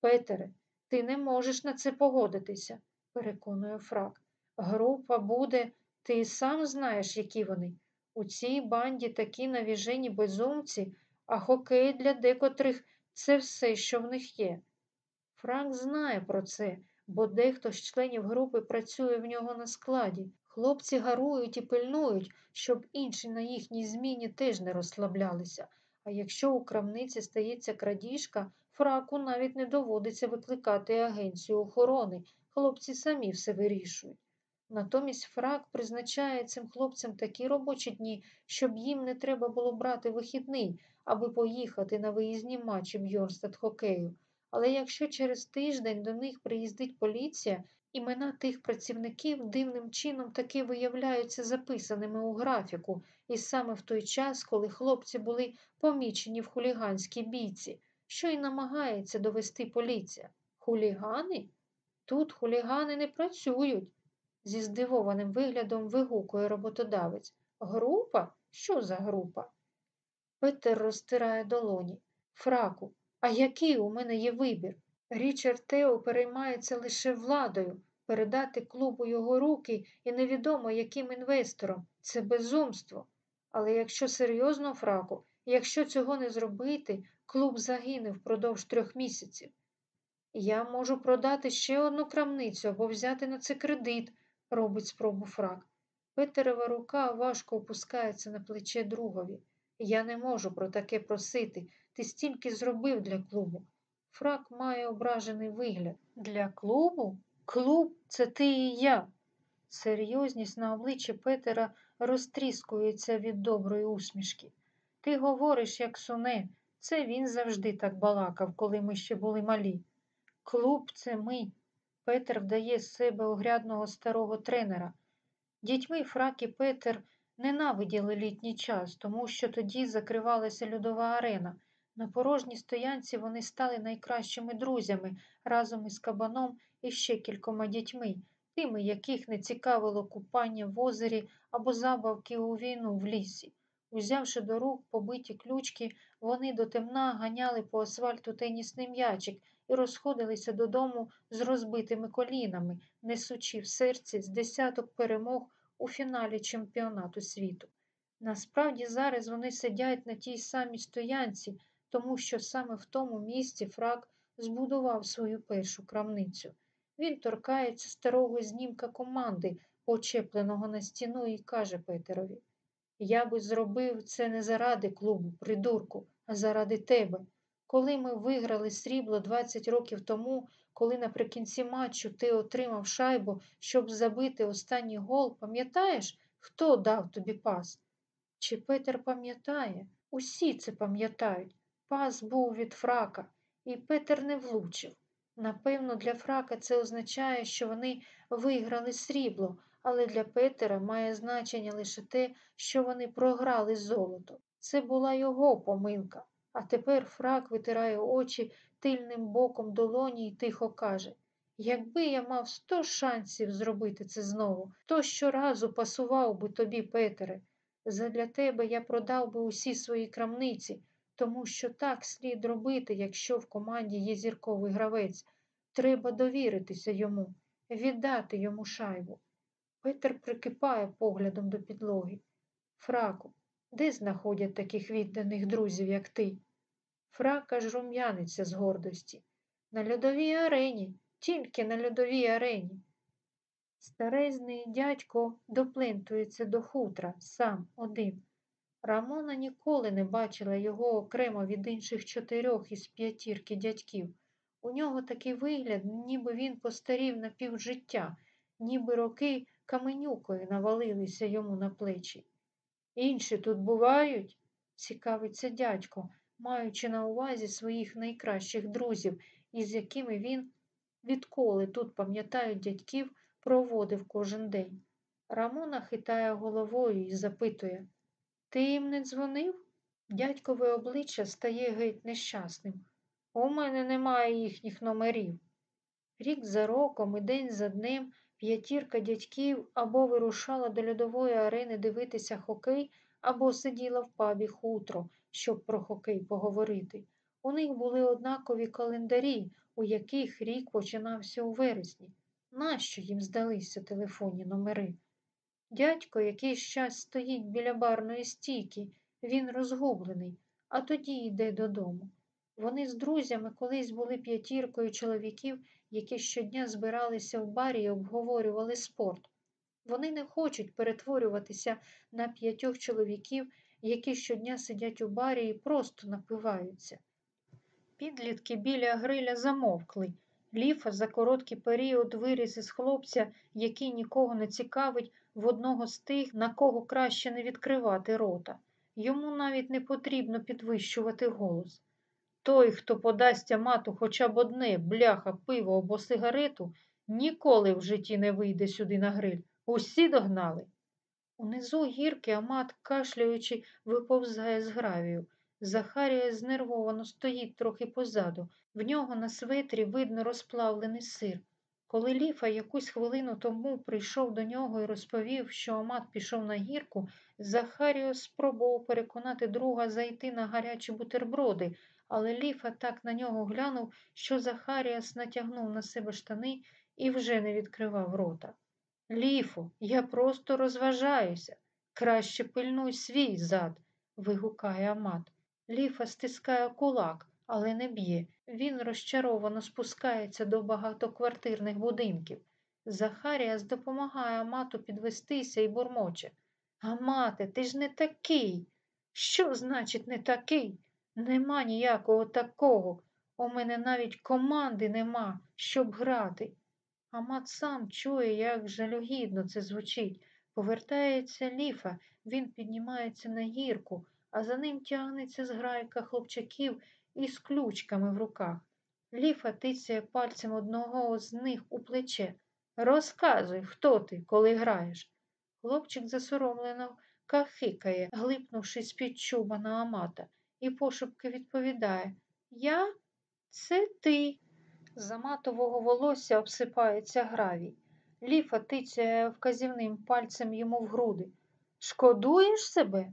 Петере, ти не можеш на це погодитися, переконує Фрак. Група буде, ти сам знаєш, які вони. У цій банді такі навіжені безумці, а хокей для декотрих це все, що в них є. Франк знає про це, бо дехто з членів групи працює в нього на складі. Хлопці гарують і пильнують, щоб інші на їхній зміні теж не розслаблялися. А якщо у крамниці стається крадіжка, фраку навіть не доводиться викликати агенцію охорони. Хлопці самі все вирішують. Натомість фрак призначає цим хлопцям такі робочі дні, щоб їм не треба було брати вихідний, аби поїхати на виїзні матчі Бьорстад хокею. Але якщо через тиждень до них приїздить поліція, імена тих працівників дивним чином таки виявляються записаними у графіку, і саме в той час, коли хлопці були помічені в хуліганській бійці, що й намагається довести поліція. Хулігани? Тут хулігани не працюють зі здивованим виглядом вигукує роботодавець. Група? Що за група? Петер розтирає долоні. Фраку, а який у мене є вибір? Річард Тео переймається лише владою, передати клубу його руки і невідомо яким інвестором. Це безумство. Але якщо серйозно, Фраку, якщо цього не зробити, клуб загине впродовж трьох місяців. Я можу продати ще одну крамницю або взяти на це кредит робить спробу фрак. Петерова рука важко опускається на плече другові. Я не можу про таке просити. Ти стільки зробив для клубу. Фрак має ображений вигляд. Для клубу? Клуб це ти і я. Серйозність на обличчі Петера розтріскується від доброї усмішки. Ти говориш, як суне, це він завжди так балакав, коли ми ще були малі. Клуб це ми, Петер вдає з себе огрядного старого тренера. Дітьми Фрак і Петер ненавиділи літній час, тому що тоді закривалася льодова арена. На порожній стоянці вони стали найкращими друзями разом із кабаном і ще кількома дітьми, тими, яких не цікавило купання в озері або забавки у війну в лісі. Узявши до рук побиті ключки, вони до темна ганяли по асфальту тенісний м'ячик і розходилися додому з розбитими колінами, несучи в серці з десяток перемог у фіналі чемпіонату світу. Насправді зараз вони сидять на тій самій стоянці, тому що саме в тому місці Фрак збудував свою першу крамницю. Він торкається старого знімка команди, почепленого на стіну, і каже Петерові Я би зробив це не заради клубу, придурку, а заради тебе. Коли ми виграли срібло 20 років тому, коли наприкінці матчу ти отримав шайбу, щоб забити останній гол, пам'ятаєш, хто дав тобі пас? Чи Петер пам'ятає? Усі це пам'ятають. Пас був від фрака, і Петер не влучив. Напевно, для фрака це означає, що вони виграли срібло, але для Петера має значення лише те, що вони програли золото. Це була його помилка. А тепер фрак витирає очі тильним боком долоні і тихо каже Якби я мав сто шансів зробити це знову, то щоразу пасував би тобі, Петере. Задля тебе я продав би усі свої крамниці, тому що так слід робити, якщо в команді є зірковий гравець. Треба довіритися йому, віддати йому шайбу. Петер прикипає поглядом до підлоги. Фраку, де знаходять таких відданих друзів, як ти? Фрак аж рум'яниться з гордості. На льодовій арені, тільки на льодовій арені. Старезний дядько доплентується до хутра сам один. Рамона ніколи не бачила його окремо від інших чотирьох із п'ятірки дядьків. У нього такий вигляд, ніби він постарів на півжиття, ніби роки каменюкою навалилися йому на плечі. Інші тут бувають? цікавиться дядько, маючи на увазі своїх найкращих друзів, із якими він відколи тут пам'ятають дядьків, проводив кожен день. Рамона хитає головою і запитує Ти їм не дзвонив? Дядькове обличчя стає геть нещасним. У мене немає їхніх номерів. Рік за роком і день за днем п'ятірка дядьків або вирушала до льодової арени дивитися хокей, або сиділа в пабі хутро, щоб про хокей поговорити. У них були однакові календарі, у яких рік починався у вересні. Нащо їм здалися телефонні номери? Дядько якийсь час стоїть біля барної стійки, він розгублений, а тоді йде додому. Вони з друзями колись були п'ятіркою чоловіків, які щодня збиралися в барі і обговорювали спорт. Вони не хочуть перетворюватися на п'ятьох чоловіків, які щодня сидять у барі і просто напиваються. Підлітки біля гриля замовкли. Ліфа за короткий період виріс із хлопця, який нікого не цікавить, в одного з тих, на кого краще не відкривати рота. Йому навіть не потрібно підвищувати голос. Той, хто подасть Амату хоча б одне бляха, пиво або сигарету, ніколи в житті не вийде сюди на гриль. Усі догнали. Унизу гірки Амат, кашляючи, виповзає з гравію. Захарія знервовано стоїть трохи позаду. В нього на светрі видно розплавлений сир. Коли Ліфа якусь хвилину тому прийшов до нього і розповів, що Амат пішов на гірку, Захаріо спробував переконати друга зайти на гарячі бутерброди, але Ліфа так на нього глянув, що Захаріас натягнув на себе штани і вже не відкривав рота. Ліфу, я просто розважаюся. Краще пильнуй свій зад, вигукає Амат. Ліфа стискає кулак, але не б'є. Він розчаровано спускається до багатоквартирних будинків. Захаріас допомагає Амату підвестися і бурмоче. Амате, ти ж не такий. Що значить не такий? Нема ніякого такого. У мене навіть команди нема, щоб грати. Амат сам чує, як жалюгідно це звучить. Повертається ліфа, він піднімається на гірку, а за ним тягнеться зграйка хлопчаків із ключками в руках. Ліфа тицяє пальцем одного з них у плече. Розказуй, хто ти, коли граєш. Хлопчик засоромлено кахикає, глипнувшись під чуба на Амата, і пошепки відповідає Я це ти. За матового волосся обсипається гравій. Ліфа тицяє вказівним пальцем йому в груди. Шкодуєш себе?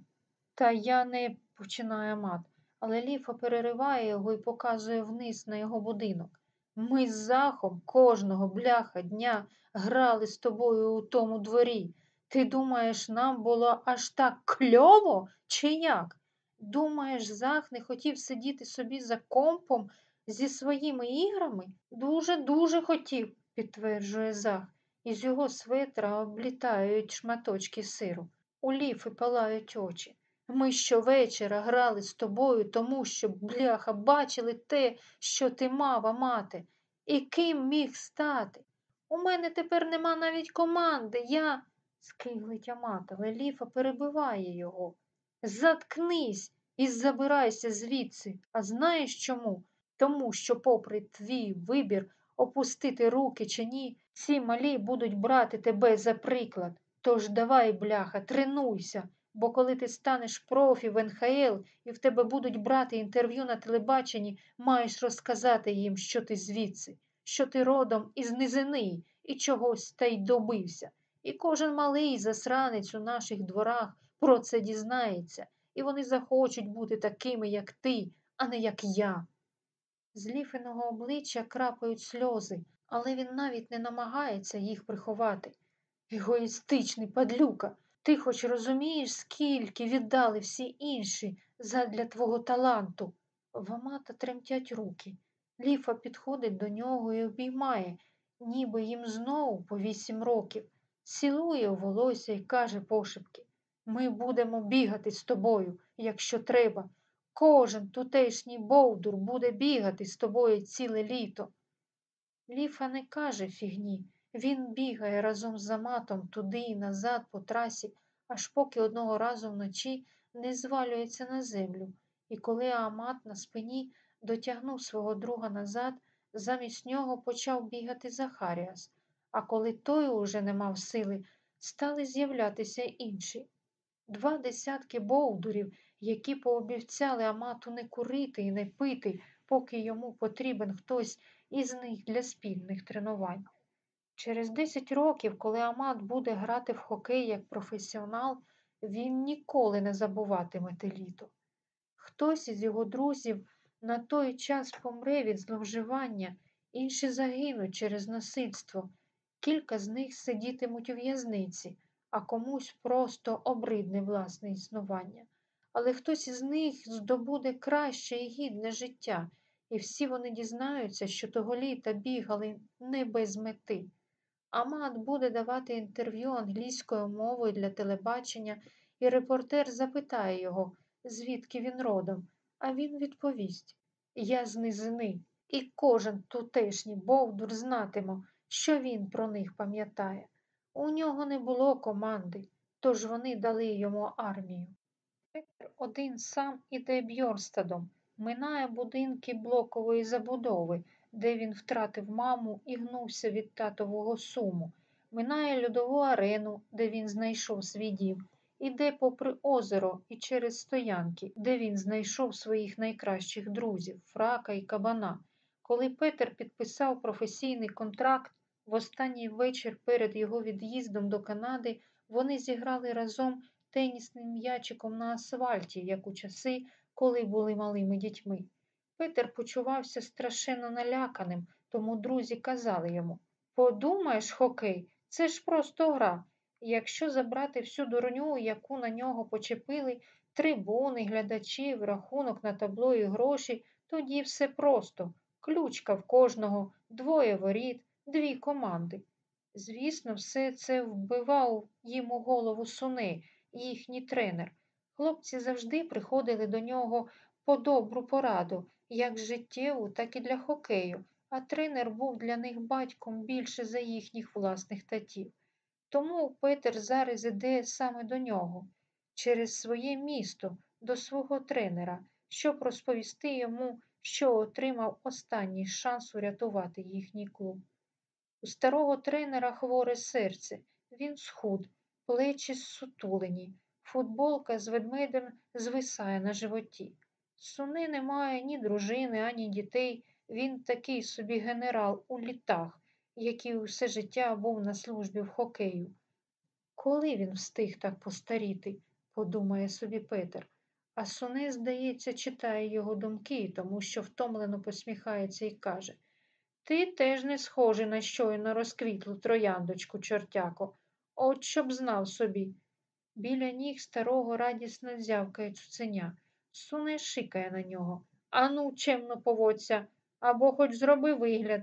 Та я не починає мат, але ліфа перериває його і показує вниз на його будинок. Ми з захом кожного бляха дня грали з тобою у тому дворі. Ти думаєш, нам було аж так кльово, чи як? Думаєш, зах не хотів сидіти собі за компом зі своїми іграми? Дуже-дуже хотів, підтверджує зах. Із його светра облітають шматочки сиру. У ліфи палають очі. Ми щовечора грали з тобою, тому що, бляха, бачили те, що ти мава мати, і ким міг стати. У мене тепер нема навіть команди. Я. скиглить Амат, ліфа перебиває його. Заткнись і забирайся звідси. А знаєш чому? Тому що, попри твій вибір опустити руки чи ні, ці малі будуть брати тебе за приклад. Тож давай, бляха, тренуйся, бо коли ти станеш профі в НХЛ і в тебе будуть брати інтерв'ю на телебаченні, маєш розказати їм, що ти звідси, що ти родом із низини і чогось та й добився. І кожен малий засранець у наших дворах про це дізнається, і вони захочуть бути такими, як ти, а не як я. З ліфиного обличчя крапають сльози, але він навіть не намагається їх приховати. Егоїстичний падлюка, ти хоч розумієш, скільки віддали всі інші задля твого таланту. В Амата тремтять руки. Ліфа підходить до нього і обіймає, ніби їм знову по вісім років, цілує у волосся і каже пошепки Ми будемо бігати з тобою, якщо треба. Кожен тутешній бовдур буде бігати з тобою ціле літо. Ліфа не каже фігні. Він бігає разом з Аматом туди і назад по трасі, аж поки одного разу вночі не звалюється на землю і коли Амат на спині дотягнув свого друга назад, замість нього почав бігати Захаріас, а коли той уже не мав сили, стали з'являтися інші. Два десятки бовдурів, які пообіцяли Амату не курити і не пити, поки йому потрібен хтось із них для спільних тренувань. Через 10 років, коли Амат буде грати в хокей як професіонал, він ніколи не забуватиме те літо. Хтось із його друзів на той час помре від зловживання, інші загинуть через насильство. Кілька з них сидітимуть у в'язниці, а комусь просто обридне власне існування. Але хтось із них здобуде краще і гідне життя, і всі вони дізнаються, що того літа бігали не без мети. Амат буде давати інтерв'ю англійською мовою для телебачення, і репортер запитає його, звідки він родом, а він відповість Я з низини, і кожен тутешній Бовдур знатиме, що він про них пам'ятає. У нього не було команди, тож вони дали йому армію. Петер один сам іде Бьорстадом, минає будинки блокової забудови, де він втратив маму і гнувся від татового суму, минає льодову арену, де він знайшов свій дім, іде попри озеро і через стоянки, де він знайшов своїх найкращих друзів Фрака і Кабана. Коли Петер підписав професійний контракт, в останній вечір перед його від'їздом до Канади вони зіграли разом тенісним м'ячиком на асфальті, як у часи, коли були малими дітьми. Петер почувався страшенно наляканим, тому друзі казали йому Подумаєш, хокей, це ж просто гра. Якщо забрати всю дурню, яку на нього почепили, трибуни, глядачів, рахунок на табло і гроші, тоді все просто. Ключка в кожного, двоє воріт, дві команди. Звісно, все це вбивав їм у голову суни, їхній тренер. Хлопці завжди приходили до нього по добру пораду, як життєву, так і для хокею, а тренер був для них батьком більше за їхніх власних татів. Тому Петер зараз іде саме до нього, через своє місто, до свого тренера, щоб розповісти йому, що отримав останній шанс урятувати їхній клуб. У старого тренера хворе серце, він схуд, плечі сутулені, футболка з ведмедем звисає на животі. Суни не має ні дружини, ані дітей. Він такий собі генерал у літах, який усе життя був на службі в хокею. Коли він встиг так постаріти, подумає собі Петер, а Суне, здається, читає його думки, тому що втомлено посміхається і каже Ти теж не схожий на щойно розквітлу трояндочку, чортяко, от щоб знав собі. Біля ніг старого радісно зявкає цуценя. Суне шикає на нього. Ану, чемно поводься, або хоч зроби вигляд.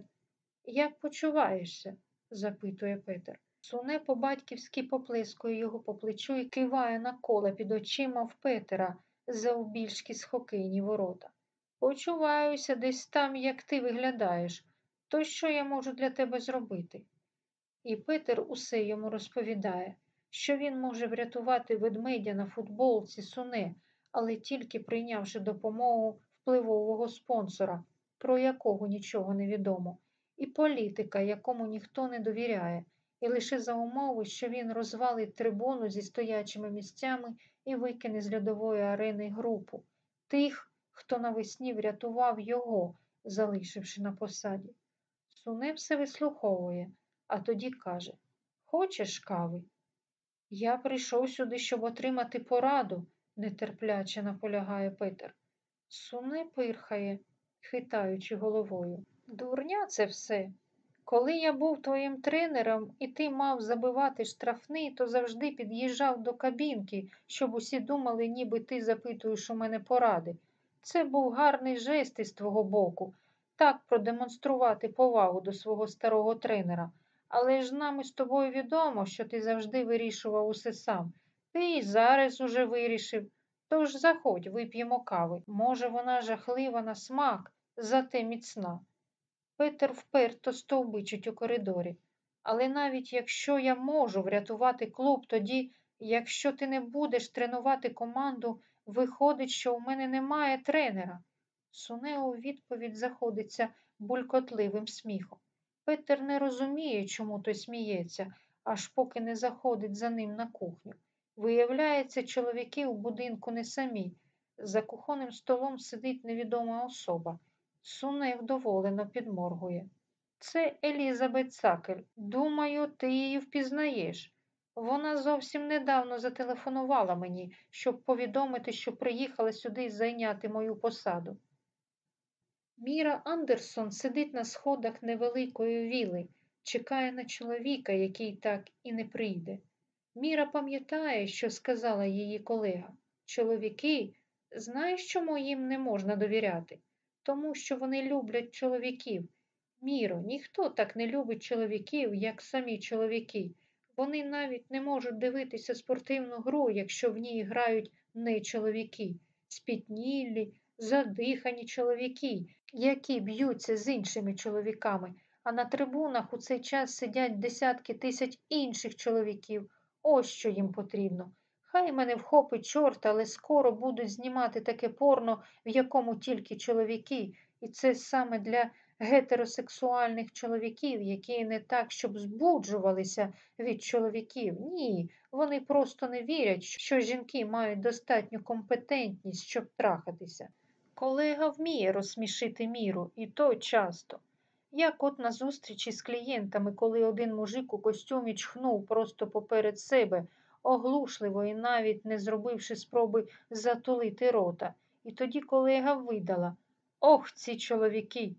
Як почуваєшся? запитує Петер. Суне по батьківськи поплескує його по плечу і киває на коле під очима в Петера завбільшки з хокейні ворота. Почуваюся десь там, як ти виглядаєш. То що я можу для тебе зробити? І Петер усе йому розповідає, що він може врятувати ведмедя на футболці суне, але тільки прийнявши допомогу впливового спонсора, про якого нічого не відомо, і політика, якому ніхто не довіряє, і лише за умови, що він розвалить трибуну зі стоячими місцями і викине з льодової арени групу, тих, хто навесні врятував його, залишивши на посаді. Суне все вислуховує, а тоді каже Хочеш кави? Я прийшов сюди, щоб отримати пораду, нетерпляче наполягає Петер. Суне пирхає, хитаючи головою. Дурня це все. Коли я був твоїм тренером і ти мав забивати штрафний, то завжди під'їжджав до кабінки, щоб усі думали, ніби ти запитуєш у мене поради. Це був гарний жест із твого боку, так продемонструвати повагу до свого старого тренера. Але ж нам із тобою відомо, що ти завжди вирішував усе сам. Ти і зараз уже вирішив. Тож заходь, вип'ємо кави. Може, вона жахлива на смак, зате міцна. Петер вперто стовбичить у коридорі. Але навіть якщо я можу врятувати клуб, тоді Якщо ти не будеш тренувати команду, виходить, що у мене немає тренера. Суне у відповідь заходиться булькотливим сміхом. Петер не розуміє, чому той сміється, аж поки не заходить за ним на кухню. Виявляється, чоловіки у будинку не самі. За кухонним столом сидить невідома особа. Суне вдоволено підморгує. Це Елізабет Сакель. Думаю, ти її впізнаєш. Вона зовсім недавно зателефонувала мені, щоб повідомити, що приїхала сюди зайняти мою посаду. Міра Андерсон сидить на сходах невеликої віли, чекає на чоловіка, який так і не прийде. Міра пам'ятає, що сказала її колега. Чоловіки, знаєш, чому їм не можна довіряти? Тому що вони люблять чоловіків. Міро, ніхто так не любить чоловіків, як самі чоловіки. Вони навіть не можуть дивитися спортивну гру, якщо в ній грають не чоловіки, спітнілі, задихані чоловіки, які б'ються з іншими чоловіками, а на трибунах у цей час сидять десятки тисяч інших чоловіків. Ось що їм потрібно. Хай мене вхопить чорт, але скоро будуть знімати таке порно, в якому тільки чоловіки, і це саме для гетеросексуальних чоловіків, які не так, щоб збуджувалися від чоловіків. Ні, вони просто не вірять, що жінки мають достатню компетентність, щоб трахатися. Колега вміє розсмішити міру, і то часто. Як от на зустрічі з клієнтами, коли один мужик у костюмі чхнув просто поперед себе, оглушливо і навіть не зробивши спроби затулити рота. І тоді колега видала Ох, ці чоловіки!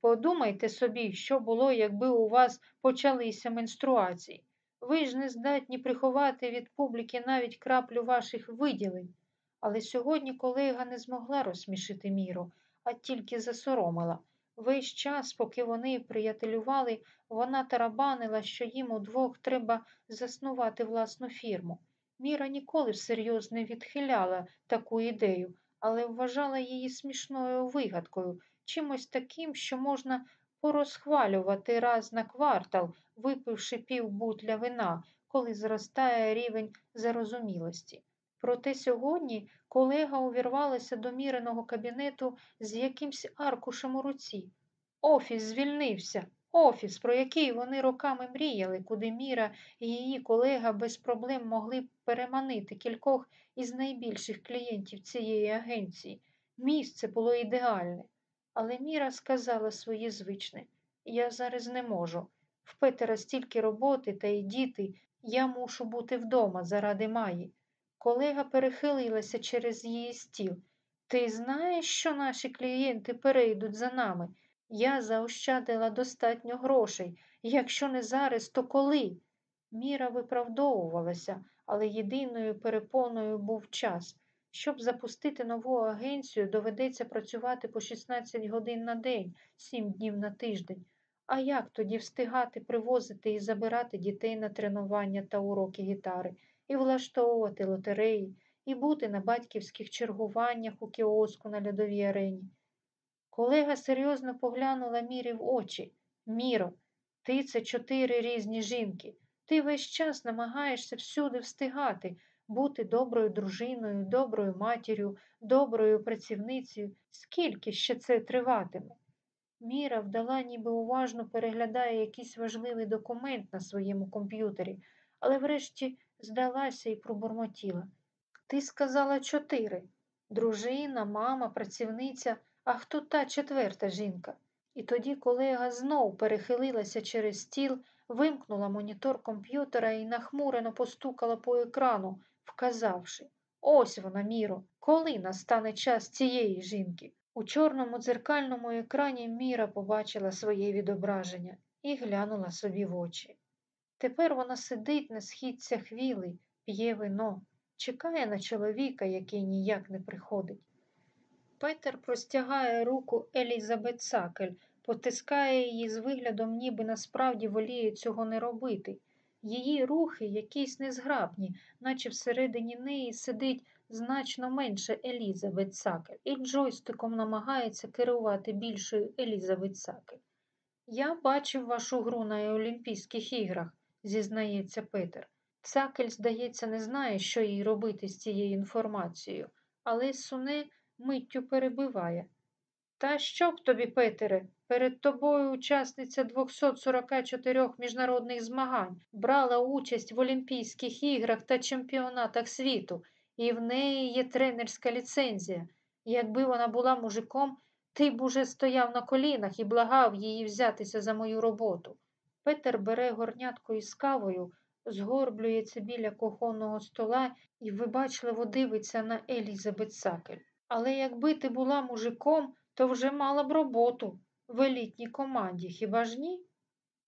Подумайте собі, що було, якби у вас почалися менструації. Ви ж не здатні приховати від публіки навіть краплю ваших виділень. Але сьогодні колега не змогла розсмішити міру, а тільки засоромила. Весь час, поки вони приятелювали, вона тарабанила, що їм удвох треба заснувати власну фірму. Міра ніколи всерйоз не відхиляла таку ідею, але вважала її смішною вигадкою, чимось таким, що можна порозхвалювати раз на квартал, випивши пів бутля вина, коли зростає рівень зарозумілості. Проте сьогодні колега увірвалася до міреного кабінету з якимсь аркушем у руці. Офіс звільнився, офіс, про який вони роками мріяли, куди Міра і її колега без проблем могли б переманити кількох із найбільших клієнтів цієї агенції. Місце було ідеальне. Але Міра сказала своє звичне я зараз не можу. В Петера стільки роботи та й діти, я мушу бути вдома заради Маї. Колега перехилилася через її стіл. Ти знаєш, що наші клієнти перейдуть за нами? Я заощадила достатньо грошей. Якщо не зараз, то коли? Міра виправдовувалася, але єдиною перепоною був час. Щоб запустити нову агенцію, доведеться працювати по 16 годин на день, 7 днів на тиждень. А як тоді встигати привозити і забирати дітей на тренування та уроки гітари, і влаштовувати лотереї, і бути на батьківських чергуваннях у кіоску на льодовій арені? Колега серйозно поглянула Мірі в очі. Міро, ти це чотири різні жінки. Ти весь час намагаєшся всюди встигати, бути доброю дружиною, доброю матір'ю, доброю працівницею. Скільки ще це триватиме? Міра вдала, ніби уважно переглядає якийсь важливий документ на своєму комп'ютері, але врешті здалася і пробурмотіла. Ти сказала чотири дружина, мама, працівниця, а хто та четверта жінка? І тоді колега знов перехилилася через стіл, вимкнула монітор комп'ютера і нахмурено постукала по екрану, вказавши ось вона, Міро, коли настане час цієї жінки. У чорному дзеркальному екрані Міра побачила своє відображення і глянула собі в очі. Тепер вона сидить на східцях віли, п'є вино, чекає на чоловіка, який ніяк не приходить. Петер простягає руку Елізабет Сакель, потискає її з виглядом, ніби насправді воліє цього не робити. Її рухи якісь незграбні, наче всередині неї сидить значно менше Елізабет Сакель, і джойстиком намагається керувати більшою Елізабет Сакель. Я бачив вашу гру на Олімпійських іграх, зізнається Петер. Цакель, здається, не знає, що їй робити з цією інформацією, але суне миттю перебиває. Та що б тобі, Петере, перед тобою учасниця 244 міжнародних змагань, брала участь в Олімпійських іграх та чемпіонатах світу, і в неї є тренерська ліцензія. Якби вона була мужиком, ти б уже стояв на колінах і благав її взятися за мою роботу. Петер бере горнятку із кавою, згорблюється біля кухонного стола і вибачливо дивиться на Елізабет Сакель. Але якби ти була мужиком, то вже мала б роботу в елітній команді, хіба ж ні?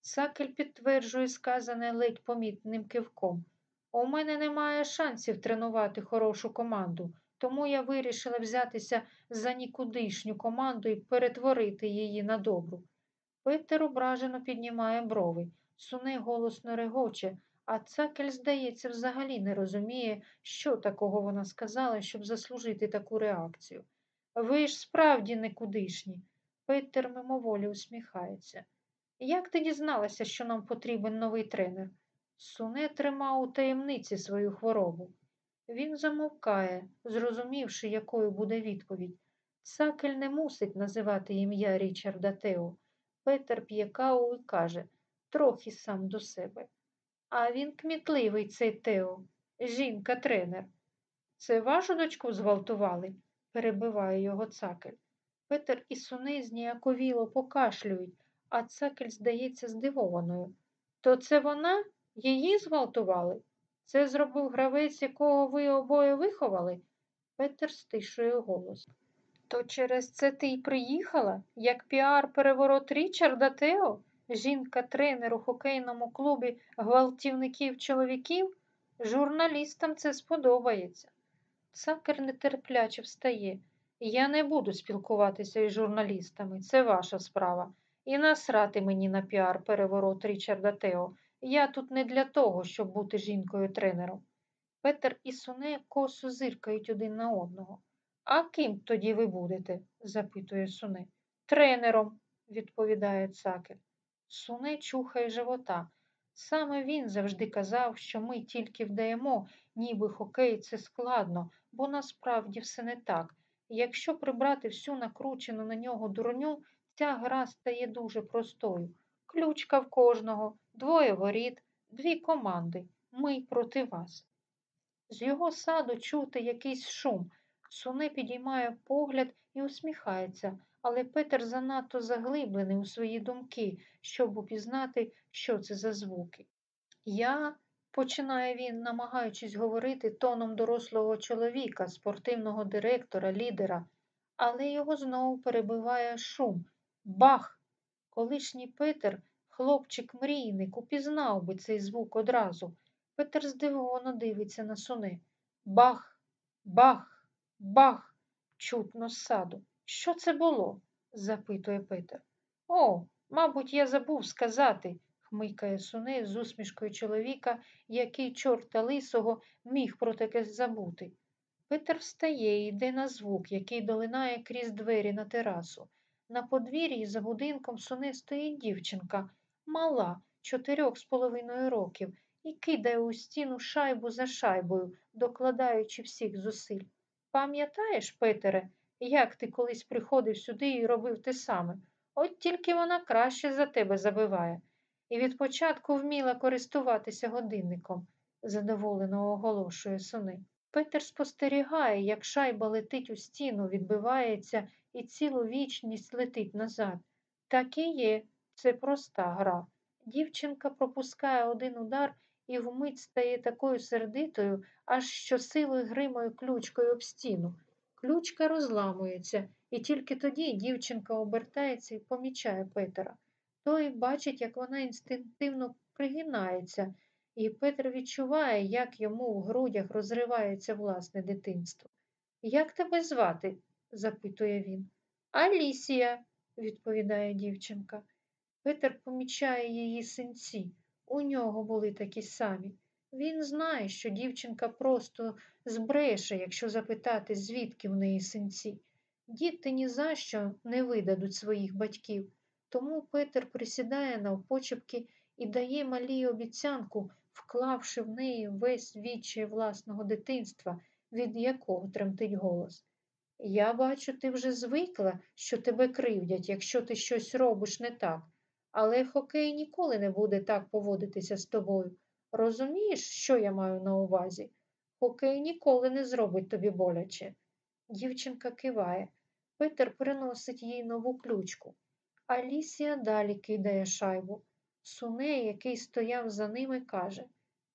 Сакель підтверджує сказане ледь помітним кивком. У мене немає шансів тренувати хорошу команду, тому я вирішила взятися за нікудишню команду і перетворити її на добру. Петер ображено піднімає брови, суне голосно регоче, а цакель, здається, взагалі не розуміє, що такого вона сказала, щоб заслужити таку реакцію. Ви ж справді никудишні. Петер мимоволі усміхається. Як ти дізналася, що нам потрібен новий тренер? Суне тримав у таємниці свою хворобу. Він замовкає, зрозумівши, якою буде відповідь. Сакель не мусить називати ім'я Річарда Тео. Петер п'є каву і каже трохи сам до себе. А він кмітливий, цей Тео, жінка-тренер. Це вашу дочку зґвалтували? перебиває його цакель. Петер і суни зніяковіло покашлюють, а цакель здається здивованою. То це вона? Її зґвалтували? Це зробив гравець, якого ви обоє виховали? Петер стишує голос. То через це ти й приїхала, як піар-переворот Річарда Тео, жінка-тренер у хокейному клубі гвалтівників чоловіків? Журналістам це сподобається. Цакель нетерпляче встає. Я не буду спілкуватися із журналістами, це ваша справа. І насрати мені на піар переворот Річарда Тео. Я тут не для того, щоб бути жінкою-тренером. Петер і Суне косо зиркають один на одного. А ким тоді ви будете? запитує Суне. Тренером, відповідає цакер. Суне чухає живота. Саме він завжди казав, що ми тільки вдаємо, ніби хокей це складно, бо насправді все не так. Якщо прибрати всю накручену на нього дурню, ця гра стає дуже простою. Ключка в кожного, двоє воріт, дві команди. Ми проти вас. З його саду чути якийсь шум. Суне підіймає погляд і усміхається, але Петер занадто заглиблений у свої думки, щоб упізнати, що це за звуки. Я, починає він, намагаючись говорити тоном дорослого чоловіка, спортивного директора, лідера, але його знову перебиває шум. Бах! Колишній Петер, хлопчик мрійник, упізнав би цей звук одразу. Петер здивовано дивиться на суни. Бах, бах, бах, чутно з саду. Що це було? запитує Петер. О, мабуть, я забув сказати, хмикає суне з усмішкою чоловіка, який чорта лисого міг про таке забути. Петер встає і йде на звук, який долинає крізь двері на терасу. На подвір'ї за будинком суне стоїть дівчинка, мала, чотирьох з половиною років, і кидає у стіну шайбу за шайбою, докладаючи всіх зусиль. Пам'ятаєш, Петере, як ти колись приходив сюди і робив те саме? От тільки вона краще за тебе забиває. І від початку вміла користуватися годинником, задоволено оголошує суни. Петер спостерігає, як шайба летить у стіну, відбивається і цілу вічність летить назад. Так і є, це проста гра. Дівчинка пропускає один удар і вмить стає такою сердитою, аж що силою гримою ключкою об стіну. Ключка розламується, і тільки тоді дівчинка обертається і помічає Петера. Той бачить, як вона інстинктивно пригинається, і Петр відчуває, як йому в грудях розривається власне дитинство. Як тебе звати? запитує він. Алісія, відповідає дівчинка. Петер помічає її синці. У нього були такі самі. Він знає, що дівчинка просто збреше, якщо запитати, звідки в неї синці. Діти ні за що не видадуть своїх батьків. Тому Петер присідає навпочепки і дає малій обіцянку вклавши в неї весь відчай власного дитинства, від якого тремтить голос. Я бачу, ти вже звикла, що тебе кривдять, якщо ти щось робиш не так, але хокей ніколи не буде так поводитися з тобою. Розумієш, що я маю на увазі? Хокей ніколи не зробить тобі боляче. Дівчинка киває. Петер приносить їй нову ключку. Алісія далі кидає шайбу. Суне, який стояв за ними, каже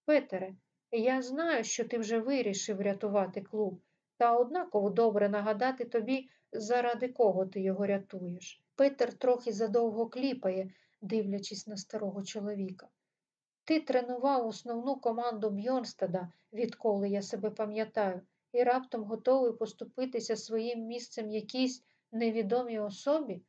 Петере, я знаю, що ти вже вирішив рятувати клуб, та однаково добре нагадати тобі, заради кого ти його рятуєш. Петер трохи задовго кліпає, дивлячись на старого чоловіка. Ти тренував основну команду Бьорнстада, відколи я себе пам'ятаю, і раптом готовий поступитися своїм місцем якійсь невідомій особі.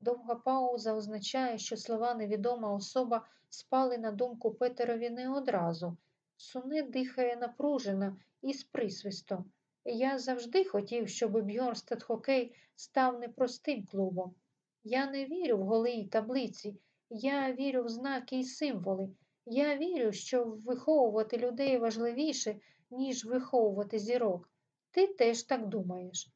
Довга пауза означає, що слова невідома особа спали на думку Петерові не одразу. Суне дихає напружено і з присвистом. Я завжди хотів, щоб Бьорнстад хокей став непростим клубом. Я не вірю в голи й таблиці, я вірю в знаки і символи. Я вірю, що виховувати людей важливіше, ніж виховувати зірок. Ти теж так думаєш.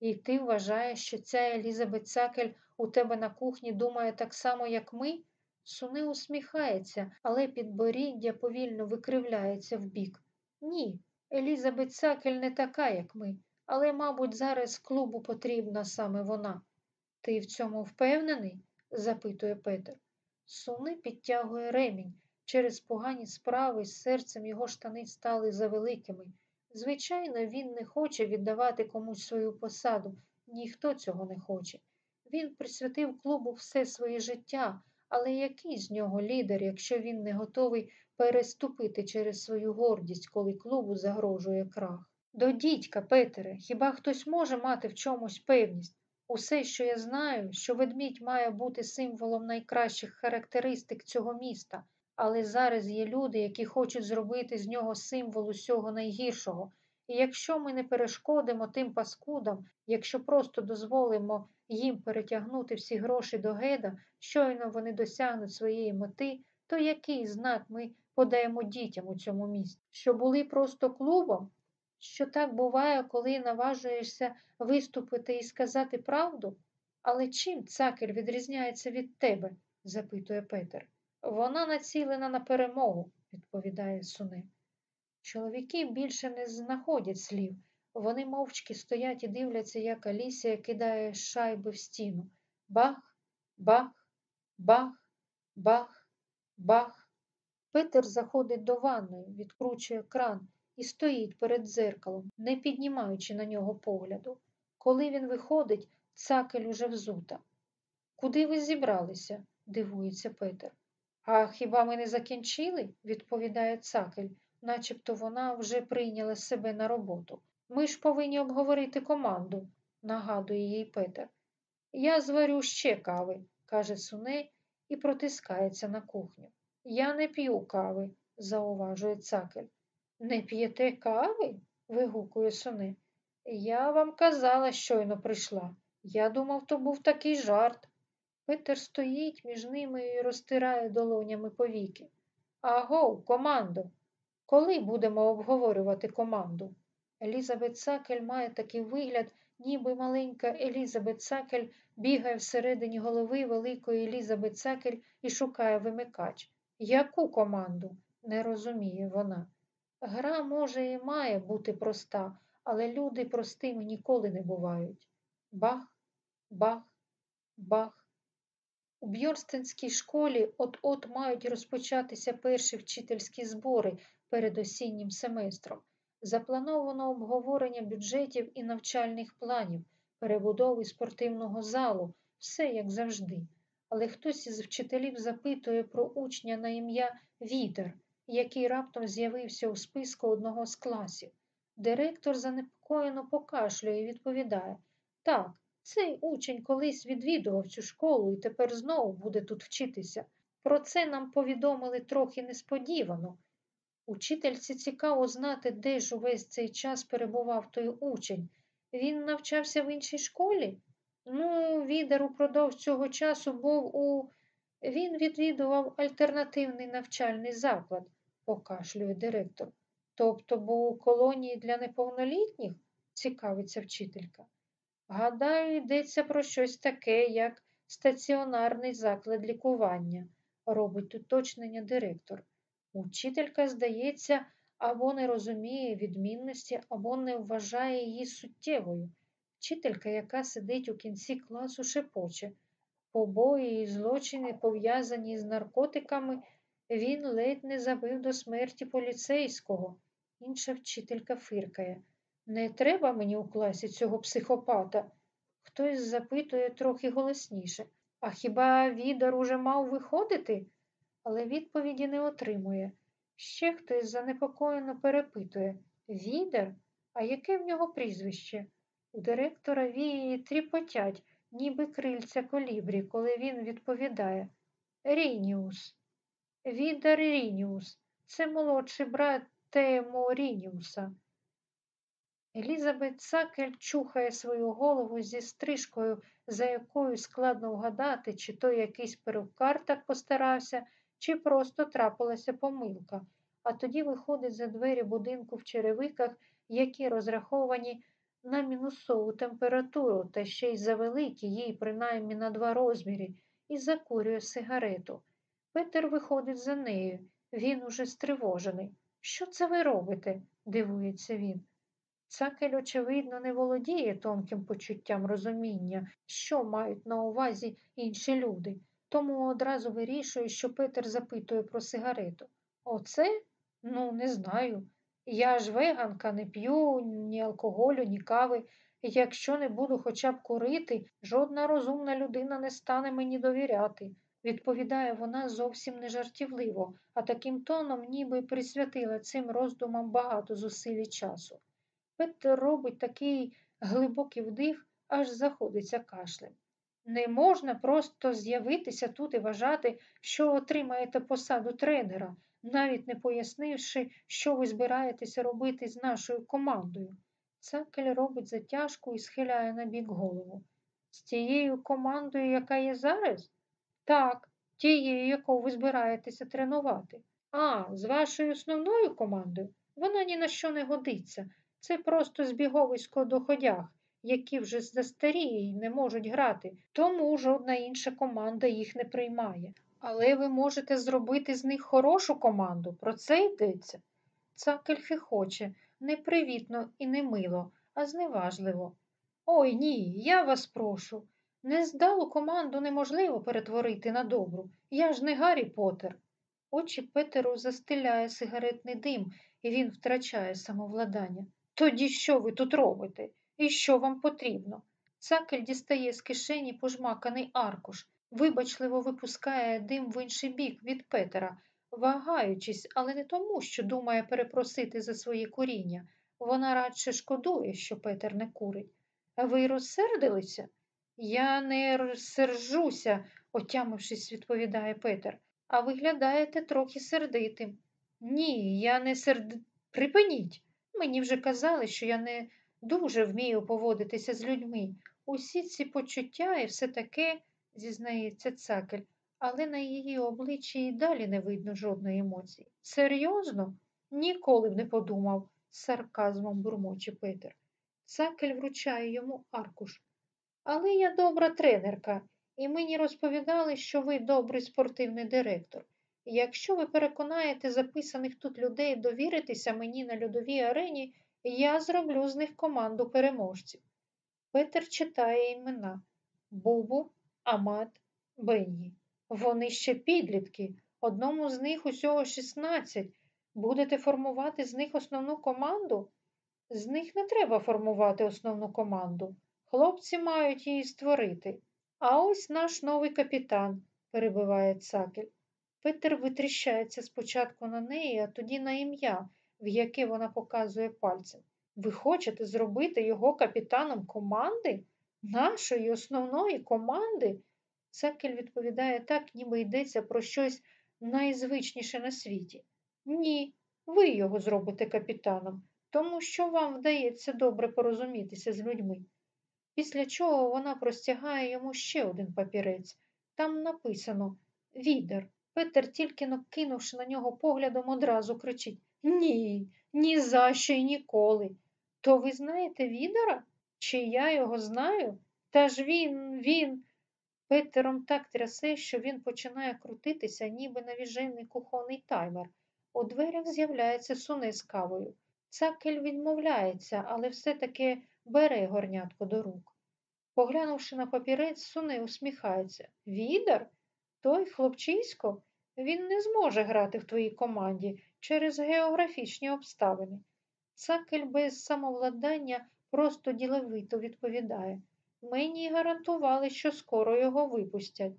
І ти вважаєш, що ця Елізабет Цакель у тебе на кухні думає так само, як ми? Суни усміхається, але підборіддя повільно викривляється вбік. Ні, Елізабет Цакель не така, як ми, але, мабуть, зараз клубу потрібна саме вона. Ти в цьому впевнений? запитує Петер. Суни підтягує ремінь. Через погані справи з серцем його штани стали завеликими. Звичайно, він не хоче віддавати комусь свою посаду, ніхто цього не хоче. Він присвятив клубу все своє життя, але який з нього лідер, якщо він не готовий переступити через свою гордість, коли клубу загрожує крах? До дідька, Петере, хіба хтось може мати в чомусь певність? Усе, що я знаю, що ведмідь має бути символом найкращих характеристик цього міста, але зараз є люди, які хочуть зробити з нього символ усього найгіршого. І якщо ми не перешкодимо тим паскудам, якщо просто дозволимо їм перетягнути всі гроші до геда, щойно вони досягнуть своєї мети, то який знак ми подаємо дітям у цьому місті? Що були просто клубом? Що так буває, коли наважуєшся виступити і сказати правду? Але чим цакель відрізняється від тебе? запитує Петер. Вона націлена на перемогу, відповідає Суне. Чоловіки більше не знаходять слів. Вони мовчки стоять і дивляться, як Алісія кидає шайби в стіну. Бах, бах, бах, бах, бах. Петер заходить до ванної, відкручує кран і стоїть перед дзеркалом, не піднімаючи на нього погляду. Коли він виходить, цакель уже взута. Куди ви зібралися? дивується Петер. А хіба ми не закінчили? відповідає цакель, начебто вона вже прийняла себе на роботу. Ми ж повинні обговорити команду, нагадує їй Петер. Я зварю ще кави, каже Суне і протискається на кухню. Я не п'ю кави, зауважує цакель. Не п'єте кави? вигукує Суне. Я вам казала, щойно прийшла. Я думав, то був такий жарт. Петер стоїть між ними і розтирає долонями повіки. Агов, командо, коли будемо обговорювати команду? Елізабет Сакель має такий вигляд, ніби маленька Елізабет Сакель бігає всередині голови великої Елізабет Сакель і шукає вимикач. Яку команду? не розуміє вона. Гра, може, і має бути проста, але люди простими ніколи не бувають. Бах, бах, бах. У Бьорстенській школі от-от мають розпочатися перші вчительські збори перед осіннім семестром. Заплановано обговорення бюджетів і навчальних планів, перебудови спортивного залу, все як завжди. Але хтось із вчителів запитує про учня на ім'я Вітер, який раптом з'явився у списку одного з класів. Директор занепокоєно покашлює і відповідає так, цей учень колись відвідував цю школу і тепер знову буде тут вчитися. Про це нам повідомили трохи несподівано. Учительці цікаво знати, де ж увесь цей час перебував той учень. Він навчався в іншій школі? Ну, відер упродовж цього часу був у. Він відвідував альтернативний навчальний заклад, покашлює директор. Тобто був у колонії для неповнолітніх? цікавиться вчителька. Гадаю, йдеться про щось таке, як стаціонарний заклад лікування, робить уточнення директор. Учителька, здається, або не розуміє відмінності, або не вважає її суттєвою. Вчителька, яка сидить у кінці класу, шепоче. Побої і злочини, пов'язані з наркотиками, він ледь не забив до смерті поліцейського. Інша вчителька фиркає. Не треба мені у класі цього психопата. Хтось запитує трохи голосніше. А хіба відар уже мав виходити? Але відповіді не отримує. Ще хтось занепокоєно перепитує Відер? А яке в нього прізвище? У директора вії тріпотять, ніби крильця колібрі, коли він відповідає Рініус. Відер Рініус. Це молодший брат Темо Рініуса. Елізабет Цакель чухає свою голову зі стрижкою, за якою складно вгадати, чи то якийсь перукар так постарався, чи просто трапилася помилка, а тоді виходить за двері будинку в черевиках, які розраховані на мінусову температуру та ще й завеликі їй принаймні на два розміри, і закурює сигарету. Петер виходить за нею. Він уже стривожений. Що це ви робите? дивується він. Цакель, очевидно, не володіє тонким почуттям розуміння, що мають на увазі інші люди, тому одразу вирішує, що Петер запитує про сигарету. Оце? Ну, не знаю. Я ж веганка, не п'ю ні алкоголю, ні кави. Якщо не буду хоча б курити, жодна розумна людина не стане мені довіряти, відповідає вона зовсім не жартівливо, а таким тоном ніби присвятила цим роздумам багато зусиль і часу. Петер робить такий глибокий вдих, аж заходиться кашлем. Не можна просто з'явитися тут і вважати, що отримаєте посаду тренера, навіть не пояснивши, що ви збираєтеся робити з нашою командою. Цакель робить затяжку і схиляє на бік голову. З тією командою, яка є зараз? Так, тією, яку ви збираєтеся тренувати. А, з вашою основною командою вона ні на що не годиться. Це просто збіговисько доходях, які вже застаріє і не можуть грати, тому жодна інша команда їх не приймає. Але ви можете зробити з них хорошу команду, про це йдеться. Цакель хихоче, непривітно і не мило, а зневажливо. Ой ні, я вас прошу. Нездалу команду неможливо перетворити на добру. Я ж не Гаррі Поттер». Очі Петеру застиляє сигаретний дим, і він втрачає самовладання. Тоді що ви тут робите? І що вам потрібно? Цакель дістає з кишені пожмаканий аркуш, вибачливо випускає дим в інший бік від Петера, вагаючись, але не тому, що думає перепросити за своє куріння. Вона радше шкодує, що Петер не курить. Ви розсердилися? Я не розсержуся, отямившись, відповідає Петер, а виглядаєте трохи сердитим. Ні, я не серд... Припиніть. Мені вже казали, що я не дуже вмію поводитися з людьми. Усі ці почуття і все таке, зізнається цакель, але на її обличчі і далі не видно жодної емоції. Серйозно? Ніколи б не подумав, з сарказмом бурмоче Петер. Цакель вручає йому аркуш. Але я добра тренерка, і мені розповідали, що ви добрий спортивний директор. Якщо ви переконаєте записаних тут людей довіритися мені на льодовій арені, я зроблю з них команду переможців. Петер читає імена Бубу, Амат, Бенні. Вони ще підлітки. Одному з них усього 16. Будете формувати з них основну команду? З них не треба формувати основну команду. Хлопці мають її створити. А ось наш новий капітан, перебиває цакель. Петер витріщається спочатку на неї, а тоді на ім'я, в яке вона показує пальцем. Ви хочете зробити його капітаном команди? Нашої основної команди? Цакель відповідає так, ніби йдеться про щось найзвичніше на світі. Ні, ви його зробите капітаном, тому що вам вдається добре порозумітися з людьми. Після чого вона простягає йому ще один папірець. Там написано Відер. Петер, тільки кинувши на нього поглядом, одразу кричить Ні, ні за що й ніколи. То ви знаєте відера? Чи я його знаю? Та ж він, він. Петером так трясе, що він починає крутитися, ніби навіжений кухонний таймер. У дверях з'являється суне з кавою. Цакель відмовляється, але все-таки бере горнятку до рук. Поглянувши на папірець, суне усміхається. Відер? Той хлопчисько? Він не зможе грати в твоїй команді через географічні обставини. Цакель без самовладання просто діловито відповідає. Мені гарантували, що скоро його випустять.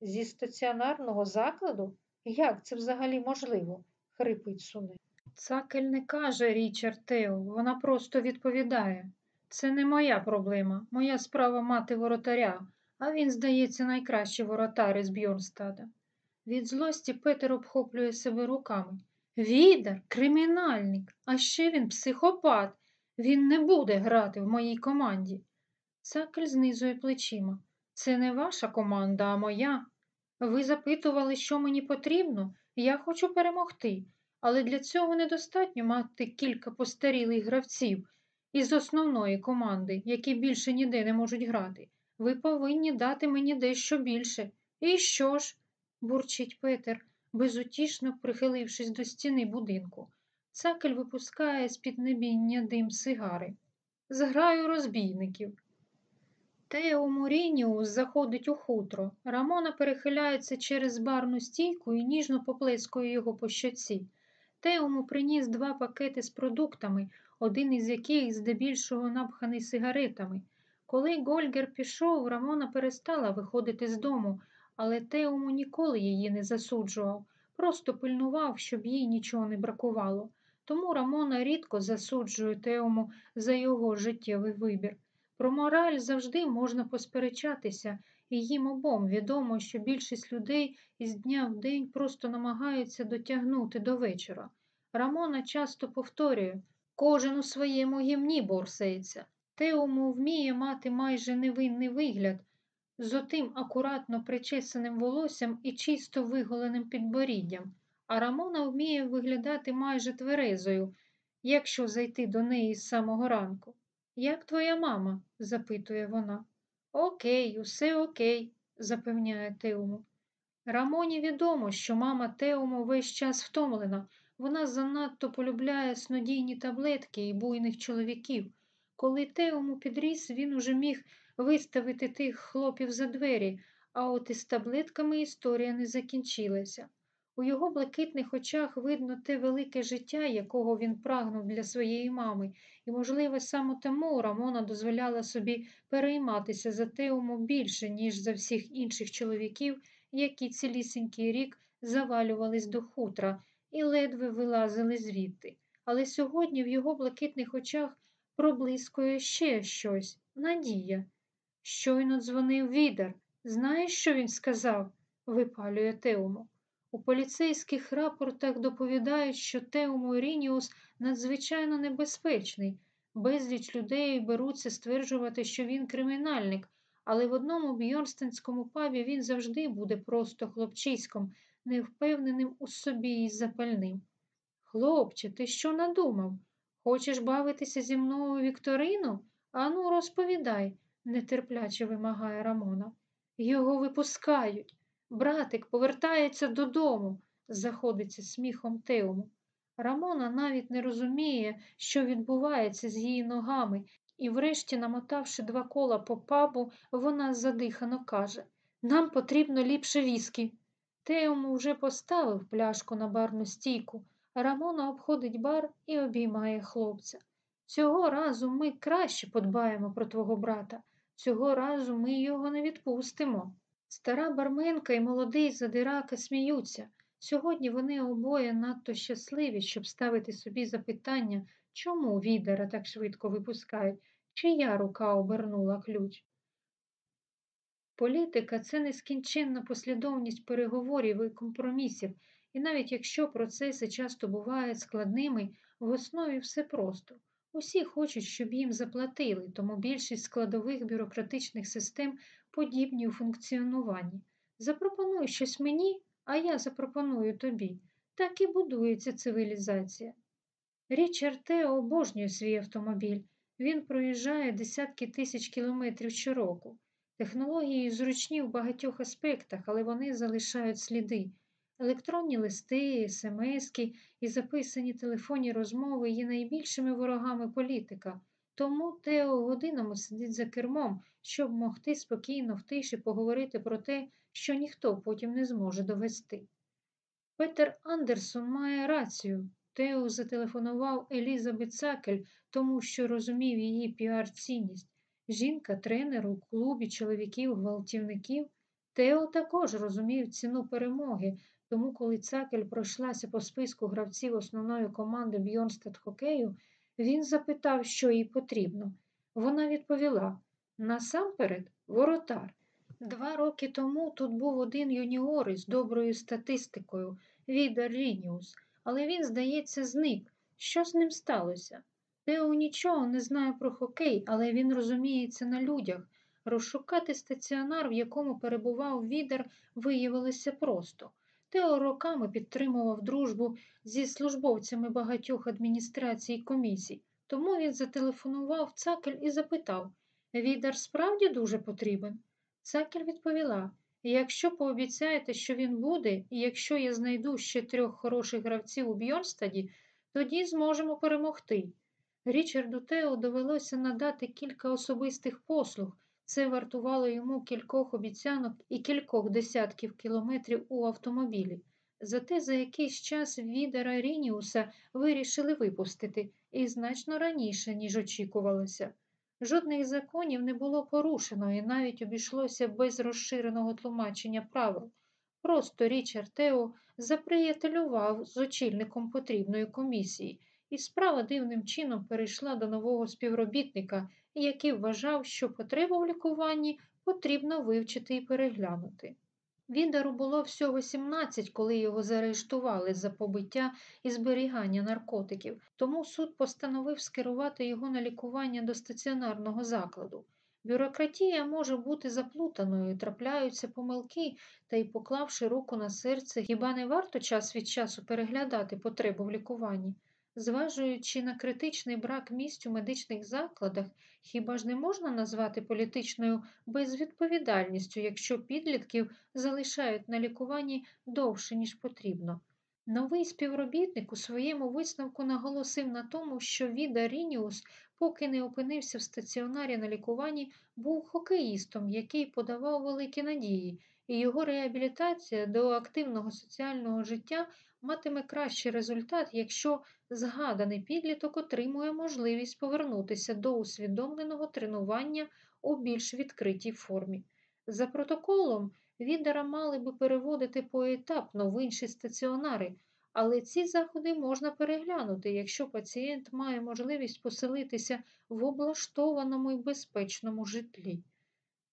Зі стаціонарного закладу? Як це взагалі можливо? хрипить суне. Цакель не каже Річард Тео, вона просто відповідає. Це не моя проблема. Моя справа мати воротаря, а він, здається, найкращий воротар із Бьорнстада. Від злості Петер обхоплює себе руками. Відер, кримінальник, а ще він психопат. Він не буде грати в моїй команді. Цакель знизує плечима. Це не ваша команда, а моя. Ви запитували, що мені потрібно? Я хочу перемогти, але для цього недостатньо мати кілька постарілих гравців із основної команди, які більше ніде не можуть грати. Ви повинні дати мені дещо більше. І що ж? бурчить Петер, безутішно прихилившись до стіни будинку. Цакель випускає з-під небіння дим сигари. Зграю розбійників. Тео Мурініус заходить у хутро. Рамона перехиляється через барну стійку і ніжно поплескує його по щоці. Теому приніс два пакети з продуктами, один із яких здебільшого напханий сигаретами. Коли Гольгер пішов, Рамона перестала виходити з дому, але Теому ніколи її не засуджував, просто пильнував, щоб їй нічого не бракувало. Тому Рамона рідко засуджує Теому за його життєвий вибір. Про мораль завжди можна посперечатися, і їм обом відомо, що більшість людей із дня в день просто намагаються дотягнути до вечора. Рамона часто повторює кожен у своєму гімні борсається. Теому вміє мати майже невинний вигляд з отим акуратно причесаним волоссям і чисто виголеним підборіддям, а Рамона вміє виглядати майже тверезою, якщо зайти до неї з самого ранку. Як твоя мама? запитує вона. Окей, усе окей, запевняє Теуму. Рамоні відомо, що мама Теуму весь час втомлена. Вона занадто полюбляє снодійні таблетки і буйних чоловіків. Коли Теуму підріс, він уже міг виставити тих хлопів за двері, а от із таблетками історія не закінчилася. У його блакитних очах видно те велике життя, якого він прагнув для своєї мами, і, можливо, саме тому Рамона дозволяла собі перейматися за Теуму більше, ніж за всіх інших чоловіків, які цілісінький рік завалювались до хутра і ледве вилазили звідти. Але сьогодні в його блакитних очах проблискує ще щось надія. Щойно дзвонив відер. Знаєш, що він сказав? випалює Теуму. У поліцейських рапортах доповідають, що Теуму Рініус надзвичайно небезпечний. Безліч людей беруться стверджувати, що він кримінальник, але в одному бьорстенському пабі він завжди буде просто хлопчиськом, невпевненим у собі і запальним. Хлопче, ти що надумав? Хочеш бавитися зі мною Вікторину? Ану, розповідай, нетерпляче вимагає Рамона. Його випускають. Братик повертається додому, заходиться сміхом Теуму. Рамона навіть не розуміє, що відбувається з її ногами, і, врешті, намотавши два кола по пабу, вона задихано каже Нам потрібно ліпше віскі. Теому вже поставив пляшку на барну стійку, Рамона обходить бар і обіймає хлопця. Цього разу ми краще подбаємо про твого брата. Цього разу ми його не відпустимо. Стара барменка і молодий задирака сміються. Сьогодні вони обоє надто щасливі, щоб ставити собі запитання, чому відера так швидко випускають, чия рука обернула ключ. Політика це нескінченна послідовність переговорів і компромісів, і навіть якщо процеси часто бувають складними, в основі все просто. Усі хочуть, щоб їм заплатили, тому більшість складових бюрократичних систем подібні у функціонуванні. Запропонуй щось мені, а я запропоную тобі. Так і будується цивілізація. Річард Тео обожнює свій автомобіль. Він проїжджає десятки тисяч кілометрів щороку. Технології зручні в багатьох аспектах, але вони залишають сліди. Електронні листи, смски і записані телефонні розмови є найбільшими ворогами політика. Тому Тео годинами сидить за кермом, щоб могти спокійно в тиші поговорити про те, що ніхто потім не зможе довести. Петер Андерсон має рацію. Тео зателефонував Елізабет Цакель, тому що розумів її піар-цінність. Жінка, тренер у клубі чоловіків-гвалтівників. Тео також розумів ціну перемоги, тому коли Цакель пройшлася по списку гравців основної команди Бьорнстад хокею, він запитав, що їй потрібно. Вона відповіла насамперед, воротар. Два роки тому тут був один юніор із доброю статистикою Відар Рініус, але він, здається, зник. Що з ним сталося? Тео нічого не знає про хокей, але він розуміється на людях. Розшукати стаціонар, в якому перебував відер, виявилося просто. Тео роками підтримував дружбу зі службовцями багатьох адміністрацій і комісій, тому він зателефонував Цакель і запитав Відер справді дуже потрібен? Цакель відповіла Якщо пообіцяєте, що він буде, і якщо я знайду ще трьох хороших гравців у Бьорнстаді, тоді зможемо перемогти. Річарду Тео довелося надати кілька особистих послуг. Це вартувало йому кількох обіцянок і кількох десятків кілометрів у автомобілі. Зате за якийсь час відера Рініуса вирішили випустити і значно раніше, ніж очікувалося. Жодних законів не було порушено і навіть обійшлося без розширеного тлумачення правил. Просто Річард Тео заприятелював з очільником потрібної комісії, і справа дивним чином перейшла до нового співробітника, який вважав, що потребу в лікуванні потрібно вивчити і переглянути. Відару було всього 17, коли його заарештували за побиття і зберігання наркотиків, тому суд постановив скерувати його на лікування до стаціонарного закладу. Бюрократія може бути заплутаною, трапляються помилки, та й, поклавши руку на серце, хіба не варто час від часу переглядати потребу в лікуванні? Зважуючи на критичний брак місць у медичних закладах, хіба ж не можна назвати політичною безвідповідальністю, якщо підлітків залишають на лікуванні довше, ніж потрібно? Новий співробітник у своєму висновку наголосив на тому, що Віда Рініус, поки не опинився в стаціонарі на лікуванні, був хокеїстом, який подавав великі надії, і його реабілітація до активного соціального життя матиме кращий результат, якщо згаданий підліток отримує можливість повернутися до усвідомленого тренування у більш відкритій формі. За протоколом, відера мали би переводити поетапно в інші стаціонари, але ці заходи можна переглянути, якщо пацієнт має можливість поселитися в облаштованому і безпечному житлі.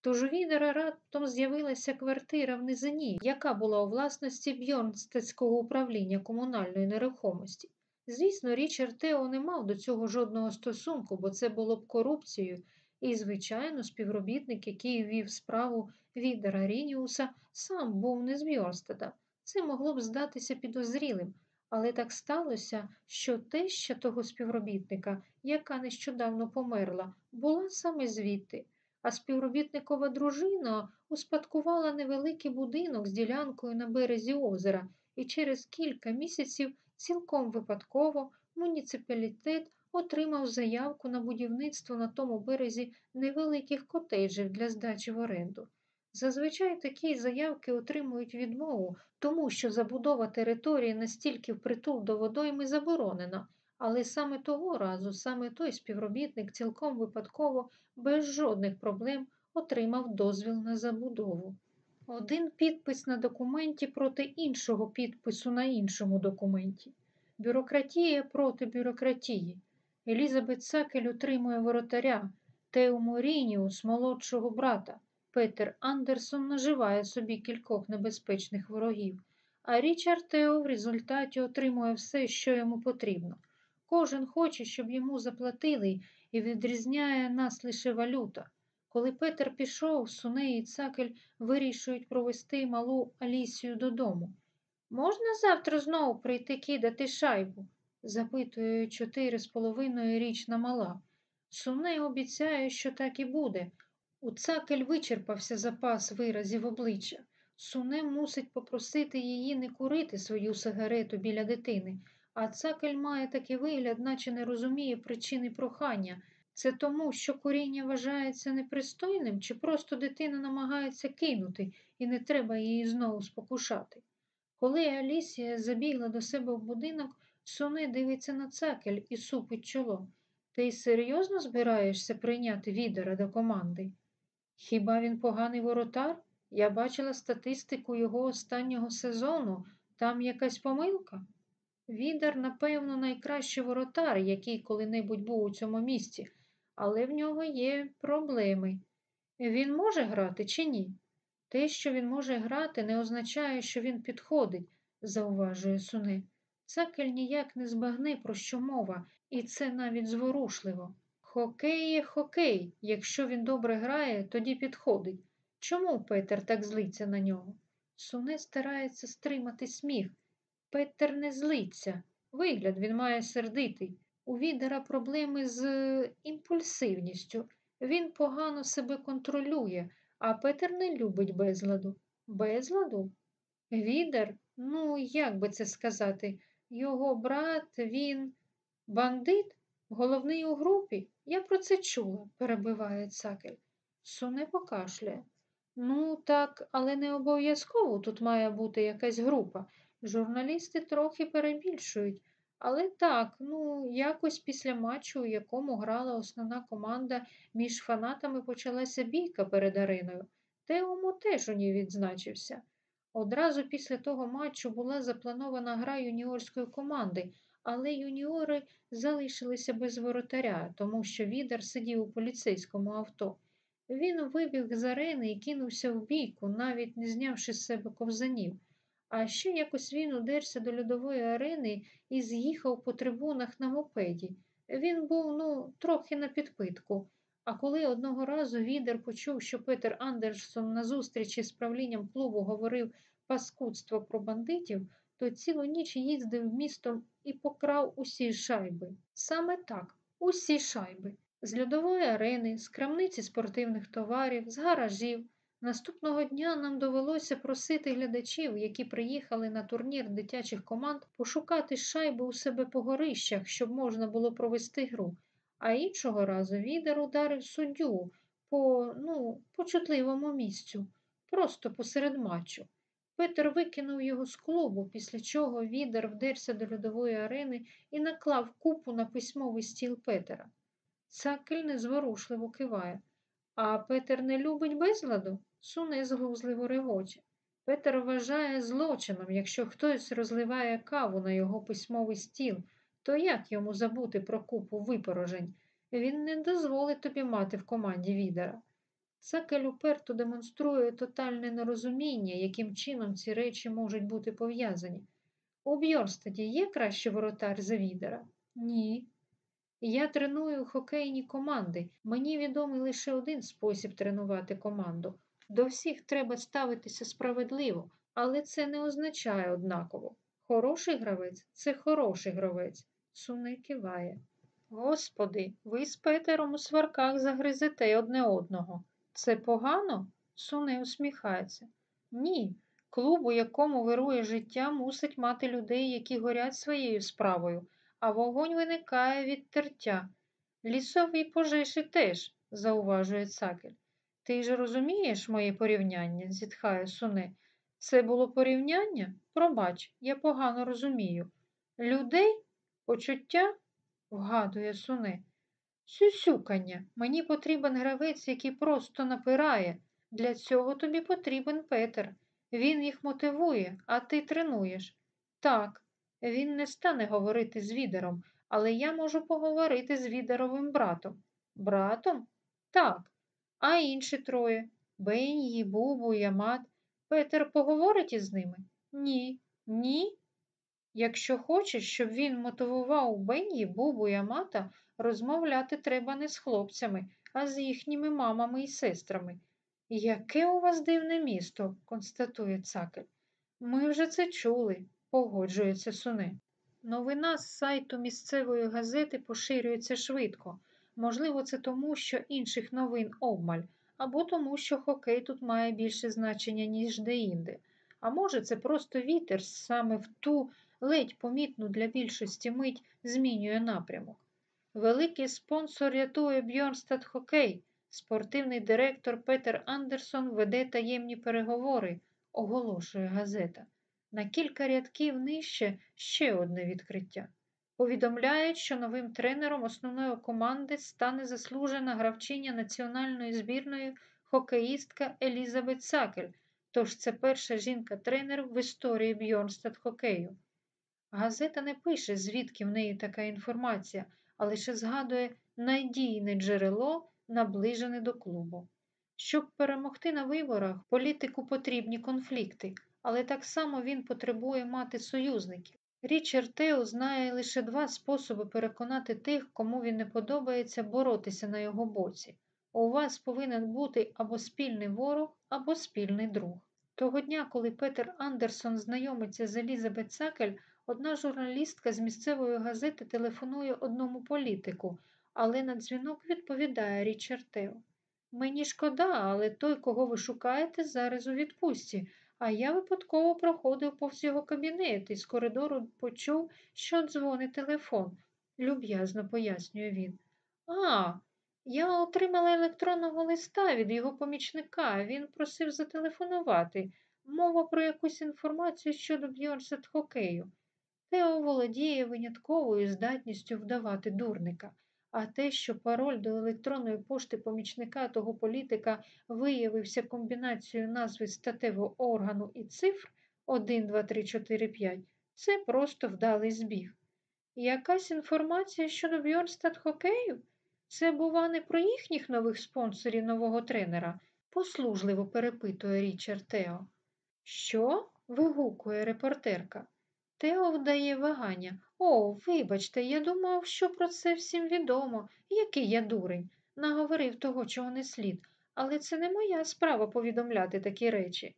Тож у Відера раптом з'явилася квартира в низині, яка була у власності Бьорнстедського управління комунальної нерухомості. Звісно, Річард Тео не мав до цього жодного стосунку, бо це було б корупцією, і, звичайно, співробітник, який вів справу Відера Рініуса, сам був не з Бьорнстеда. Це могло б здатися підозрілим, але так сталося, що теща того співробітника, яка нещодавно померла, була саме звідти а співробітникова дружина успадкувала невеликий будинок з ділянкою на березі озера, і через кілька місяців цілком випадково муніципалітет отримав заявку на будівництво на тому березі невеликих котеджів для здачі в оренду. Зазвичай такі заявки отримують відмову, тому що забудова території настільки впритул до водойми заборонена, але саме того разу, саме той співробітник цілком випадково, без жодних проблем отримав дозвіл на забудову. Один підпис на документі проти іншого підпису на іншому документі. Бюрократія проти бюрократії. Елізабет Сакель утримує воротаря, Тео Морініус, молодшого брата. Петер Андерсон наживає собі кількох небезпечних ворогів, а Річард Тео в результаті отримує все, що йому потрібно. Кожен хоче, щоб йому заплатили, і відрізняє нас лише валюта. Коли Петер пішов, Суне і Цакель вирішують провести малу Алісію додому. Можна завтра знову прийти кидати шайбу? запитує чотири з половиною річна мала. Суне обіцяє, що так і буде. У цакель вичерпався запас виразів обличчя. Суне мусить попросити її не курити свою сигарету біля дитини, а цакель має такий вигляд, наче не розуміє причини прохання. Це тому, що куріння вважається непристойним, чи просто дитина намагається кинути і не треба її знову спокушати. Коли Алісія забігла до себе в будинок, Суне дивиться на цакель і супить чоло. Ти серйозно збираєшся прийняти відера до команди? Хіба він поганий воротар? Я бачила статистику його останнього сезону. Там якась помилка? Відер, напевно, найкращий воротар, який коли-небудь був у цьому місці, але в нього є проблеми. Він може грати чи ні? Те, що він може грати, не означає, що він підходить, зауважує Суне. Цакель ніяк не збагне, про що мова, і це навіть зворушливо. Хокей є хокей. Якщо він добре грає, тоді підходить. Чому Петер так злиться на нього? Суне старається стримати сміх. Петер не злиться. Вигляд він має сердитий. У відера проблеми з імпульсивністю. Він погано себе контролює, а Петер не любить безладу. Безладу? Відер? Ну, як би це сказати? Його брат, він бандит, головний у групі. Я про це чула, перебиває цакель. Суне покашляє. Ну, так, але не обов'язково тут має бути якась група. Журналісти трохи перебільшують. Але так, ну, якось після матчу, у якому грала основна команда, між фанатами почалася бійка перед ареною. Теому теж у ній відзначився. Одразу після того матчу була запланована гра юніорської команди, але юніори залишилися без воротаря, тому що відер сидів у поліцейському авто. Він вибіг з арени і кинувся в бійку, навіть не знявши з себе ковзанів. А ще якось він удерся до льодової арени і з'їхав по трибунах на мопеді. Він був, ну, трохи на підпитку. А коли одного разу відер почув, що Петер Андерсон на зустрічі з правлінням клубу говорив паскудство про бандитів, то цілу ніч їздив містом і покрав усі шайби. Саме так, усі шайби. З льодової арени, з крамниці спортивних товарів, з гаражів. Наступного дня нам довелося просити глядачів, які приїхали на турнір дитячих команд, пошукати шайби у себе по горищах, щоб можна було провести гру. А іншого разу відер ударив суддю по, ну, по чутливому місцю, просто посеред матчу. Петер викинув його з клубу, після чого відер вдерся до льодової арени і наклав купу на письмовий стіл Петера. Цакель незворушливо киває. А Петер не любить безладу? Суне зглузливо регоче. Петер вважає злочином, якщо хтось розливає каву на його письмовий стіл, то як йому забути про купу випорожень? Він не дозволить тобі мати в команді відера. Цакель уперто демонструє тотальне нерозуміння, яким чином ці речі можуть бути пов'язані. У Бьорстаді є кращий воротар за відера? Ні. Я треную хокейні команди. Мені відомий лише один спосіб тренувати команду. До всіх треба ставитися справедливо, але це не означає однаково. Хороший гравець це хороший гравець. Суне киває. Господи, ви з Петером у сварках загризете одне одного. Це погано? Суне усміхається. Ні. Клуб, у якому вирує життя, мусить мати людей, які горять своєю справою, а вогонь виникає від тертя. Лісові пожежі теж, зауважує цакель. Ти ж розумієш моє порівняння? зітхає суне. Це було порівняння? Пробач, я погано розумію. Людей? Почуття? вгадує суне. Сюсюкання. Мені потрібен гравець, який просто напирає. Для цього тобі потрібен Петер. Він їх мотивує, а ти тренуєш. Так, він не стане говорити з відером, але я можу поговорити з відеровим братом. Братом? Так. А інші троє Бенї, Бубу, Ямат. Петер поговорить із ними? Ні. Ні? Якщо хочеш, щоб він мотивував Бенні, Бубу і Амата, розмовляти треба не з хлопцями, а з їхніми мамами і сестрами. Яке у вас дивне місто, констатує цакель. Ми вже це чули, погоджується Суне. Новина з сайту місцевої газети поширюється швидко. Можливо, це тому, що інших новин обмаль, або тому, що хокей тут має більше значення, ніж деінде. А може, це просто вітер саме в ту ледь помітну для більшості мить змінює напрямок. Великий спонсор рятує Бьорнстад Хокей. Спортивний директор Петер Андерсон веде таємні переговори, оголошує газета. На кілька рядків нижче ще одне відкриття. Повідомляють, що новим тренером основної команди стане заслужена гравчиня національної збірної хокеїстка Елізабет Сакель, тож це перша жінка-тренер в історії Бьорнстад хокею. Газета не пише, звідки в неї така інформація, а лише згадує надійне джерело, наближене до клубу. Щоб перемогти на виборах, політику потрібні конфлікти, але так само він потребує мати союзників. Річард Тео знає лише два способи переконати тих, кому він не подобається, боротися на його боці. У вас повинен бути або спільний ворог, або спільний друг. Того дня, коли Петер Андерсон знайомиться з Елізабет Сакель, одна журналістка з місцевої газети телефонує одному політику, але на дзвінок відповідає Річард Тео. Мені шкода, але той, кого ви шукаєте, зараз у відпустці, а я випадково проходив повз його кабінет і з коридору почув, що дзвонить телефон, люб'язно пояснює він. А, я отримала електронного листа від його помічника. Він просив зателефонувати. Мова про якусь інформацію щодо Бьорсет хокею. Тео володіє винятковою здатністю вдавати дурника. А те, що пароль до електронної пошти помічника того політика виявився комбінацією назви статевого органу і цифр 1, 2, 3, 4, 5, це просто вдалий збіг. Якась інформація щодо Бьорнстад хокею? Це, бува, не про їхніх нових спонсорів нового тренера, послужливо перепитує Річард Тео. Що? вигукує репортерка. Тео вдає вагання. О, вибачте, я думав, що про це всім відомо. Який я дурень. Наговорив того, чого не слід, але це не моя справа повідомляти такі речі.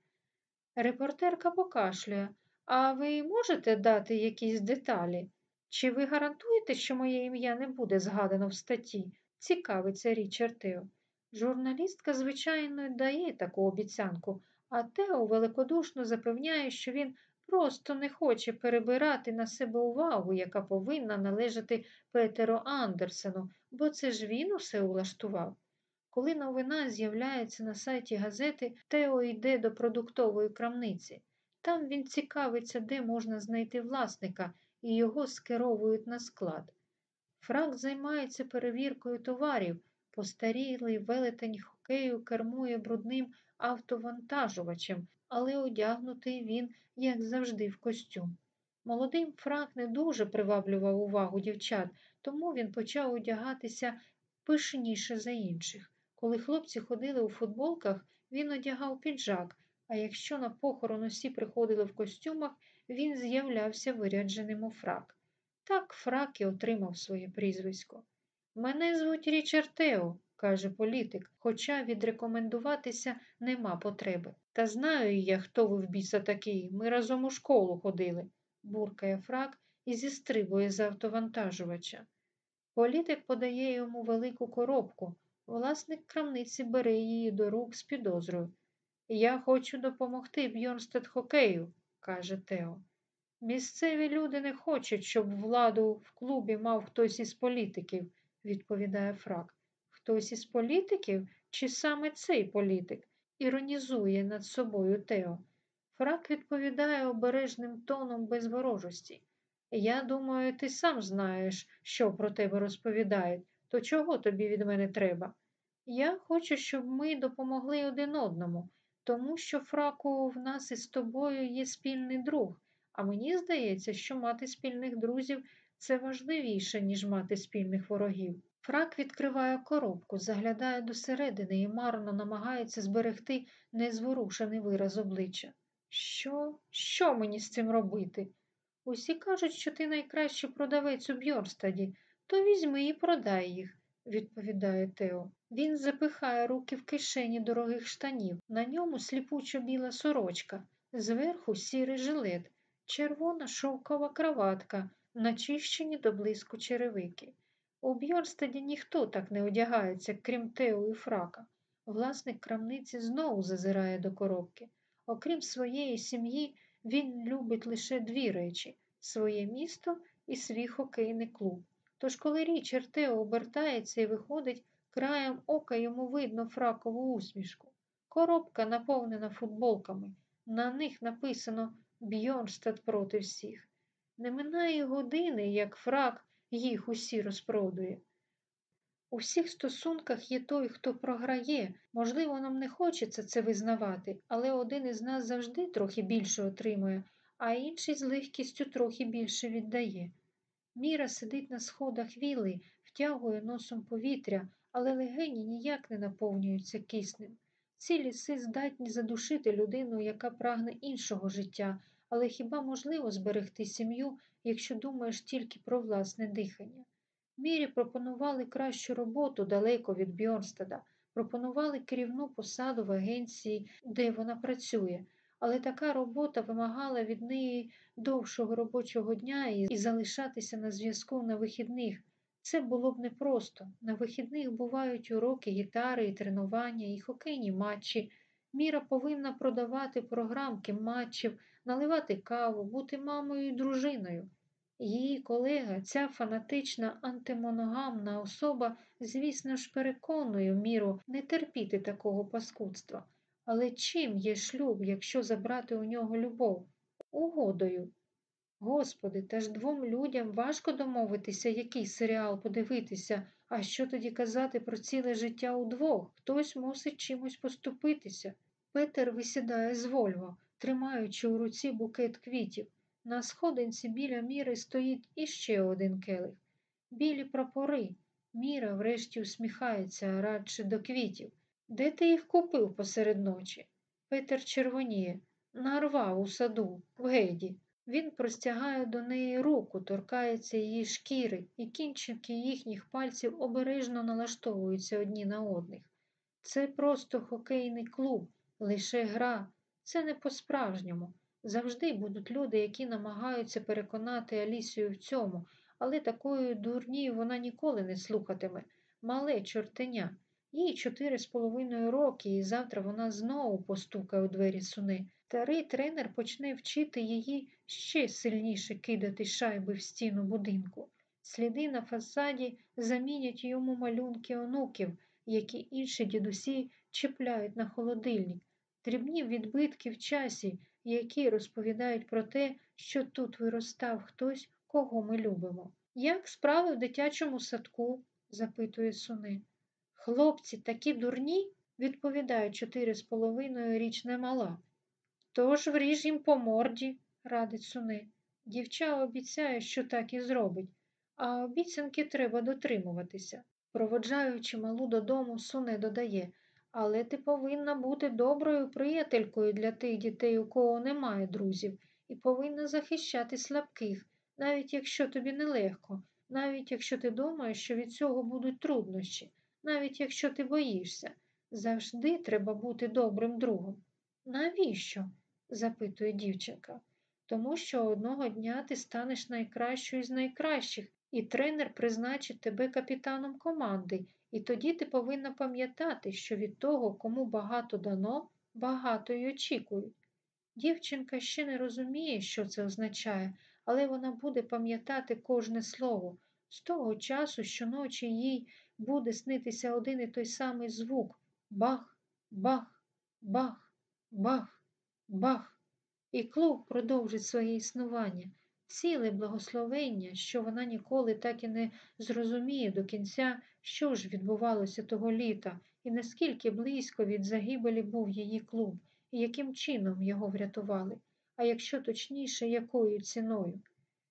Репортерка покашлює. А ви можете дати якісь деталі? Чи ви гарантуєте, що моє ім'я не буде згадано в статті? Цікавиться Річард Тео. Журналістка, звичайно, дає таку обіцянку, а Тео великодушно запевняє, що він просто не хоче перебирати на себе увагу, яка повинна належати Петеру Андерсену, бо це ж він усе улаштував. Коли новина з'являється на сайті газети, Тео йде до продуктової крамниці. Там він цікавиться, де можна знайти власника, і його скеровують на склад. Фрак займається перевіркою товарів, постарілий велетень хокею кермує брудним автовантажувачем, але одягнутий він, як завжди, в костюм. Молодий фрак не дуже приваблював увагу дівчат, тому він почав одягатися пишніше за інших. Коли хлопці ходили у футболках, він одягав піджак, а якщо на похорон усі приходили в костюмах, він з'являвся вирядженим у фрак. Так фрак і отримав своє прізвисько. Мене звуть Річард Тео, каже політик, хоча відрекомендуватися нема потреби. Та знаю я, хто ви в біса такий. Ми разом у школу ходили, буркає фрак і зістрибує з автовантажувача. Політик подає йому велику коробку. Власник крамниці бере її до рук з підозрою. Я хочу допомогти Бьорнстед хокею, каже Тео. Місцеві люди не хочуть, щоб владу в клубі мав хтось із політиків, відповідає Фрак. Хтось із політиків чи саме цей політик? іронізує над собою Тео. Фрак відповідає обережним тоном без ворожості. Я думаю, ти сам знаєш, що про тебе розповідають, то чого тобі від мене треба? Я хочу, щоб ми допомогли один одному, тому що, Фраку, в нас із тобою є спільний друг, а мені здається, що мати спільних друзів це важливіше, ніж мати спільних ворогів. Фрак відкриває коробку, заглядає досередини і марно намагається зберегти незворушений вираз обличчя. Що? Що мені з цим робити? Усі кажуть, що ти найкращий продавець у Бьорстаді, то візьми і продай їх, відповідає Тео. Він запихає руки в кишені дорогих штанів. На ньому сліпучо біла сорочка. зверху сірий жилет, червона шовкова краватка, начищені до блиску черевики. У Бьорстаді ніхто так не одягається, крім Тео і Фрака. Власник крамниці знову зазирає до коробки. Окрім своєї сім'ї, він любить лише дві речі своє місто і свій хокейний клуб. Тож, коли Річард Тео обертається і виходить, краєм ока йому видно фракову усмішку. Коробка наповнена футболками. На них написано Бьорнстад проти всіх. Не минає години, як фрак їх усі розпродує. У всіх стосунках є той, хто програє. Можливо, нам не хочеться це визнавати, але один із нас завжди трохи більше отримує, а інший з легкістю трохи більше віддає. Міра сидить на сходах віли, втягує носом повітря, але легені ніяк не наповнюються киснем. Ці ліси здатні задушити людину, яка прагне іншого життя, але хіба можливо зберегти сім'ю, якщо думаєш тільки про власне дихання? Мірі пропонували кращу роботу далеко від Бьорнстада, пропонували керівну посаду в агенції, де вона працює, але така робота вимагала від неї довшого робочого дня і, залишатися на зв'язку на вихідних. Це було б непросто. На вихідних бувають уроки гітари і тренування, і хокейні матчі. Міра повинна продавати програмки матчів, наливати каву, бути мамою і дружиною. Її колега, ця фанатична антимоногамна особа, звісно ж, переконує міру не терпіти такого паскудства. Але чим є шлюб, якщо забрати у нього любов? Угодою. Господи, та ж двом людям важко домовитися, який серіал подивитися, а що тоді казати про ціле життя удвох? Хтось мусить чимось поступитися. Петер висідає з Вольво, тримаючи у руці букет квітів. На сходинці біля міри стоїть іще один келих. Білі прапори. Міра врешті усміхається радше до квітів. Де ти їх купив посеред ночі? Петер червоніє, нарвав у саду, в гейді. Він простягає до неї руку, торкається її шкіри, і кінчики їхніх пальців обережно налаштовуються одні на одних. Це просто хокейний клуб, лише гра. Це не по-справжньому. Завжди будуть люди, які намагаються переконати Алісію в цьому, але такою дурні вона ніколи не слухатиме. Мале чортеня. Їй чотири з половиною роки, і завтра вона знову постукає у двері суни. Старий тренер почне вчити її ще сильніше кидати шайби в стіну будинку. Сліди на фасаді замінять йому малюнки онуків, які інші дідусі чіпляють на холодильник, дрібні відбитки в часі, які розповідають про те, що тут виростав хтось, кого ми любимо. Як справи в дитячому садку? запитує суни. Хлопці такі дурні, відповідає чотири з половиною річна мала. Тож вріж їм по морді, радить суни. Дівча обіцяє, що так і зробить, а обіцянки треба дотримуватися. Проводжаючи малу додому, суне додає, але ти повинна бути доброю приятелькою для тих дітей, у кого немає друзів, і повинна захищати слабких, навіть якщо тобі нелегко, навіть якщо ти думаєш, що від цього будуть труднощі, навіть якщо ти боїшся. Завжди треба бути добрим другом. Навіщо? запитує дівчинка. Тому що одного дня ти станеш найкращою з найкращих, і тренер призначить тебе капітаном команди, і тоді ти повинна пам'ятати, що від того, кому багато дано, багато й очікують. Дівчинка ще не розуміє, що це означає, але вона буде пам'ятати кожне слово. З того часу, щоночі їй буде снитися один і той самий звук бах, бах, бах, бах, бах. І клуб продовжить своє існування, ціле благословення, що вона ніколи так і не зрозуміє до кінця, що ж відбувалося того літа, і наскільки близько від загибелі був її клуб, і яким чином його врятували, а якщо точніше, якою ціною.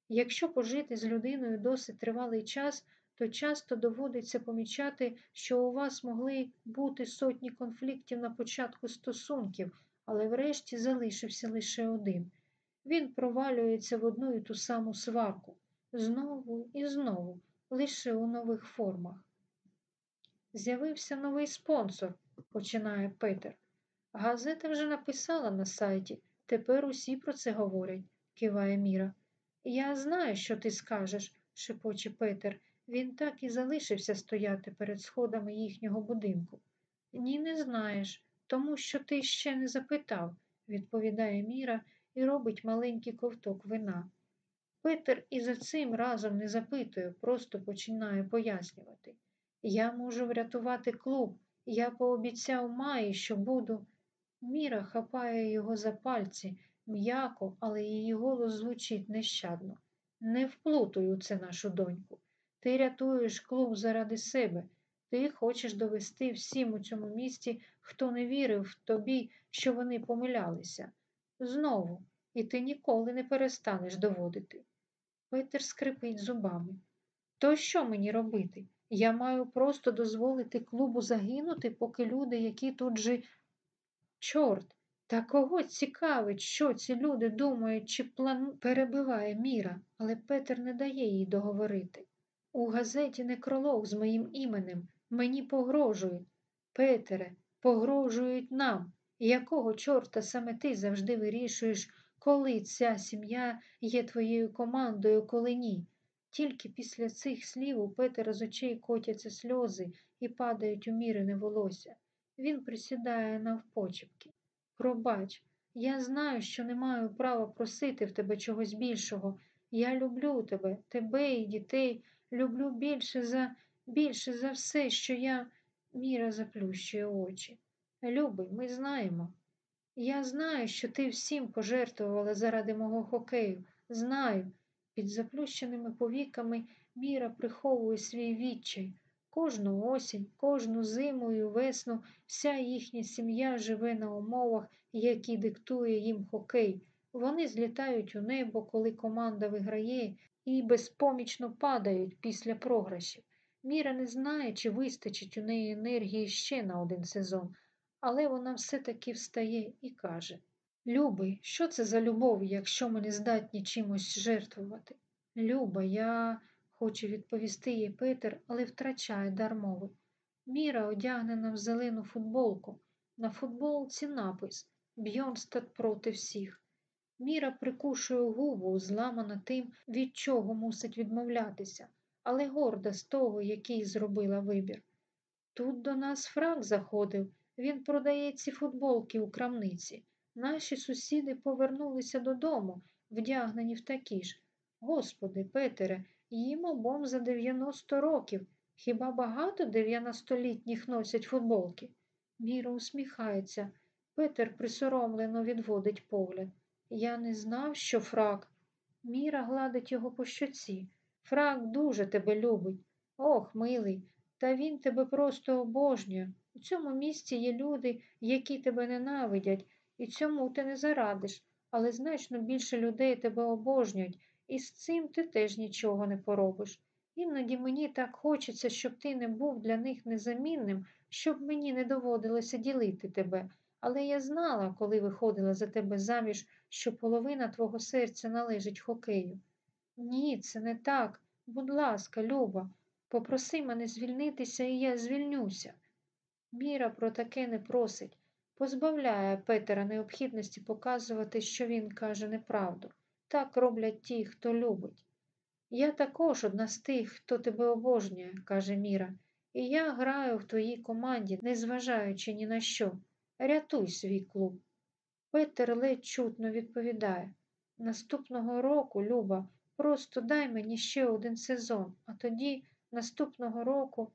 Якщо пожити з людиною досить тривалий час, то часто доводиться помічати, що у вас могли бути сотні конфліктів на початку стосунків, але врешті залишився лише один. Він провалюється в одну і ту саму сварку знову і знову, лише у нових формах. З'явився новий спонсор, починає Петер. Газета вже написала на сайті. Тепер усі про це говорять, киває Міра. Я знаю, що ти скажеш, шепоче Петер. Він так і залишився стояти перед сходами їхнього будинку. Ні, не знаєш, тому що ти ще не запитав, відповідає Міра і робить маленький ковток вина. Петер і за цим разом не запитує, просто починає пояснювати. Я можу врятувати клуб, я пообіцяв Маї, що буду. Міра хапає його за пальці, м'яко, але її голос звучить нещадно. Не вплутуй у це нашу доньку. Ти рятуєш клуб заради себе. Ти хочеш довести всім у цьому місті, хто не вірив тобі, що вони помилялися. Знову, і ти ніколи не перестанеш доводити. Петер скрипить зубами. То що мені робити? Я маю просто дозволити клубу загинути, поки люди, які тут жи. Чорт, та кого цікавить, що ці люди думають, чи план перебиває Міра, але Петер не дає їй договорити. У газеті некролог з моїм іменем. Мені погрожують. Петере, погрожують нам. Якого чорта саме ти завжди вирішуєш, коли ця сім'я є твоєю командою, коли ні? Тільки після цих слів у Петера з очей котяться сльози і падають у мірине волосся. Він присідає навпочепки. Пробач, я знаю, що не маю права просити в тебе чогось більшого. Я люблю тебе, тебе і дітей, люблю більше за більше за все, що я. Міра заплющує очі. Любий, ми знаємо. Я знаю, що ти всім пожертвувала заради мого хокею. Знаю. Під заплющеними повіками Міра приховує свій відчай. Кожну осінь, кожну зиму і весну вся їхня сім'я живе на умовах, які диктує їм хокей. Вони злітають у небо, коли команда виграє, і безпомічно падають після програшів. Міра не знає, чи вистачить у неї енергії ще на один сезон, але вона все-таки встає і каже Любий, що це за любов, якщо ми не здатні чимось жертвувати? Люба, я хоче відповісти їй Петер, але втрачає дар мови. Міра одягнена в зелену футболку. На футболці напис Бьонстад проти всіх. Міра прикушує губу, зламана тим, від чого мусить відмовлятися, але горда з того, який зробила вибір. Тут до нас фрак заходив, він продає ці футболки у крамниці. Наші сусіди повернулися додому, вдягнені в такі ж. Господи, Петере, їм обом за 90 років. Хіба багато дев'яностолітніх носять футболки? Міра усміхається. Петер присоромлено відводить погляд. Я не знав, що фрак. Міра гладить його по щоці. Фрак дуже тебе любить. Ох, милий, та він тебе просто обожнює. У цьому місці є люди, які тебе ненавидять, і цьому ти не зарадиш, але значно більше людей тебе обожнюють, і з цим ти теж нічого не поробиш. Іноді мені так хочеться, щоб ти не був для них незамінним, щоб мені не доводилося ділити тебе. Але я знала, коли виходила за тебе заміж, що половина твого серця належить хокею. Ні, це не так. Будь ласка, Люба, попроси мене звільнитися, і я звільнюся. Міра про таке не просить, позбавляє Петера необхідності показувати, що він каже неправду. Так роблять ті, хто любить. Я також одна з тих, хто тебе обожнює, каже Міра, і я граю в твоїй команді, незважаючи ні на що. Рятуй свій клуб. Петер ледь чутно відповідає наступного року, Люба, просто дай мені ще один сезон, а тоді, наступного року,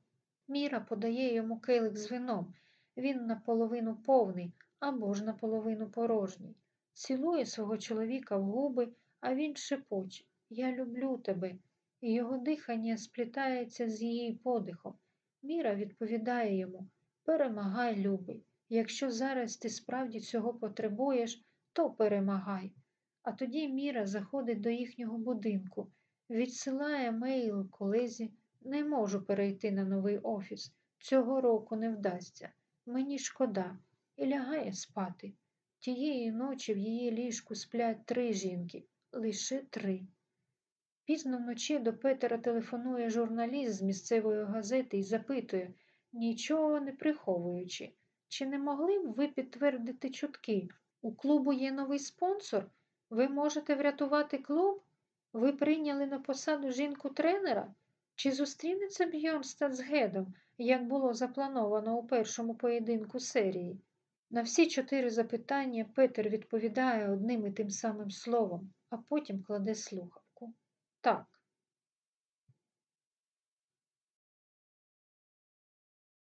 Міра подає йому келик з вином. Він наполовину повний або ж наполовину порожній. Цілує свого чоловіка в губи, а він шепоче Я люблю тебе, і його дихання сплітається з її подихом. Міра відповідає йому Перемагай, любий. Якщо зараз ти справді цього потребуєш, то перемагай. А тоді Міра заходить до їхнього будинку, відсилає мейл колезі, не можу перейти на новий офіс. Цього року не вдасться. Мені шкода, і лягає спати. Тієї ночі в її ліжку сплять три жінки, лише три. Пізно вночі до Петера телефонує журналіст з місцевої газети і запитує, нічого не приховуючи, чи не могли б ви підтвердити чутки, У клубу є новий спонсор? Ви можете врятувати клуб? Ви прийняли на посаду жінку-тренера? Чи зустрінеться Бьорнстад з Гедом, як було заплановано у першому поєдинку серії? На всі чотири запитання Петер відповідає одним і тим самим словом, а потім кладе слухавку. Так,